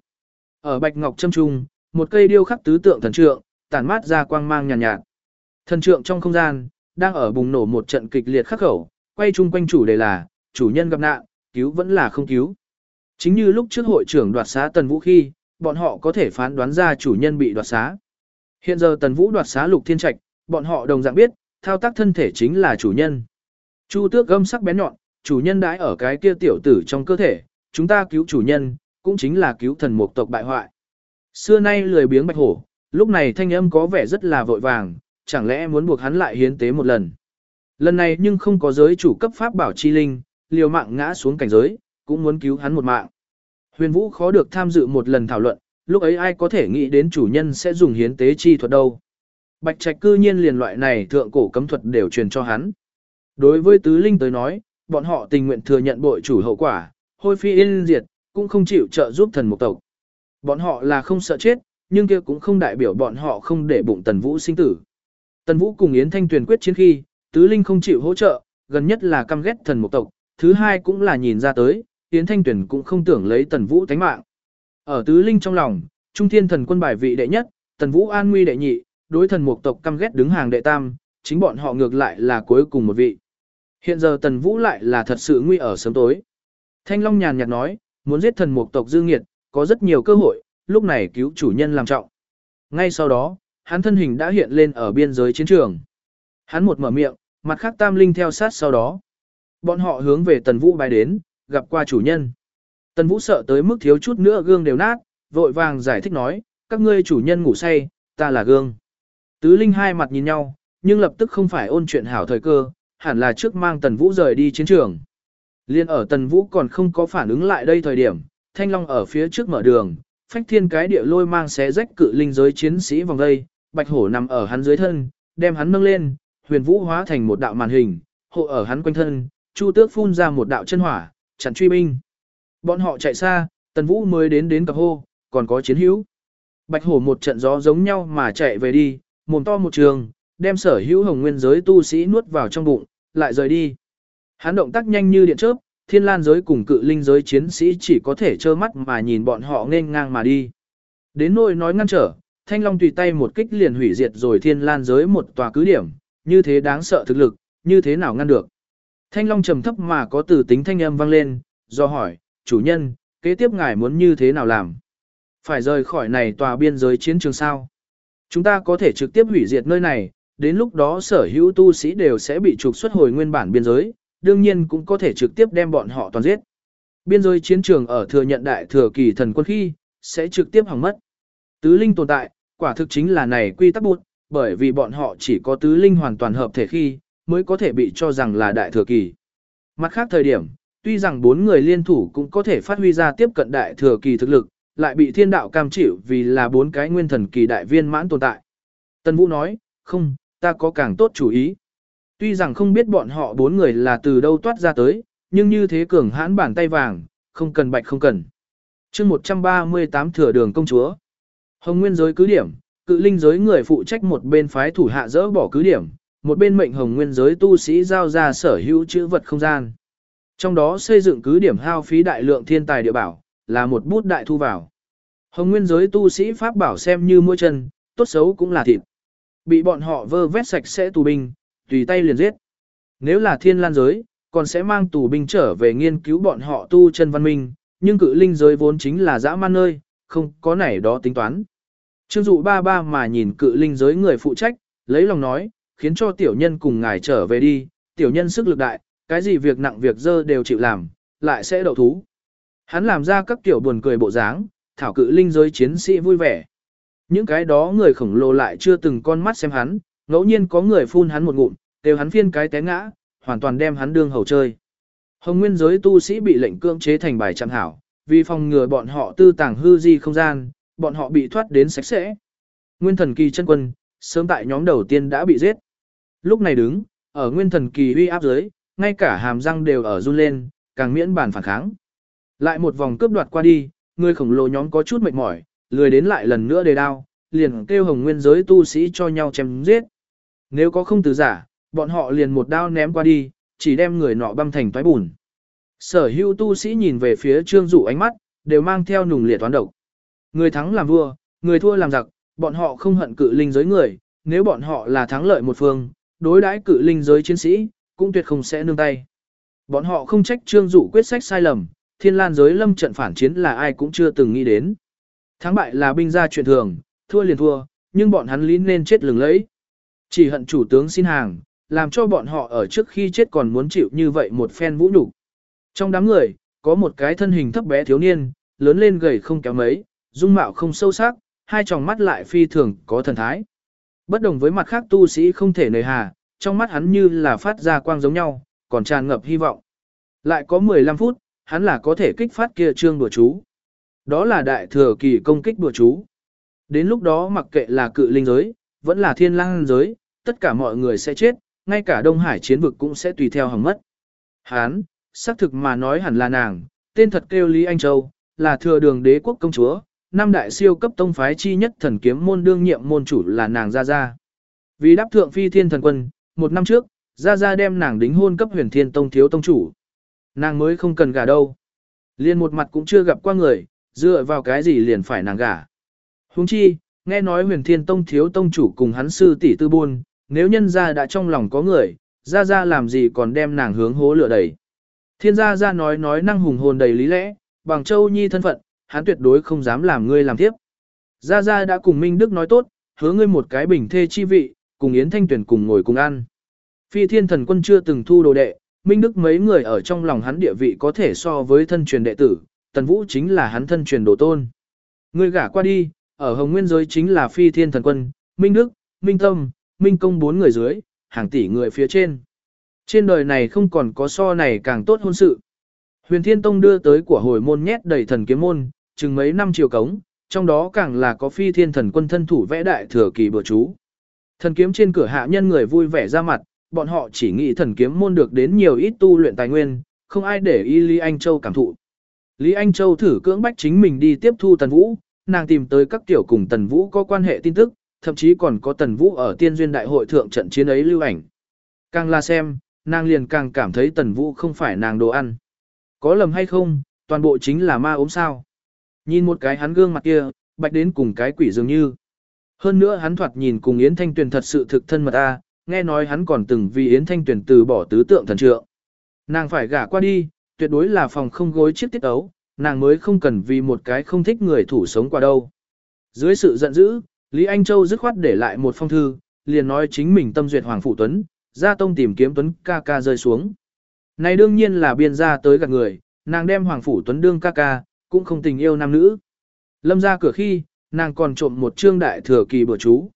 Ở bạch ngọc châm trung, một cây điêu khắc tứ tượng thần trượng, tản mát ra quang mang nhàn nhạt, nhạt. Thần trượng trong không gian, đang ở bùng nổ một trận kịch liệt khắc khẩu, quay chung quanh chủ đề là, chủ nhân gặp nạn, cứu vẫn là không cứu. Chính như lúc trước hội trưởng đoạt xá Tần Vũ khi, bọn họ có thể phán đoán ra chủ nhân bị đoạt xá. Hiện giờ Tần Vũ đoạt xá Lục Thiên Trạch, bọn họ đồng dạng biết, thao tác thân thể chính là chủ nhân. Chu tước gâm sắc bén nhọn, chủ nhân đãi ở cái kia tiểu tử trong cơ thể, chúng ta cứu chủ nhân, cũng chính là cứu thần mục tộc bại hoại. Xưa nay lười biếng bạch hổ, lúc này thanh âm có vẻ rất là vội vàng, chẳng lẽ muốn buộc hắn lại hiến tế một lần. Lần này nhưng không có giới chủ cấp pháp bảo chi linh, liều mạng ngã xuống cảnh giới, cũng muốn cứu hắn một mạng. Huyền Vũ khó được tham dự một lần thảo luận, lúc ấy ai có thể nghĩ đến chủ nhân sẽ dùng hiến tế chi thuật đâu. Bạch Trạch cư nhiên liền loại này thượng cổ cấm thuật đều truyền cho hắn. Đối với tứ linh tới nói, bọn họ tình nguyện thừa nhận bội chủ hậu quả, hôi phi yên diệt, cũng không chịu trợ giúp thần mục tộc. Bọn họ là không sợ chết, nhưng kia cũng không đại biểu bọn họ không để bụng Tần Vũ sinh tử. Tần Vũ cùng Yến Thanh Tuyền quyết chiến khi, tứ linh không chịu hỗ trợ, gần nhất là căm ghét thần mục tộc, thứ hai cũng là nhìn ra tới, Yến Thanh Tuyền cũng không tưởng lấy Tần Vũ tánh mạng. Ở tứ linh trong lòng, Trung Thiên thần quân bài vị đệ nhất, Tần Vũ an nguy đệ nhị, đối thần mục tộc căm ghét đứng hàng đệ tam, chính bọn họ ngược lại là cuối cùng một vị. Hiện giờ Tần Vũ lại là thật sự nguy ở sớm tối. Thanh Long nhàn nhạt nói, muốn giết thần mục tộc dư nghiệt, có rất nhiều cơ hội, lúc này cứu chủ nhân làm trọng. Ngay sau đó, hắn thân hình đã hiện lên ở biên giới chiến trường. Hắn một mở miệng, mặt khác tam linh theo sát sau đó. Bọn họ hướng về Tần Vũ bài đến, gặp qua chủ nhân. Tần Vũ sợ tới mức thiếu chút nữa gương đều nát, vội vàng giải thích nói, các ngươi chủ nhân ngủ say, ta là gương. Tứ linh hai mặt nhìn nhau, nhưng lập tức không phải ôn chuyện hảo thời cơ, hẳn là trước mang Tần Vũ rời đi chiến trường. Liên ở Tần Vũ còn không có phản ứng lại đây thời điểm, Thanh Long ở phía trước mở đường, phách thiên cái địa lôi mang xé rách cự linh giới chiến sĩ vòng đây, bạch hổ nằm ở hắn dưới thân, đem hắn nâng lên, huyền vũ hóa thành một đạo màn hình, hộ ở hắn quanh thân, chu tước phun ra một đạo chân hỏa, chặn truy binh. Bọn họ chạy xa, Tần Vũ mới đến đến cặp hô, còn có chiến hữu. Bạch hổ một trận gió giống nhau mà chạy về đi, mồm to một trường, đem sở hữu hồng nguyên giới tu sĩ nuốt vào trong bụng, lại rời đi. Hắn động tác nhanh như điện chớp, thiên lan giới cùng cự linh giới chiến sĩ chỉ có thể trơ mắt mà nhìn bọn họ nên ngang mà đi. Đến nỗi nói ngăn trở, thanh long tùy tay một kích liền hủy diệt rồi thiên lan giới một tòa cứ điểm, như thế đáng sợ thực lực, như thế nào ngăn được. Thanh long trầm thấp mà có từ tính thanh âm vang lên, do hỏi, chủ nhân, kế tiếp ngài muốn như thế nào làm? Phải rời khỏi này tòa biên giới chiến trường sao? Chúng ta có thể trực tiếp hủy diệt nơi này, đến lúc đó sở hữu tu sĩ đều sẽ bị trục xuất hồi nguyên bản biên giới, đương nhiên cũng có thể trực tiếp đem bọn họ toàn giết. Biên giới chiến trường ở thừa nhận đại thừa kỳ thần quân khi, sẽ trực tiếp hỏng mất. Tứ linh tồn tại, quả thực chính là này quy tắc bụt, bởi vì bọn họ chỉ có tứ linh hoàn toàn hợp thể khi, mới có thể bị cho rằng là đại thừa kỳ. Mặt khác thời điểm, tuy rằng bốn người liên thủ cũng có thể phát huy ra tiếp cận đại thừa kỳ thực lực, lại bị thiên đạo cam chịu vì là bốn cái nguyên thần kỳ đại viên mãn tồn tại. Tân Vũ nói, không, ta có càng tốt chủ ý. Tuy rằng không biết bọn họ bốn người là từ đâu toát ra tới, nhưng như thế cường hãn bàn tay vàng, không cần bạch không cần. chương 138 thừa đường công chúa. Hồng nguyên giới cứ điểm, cự linh giới người phụ trách một bên phái thủ hạ dỡ bỏ cứ điểm, một bên mệnh hồng nguyên giới tu sĩ giao ra sở hữu chữ vật không gian. Trong đó xây dựng cứ điểm hao phí đại lượng thiên tài địa bảo, là một bút đại thu vào. Hồng nguyên giới tu sĩ pháp bảo xem như mua chân, tốt xấu cũng là thịt. Bị bọn họ vơ vét sạch sẽ tù binh, tùy tay liền giết. Nếu là thiên lan giới, còn sẽ mang tù binh trở về nghiên cứu bọn họ tu chân văn minh, nhưng cự linh giới vốn chính là dã man nơi, không có nảy đó tính toán. Trương dụ ba ba mà nhìn cự linh giới người phụ trách, lấy lòng nói, khiến cho tiểu nhân cùng ngài trở về đi, tiểu nhân sức lực đại, cái gì việc nặng việc dơ đều chịu làm, lại sẽ đậu thú. Hắn làm ra các kiểu buồn cười bộ dáng, thảo cự linh giới chiến sĩ vui vẻ. Những cái đó người khổng lồ lại chưa từng con mắt xem hắn, ngẫu nhiên có người phun hắn một ngụm, đều hắn phiên cái té ngã, hoàn toàn đem hắn đương hầu chơi. Hồng nguyên giới tu sĩ bị lệnh cưỡng chế thành bài chẳng hảo, vì phòng ngừa bọn họ tư tàng hư di không gian, bọn họ bị thoát đến sạch sẽ. Nguyên thần kỳ chân quân, sớm tại nhóm đầu tiên đã bị giết. Lúc này đứng, ở nguyên thần kỳ uy áp dưới, ngay cả hàm răng đều ở run lên, càng miễn bản phản kháng. Lại một vòng cướp đoạt qua đi, người khổng lồ nhóm có chút mệt mỏi, lười đến lại lần nữa đề đao, liền kêu hồng nguyên giới tu sĩ cho nhau chém giết. Nếu có không từ giả, bọn họ liền một đao ném qua đi, chỉ đem người nọ băm thành toái bùn. Sở hữu tu sĩ nhìn về phía trương dụ ánh mắt, đều mang theo nùng liệt toán độc. Người thắng làm vua, người thua làm giặc, bọn họ không hận cự linh giới người, nếu bọn họ là thắng lợi một phương, đối đãi cự linh giới chiến sĩ, cũng tuyệt không sẽ nương tay. Bọn họ không trách trương dụ quyết sách sai lầm, thiên lan giới lâm trận phản chiến là ai cũng chưa từng nghĩ đến. Thắng bại là binh gia chuyện thường, thua liền thua, nhưng bọn hắn lý nên chết lừng lẫy. Chỉ hận chủ tướng xin hàng, làm cho bọn họ ở trước khi chết còn muốn chịu như vậy một phen vũ nhục. Trong đám người, có một cái thân hình thấp bé thiếu niên, lớn lên gầy không kéo mấy, dung mạo không sâu sắc, hai tròng mắt lại phi thường có thần thái. Bất đồng với mặt khác tu sĩ không thể nề hà, trong mắt hắn như là phát ra quang giống nhau, còn tràn ngập hy vọng. Lại có 15 phút, hắn là có thể kích phát kia trương đùa chú. Đó là đại thừa kỳ công kích đùa chú. Đến lúc đó mặc kệ là cự linh giới, vẫn là thiên lang giới, tất cả mọi người sẽ chết, ngay cả Đông Hải chiến vực cũng sẽ tùy theo hỏng mất. Hán, xác thực mà nói hẳn là nàng, tên thật kêu Lý Anh Châu, là thừa đường đế quốc công chúa, năm đại siêu cấp tông phái chi nhất thần kiếm môn đương nhiệm môn chủ là nàng Gia Gia. Vì đáp thượng phi thiên thần quân, một năm trước, Gia Gia đem nàng đính hôn cấp huyền thiên tông thiếu tông chủ. Nàng mới không cần gả đâu. Liền một mặt cũng chưa gặp qua người, dựa vào cái gì liền phải nàng gả. Huống chi, nghe nói huyền thiên tông thiếu tông chủ cùng hắn sư tỷ tư buôn, nếu nhân gia đã trong lòng có người, Gia Gia làm gì còn đem nàng hướng hố lửa đẩy. Thiên gia Gia nói nói năng hùng hồn đầy lý lẽ, bằng châu nhi thân phận, hắn tuyệt đối không dám làm ngươi làm tiếp. Gia Gia đã cùng Minh Đức nói tốt, hứa ngươi một cái bình thê chi vị, cùng Yến Thanh Tuyển cùng ngồi cùng ăn. Phi thiên thần quân chưa từng thu đồ đệ, Minh Đức mấy người ở trong lòng hắn địa vị có thể so với thân truyền đệ tử, Tần Vũ chính là hắn thân truyền đồ tôn. Ngươi gả qua đi, ở Hồng Nguyên giới chính là Phi thiên thần quân, Minh Đức, Minh Tâm, Minh Công bốn người dưới, hàng tỷ người phía trên. Trên đời này không còn có so này càng tốt hôn sự. Huyền Thiên Tông đưa tới của hồi môn nhét đầy thần kiếm môn, chừng mấy năm chiều cống, trong đó càng là có phi thiên thần quân thân thủ vẽ đại thừa kỳ bừa chú. Thần kiếm trên cửa hạ nhân người vui vẻ ra mặt, bọn họ chỉ nghĩ thần kiếm môn được đến nhiều ít tu luyện tài nguyên, không ai để ý Lý Anh Châu cảm thụ. Lý Anh Châu thử cưỡng bách chính mình đi tiếp thu Tần Vũ, nàng tìm tới các tiểu cùng Tần Vũ có quan hệ tin tức, thậm chí còn có Tần Vũ ở tiên duyên đại hội thượng trận chiến ấy lưu ảnh. Càng là xem, nàng liền càng cảm thấy Tần Vũ không phải nàng đồ ăn. Có lầm hay không, toàn bộ chính là ma ốm sao. Nhìn một cái hắn gương mặt kia, bạch đến cùng cái quỷ dường như. Hơn nữa hắn thoạt nhìn cùng Yến Thanh Tuyền thật sự thực thân mật a, nghe nói hắn còn từng vì Yến Thanh Tuyền từ bỏ tứ tượng thần trượng. Nàng phải gả qua đi, tuyệt đối là phòng không gối chiếc tiết ấu, nàng mới không cần vì một cái không thích người thủ sống qua đâu. Dưới sự giận dữ, Lý Anh Châu dứt khoát để lại một phong thư, liền nói chính mình tâm duyệt Hoàng Phụ Tuấn, ra tông tìm kiếm Tuấn ca ca rơi xuống. Này đương nhiên là biên ra tới gặp người, nàng đem Hoàng Phủ Tuấn đương ca ca, cũng không tình yêu nam nữ. Lâm ra cửa khi, nàng còn trộm một trương đại thừa kỳ bữa chú.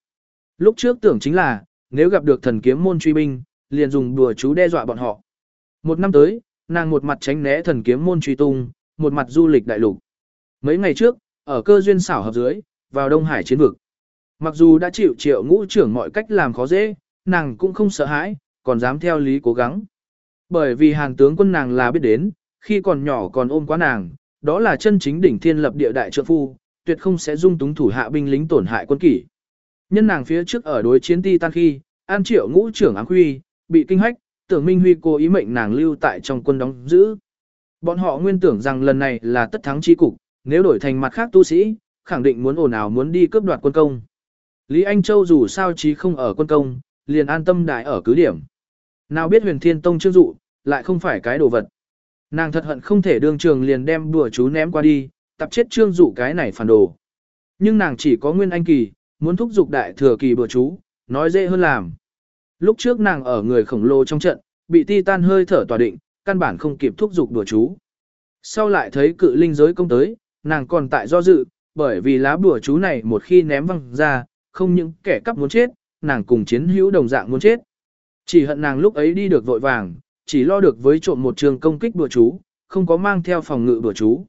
Lúc trước tưởng chính là, nếu gặp được thần kiếm môn truy binh, liền dùng đùa chú đe dọa bọn họ. Một năm tới, nàng một mặt tránh né thần kiếm môn truy tung, một mặt du lịch đại lục. Mấy ngày trước, ở cơ duyên xảo hợp dưới, vào Đông Hải chiến vực. Mặc dù đã chịu triệu ngũ trưởng mọi cách làm khó dễ, nàng cũng không sợ hãi, còn dám theo lý cố gắng. Bởi vì hàng tướng quân nàng là biết đến, khi còn nhỏ còn ôm quá nàng, đó là chân chính đỉnh thiên lập địa đại trượng phu, tuyệt không sẽ dung túng thủ hạ binh lính tổn hại quân kỷ. Nhân nàng phía trước ở đối chiến ti tan khi, an triệu ngũ trưởng áng huy, bị kinh hách, tưởng Minh Huy cố ý mệnh nàng lưu tại trong quân đóng giữ. Bọn họ nguyên tưởng rằng lần này là tất thắng chi cục, nếu đổi thành mặt khác tu sĩ, khẳng định muốn ồn ào muốn đi cướp đoạt quân công. Lý Anh Châu dù sao chí không ở quân công, liền an tâm đại ở cứ điểm. Nào biết huyền thiên tông chưa dụ, lại không phải cái đồ vật. Nàng thật hận không thể đương trường liền đem đùa chú ném qua đi, tập chết trương dụ cái này phản đồ. Nhưng nàng chỉ có nguyên anh kỳ, muốn thúc giục đại thừa kỳ bừa chú, nói dễ hơn làm. Lúc trước nàng ở người khổng lồ trong trận, bị ti tan hơi thở tòa định, căn bản không kịp thúc giục bừa chú. Sau lại thấy cự linh giới công tới, nàng còn tại do dự, bởi vì lá bùa chú này một khi ném văng ra, không những kẻ cắp muốn chết, nàng cùng chiến hữu đồng dạng muốn chết. Chỉ hận nàng lúc ấy đi được vội vàng, chỉ lo được với trộm một trường công kích bừa chú, không có mang theo phòng ngự bừa chú.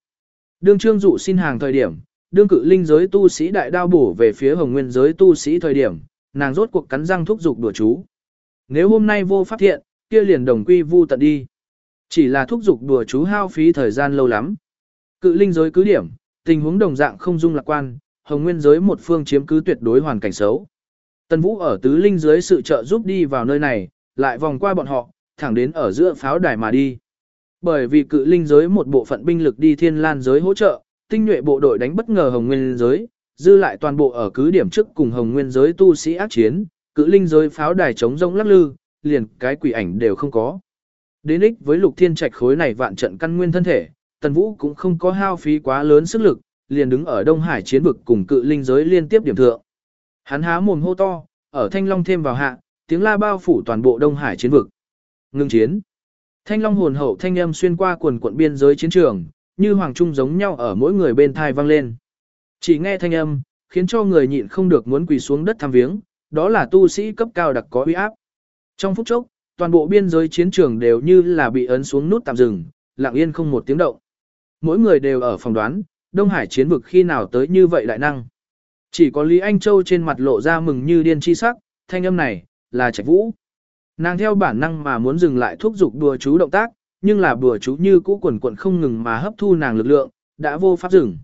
Đương trương dụ xin hàng thời điểm, đương cự linh giới tu sĩ đại đao bổ về phía hồng nguyên giới tu sĩ thời điểm, nàng rốt cuộc cắn răng thúc giục đùa chú. Nếu hôm nay vô pháp thiện, kia liền đồng quy vu tận đi. Chỉ là thúc giục đùa chú hao phí thời gian lâu lắm. Cự linh giới cứ điểm, tình huống đồng dạng không dung lạc quan, hồng nguyên giới một phương chiếm cứ tuyệt đối hoàn cảnh xấu. tân Vũ ở tứ linh dưới sự trợ giúp đi vào nơi này, lại vòng qua bọn họ, thẳng đến ở giữa pháo đài mà đi. Bởi vì cự linh giới một bộ phận binh lực đi thiên lan giới hỗ trợ, tinh nhuệ bộ đội đánh bất ngờ hồng nguyên giới, dư lại toàn bộ ở cứ điểm trước cùng hồng nguyên giới tu sĩ ác chiến, cự linh giới pháo đài chống rông lắc lư, liền cái quỷ ảnh đều không có. Đến ích với lục thiên trạch khối này vạn trận căn nguyên thân thể, tần vũ cũng không có hao phí quá lớn sức lực, liền đứng ở Đông Hải chiến vực cùng cự linh giới liên tiếp điểm thượng. Hắn há mồm hô to, ở thanh long thêm vào hạ, tiếng la bao phủ toàn bộ Đông Hải chiến vực. Ngưng chiến. Thanh long hồn hậu thanh âm xuyên qua quần quận biên giới chiến trường, như hoàng trung giống nhau ở mỗi người bên thai vang lên. Chỉ nghe thanh âm, khiến cho người nhịn không được muốn quỳ xuống đất tham viếng, đó là tu sĩ cấp cao đặc có uy áp. Trong phút chốc, toàn bộ biên giới chiến trường đều như là bị ấn xuống nút tạm dừng, lặng yên không một tiếng động. Mỗi người đều ở phòng đoán, Đông Hải chiến vực khi nào tới như vậy đại năng. Chỉ có Lý Anh Châu trên mặt lộ ra mừng như điên chi sắc, thanh âm này, là trạch vũ. Nàng theo bản năng mà muốn dừng lại thúc giục đùa chú động tác, nhưng là bùa chú như cũ quần quần không ngừng mà hấp thu nàng lực lượng, đã vô pháp dừng.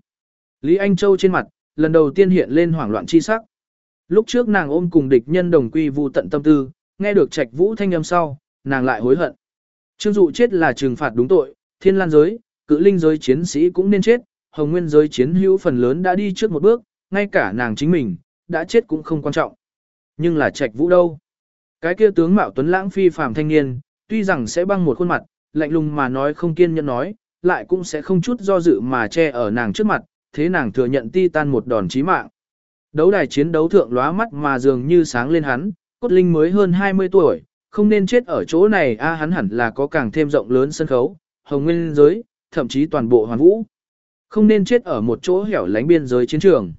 Lý Anh Châu trên mặt, lần đầu tiên hiện lên hoảng loạn chi sắc. Lúc trước nàng ôm cùng địch nhân đồng quy vu tận tâm tư, nghe được trạch vũ thanh âm sau, nàng lại hối hận. Trương dụ chết là trừng phạt đúng tội, thiên lan giới, cự linh giới chiến sĩ cũng nên chết, hồng nguyên giới chiến hữu phần lớn đã đi trước một bước, ngay cả nàng chính mình, đã chết cũng không quan trọng. Nhưng là trạch vũ đâu? Cái kia tướng mạo tuấn lãng phi phàm thanh niên, tuy rằng sẽ băng một khuôn mặt, lạnh lùng mà nói không kiên nhẫn nói, lại cũng sẽ không chút do dự mà che ở nàng trước mặt, thế nàng thừa nhận ti tan một đòn chí mạng. Đấu đài chiến đấu thượng lóa mắt mà dường như sáng lên hắn, cốt linh mới hơn 20 tuổi, không nên chết ở chỗ này a hắn hẳn là có càng thêm rộng lớn sân khấu, hồng nguyên giới, thậm chí toàn bộ hoàn vũ. Không nên chết ở một chỗ hẻo lánh biên giới chiến trường.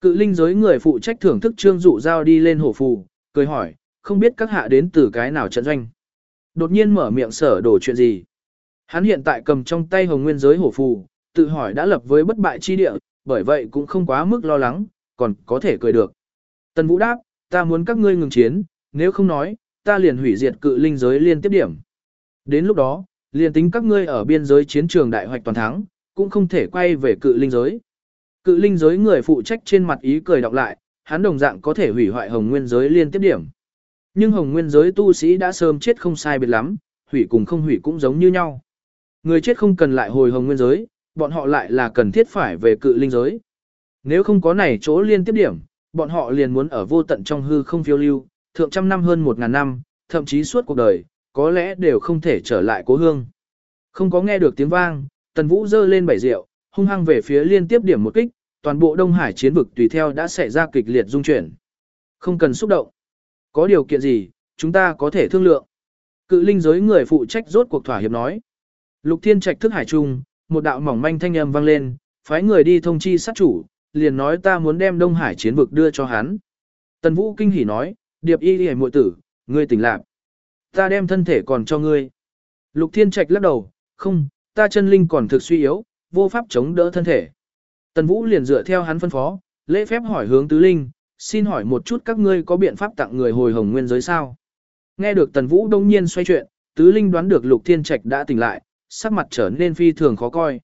Cự linh giới người phụ trách thưởng thức trương dụ giao đi lên hổ phù, cười hỏi, không biết các hạ đến từ cái nào trận doanh. Đột nhiên mở miệng sở đổ chuyện gì. Hắn hiện tại cầm trong tay hồng nguyên giới hổ phù, tự hỏi đã lập với bất bại chi địa, bởi vậy cũng không quá mức lo lắng, còn có thể cười được. Tần Vũ đáp, ta muốn các ngươi ngừng chiến, nếu không nói, ta liền hủy diệt cự linh giới liên tiếp điểm. Đến lúc đó, liền tính các ngươi ở biên giới chiến trường đại hoạch toàn thắng, cũng không thể quay về cự linh giới. Cự linh giới người phụ trách trên mặt ý cười đọc lại, hắn đồng dạng có thể hủy hoại hồng nguyên giới liên tiếp điểm. Nhưng hồng nguyên giới tu sĩ đã sớm chết không sai biệt lắm, hủy cùng không hủy cũng giống như nhau. Người chết không cần lại hồi hồng nguyên giới, bọn họ lại là cần thiết phải về cự linh giới. Nếu không có này chỗ liên tiếp điểm, bọn họ liền muốn ở vô tận trong hư không phiêu lưu, thượng trăm năm hơn một ngàn năm, thậm chí suốt cuộc đời, có lẽ đều không thể trở lại cố hương. Không có nghe được tiếng vang, Tần Vũ giơ lên bảy rượu, hung hăng về phía liên tiếp điểm một kích, toàn bộ Đông Hải chiến vực tùy theo đã xảy ra kịch liệt dung chuyển. Không cần xúc động. Có điều kiện gì, chúng ta có thể thương lượng. Cự linh giới người phụ trách rốt cuộc thỏa hiệp nói. Lục Thiên Trạch thức hải trung, một đạo mỏng manh thanh âm vang lên, phái người đi thông chi sát chủ, liền nói ta muốn đem Đông Hải chiến vực đưa cho hắn. Tần Vũ kinh hỉ nói, điệp y hề muội tử, ngươi tỉnh lạc. Ta đem thân thể còn cho ngươi. Lục Thiên Trạch lắc đầu, không, ta chân linh còn thực suy yếu, vô pháp chống đỡ thân thể. Tần Vũ liền dựa theo hắn phân phó, lễ phép hỏi hướng tứ linh, xin hỏi một chút các ngươi có biện pháp tặng người hồi hồng nguyên giới sao? Nghe được Tần Vũ đông nhiên xoay chuyện, tứ linh đoán được Lục Thiên Trạch đã tỉnh lại, sắc mặt trở nên phi thường khó coi.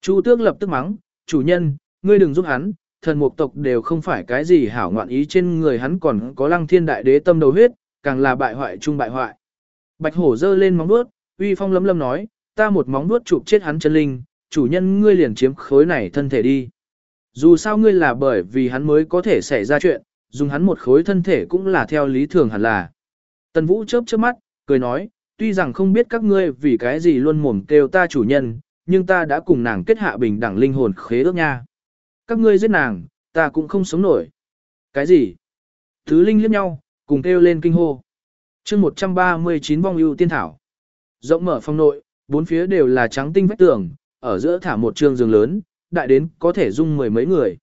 Chu Tước lập tức mắng, chủ nhân, ngươi đừng giúp hắn, thần mục tộc đều không phải cái gì hảo ngoạn ý trên người hắn còn có lăng thiên đại đế tâm đầu huyết, càng là bại hoại chung bại hoại. Bạch hổ giơ lên móng vuốt, uy phong lấm lâm nói, ta một móng vuốt chụp chết hắn chân linh, chủ nhân ngươi liền chiếm khối này thân thể đi. Dù sao ngươi là bởi vì hắn mới có thể xảy ra chuyện, dùng hắn một khối thân thể cũng là theo lý thường hẳn là. Tần Vũ chớp chớp mắt, cười nói, tuy rằng không biết các ngươi vì cái gì luôn mồm kêu ta chủ nhân, nhưng ta đã cùng nàng kết hạ bình đẳng linh hồn khế ước nha. Các ngươi giết nàng, ta cũng không sống nổi. Cái gì? Thứ linh liếc nhau, cùng kêu lên kinh hô. chương 139 vong ưu tiên thảo. Rộng mở phòng nội, bốn phía đều là trắng tinh vách tường, ở giữa thả một trường giường lớn, đại đến có thể dung mười mấy người.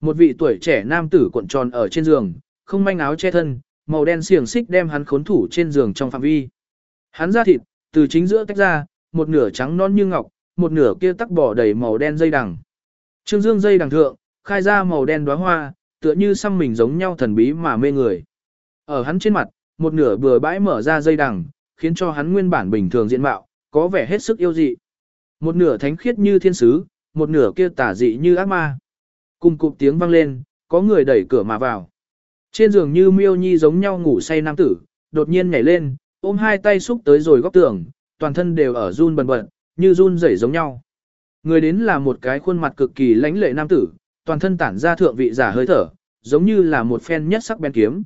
Một vị tuổi trẻ nam tử cuộn tròn ở trên giường, không manh áo che thân, màu đen xiềng xích đem hắn khốn thủ trên giường trong phạm vi. Hắn ra thịt, từ chính giữa tách ra, một nửa trắng non như ngọc, một nửa kia tắc bỏ đầy màu đen dây đằng. Trương dương dây đằng thượng, khai ra màu đen đóa hoa, tựa như xăm mình giống nhau thần bí mà mê người. Ở hắn trên mặt, một nửa bừa bãi mở ra dây đằng, khiến cho hắn nguyên bản bình thường diện mạo, có vẻ hết sức yêu dị. Một nửa thánh khiết như thiên sứ, một nửa kia tả dị như ác ma. Cùng cụp tiếng vang lên, có người đẩy cửa mà vào. Trên giường như miêu nhi giống nhau ngủ say nam tử, đột nhiên nhảy lên, ôm hai tay xúc tới rồi góc tường, toàn thân đều ở run bần bật, như run rẩy giống nhau. Người đến là một cái khuôn mặt cực kỳ lãnh lệ nam tử, toàn thân tản ra thượng vị giả hơi thở, giống như là một phen nhất sắc bén kiếm.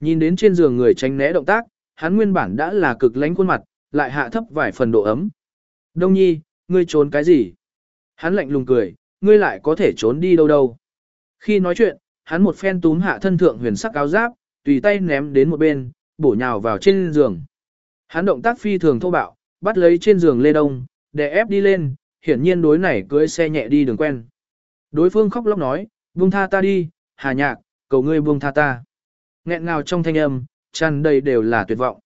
Nhìn đến trên giường người tránh né động tác, hắn nguyên bản đã là cực lãnh khuôn mặt, lại hạ thấp vài phần độ ấm. Đông nhi, ngươi trốn cái gì? Hắn lạnh lùng cười, ngươi lại có thể trốn đi đâu đâu. Khi nói chuyện, hắn một phen túm hạ thân thượng huyền sắc áo giáp, tùy tay ném đến một bên, bổ nhào vào trên giường. Hắn động tác phi thường thô bạo, bắt lấy trên giường Lê Đông, để ép đi lên, hiển nhiên đối này cưới xe nhẹ đi đường quen. Đối phương khóc lóc nói, buông tha ta đi, hà nhạc, cầu ngươi buông tha ta. Nghẹn ngào trong thanh âm, tràn đầy đều là tuyệt vọng.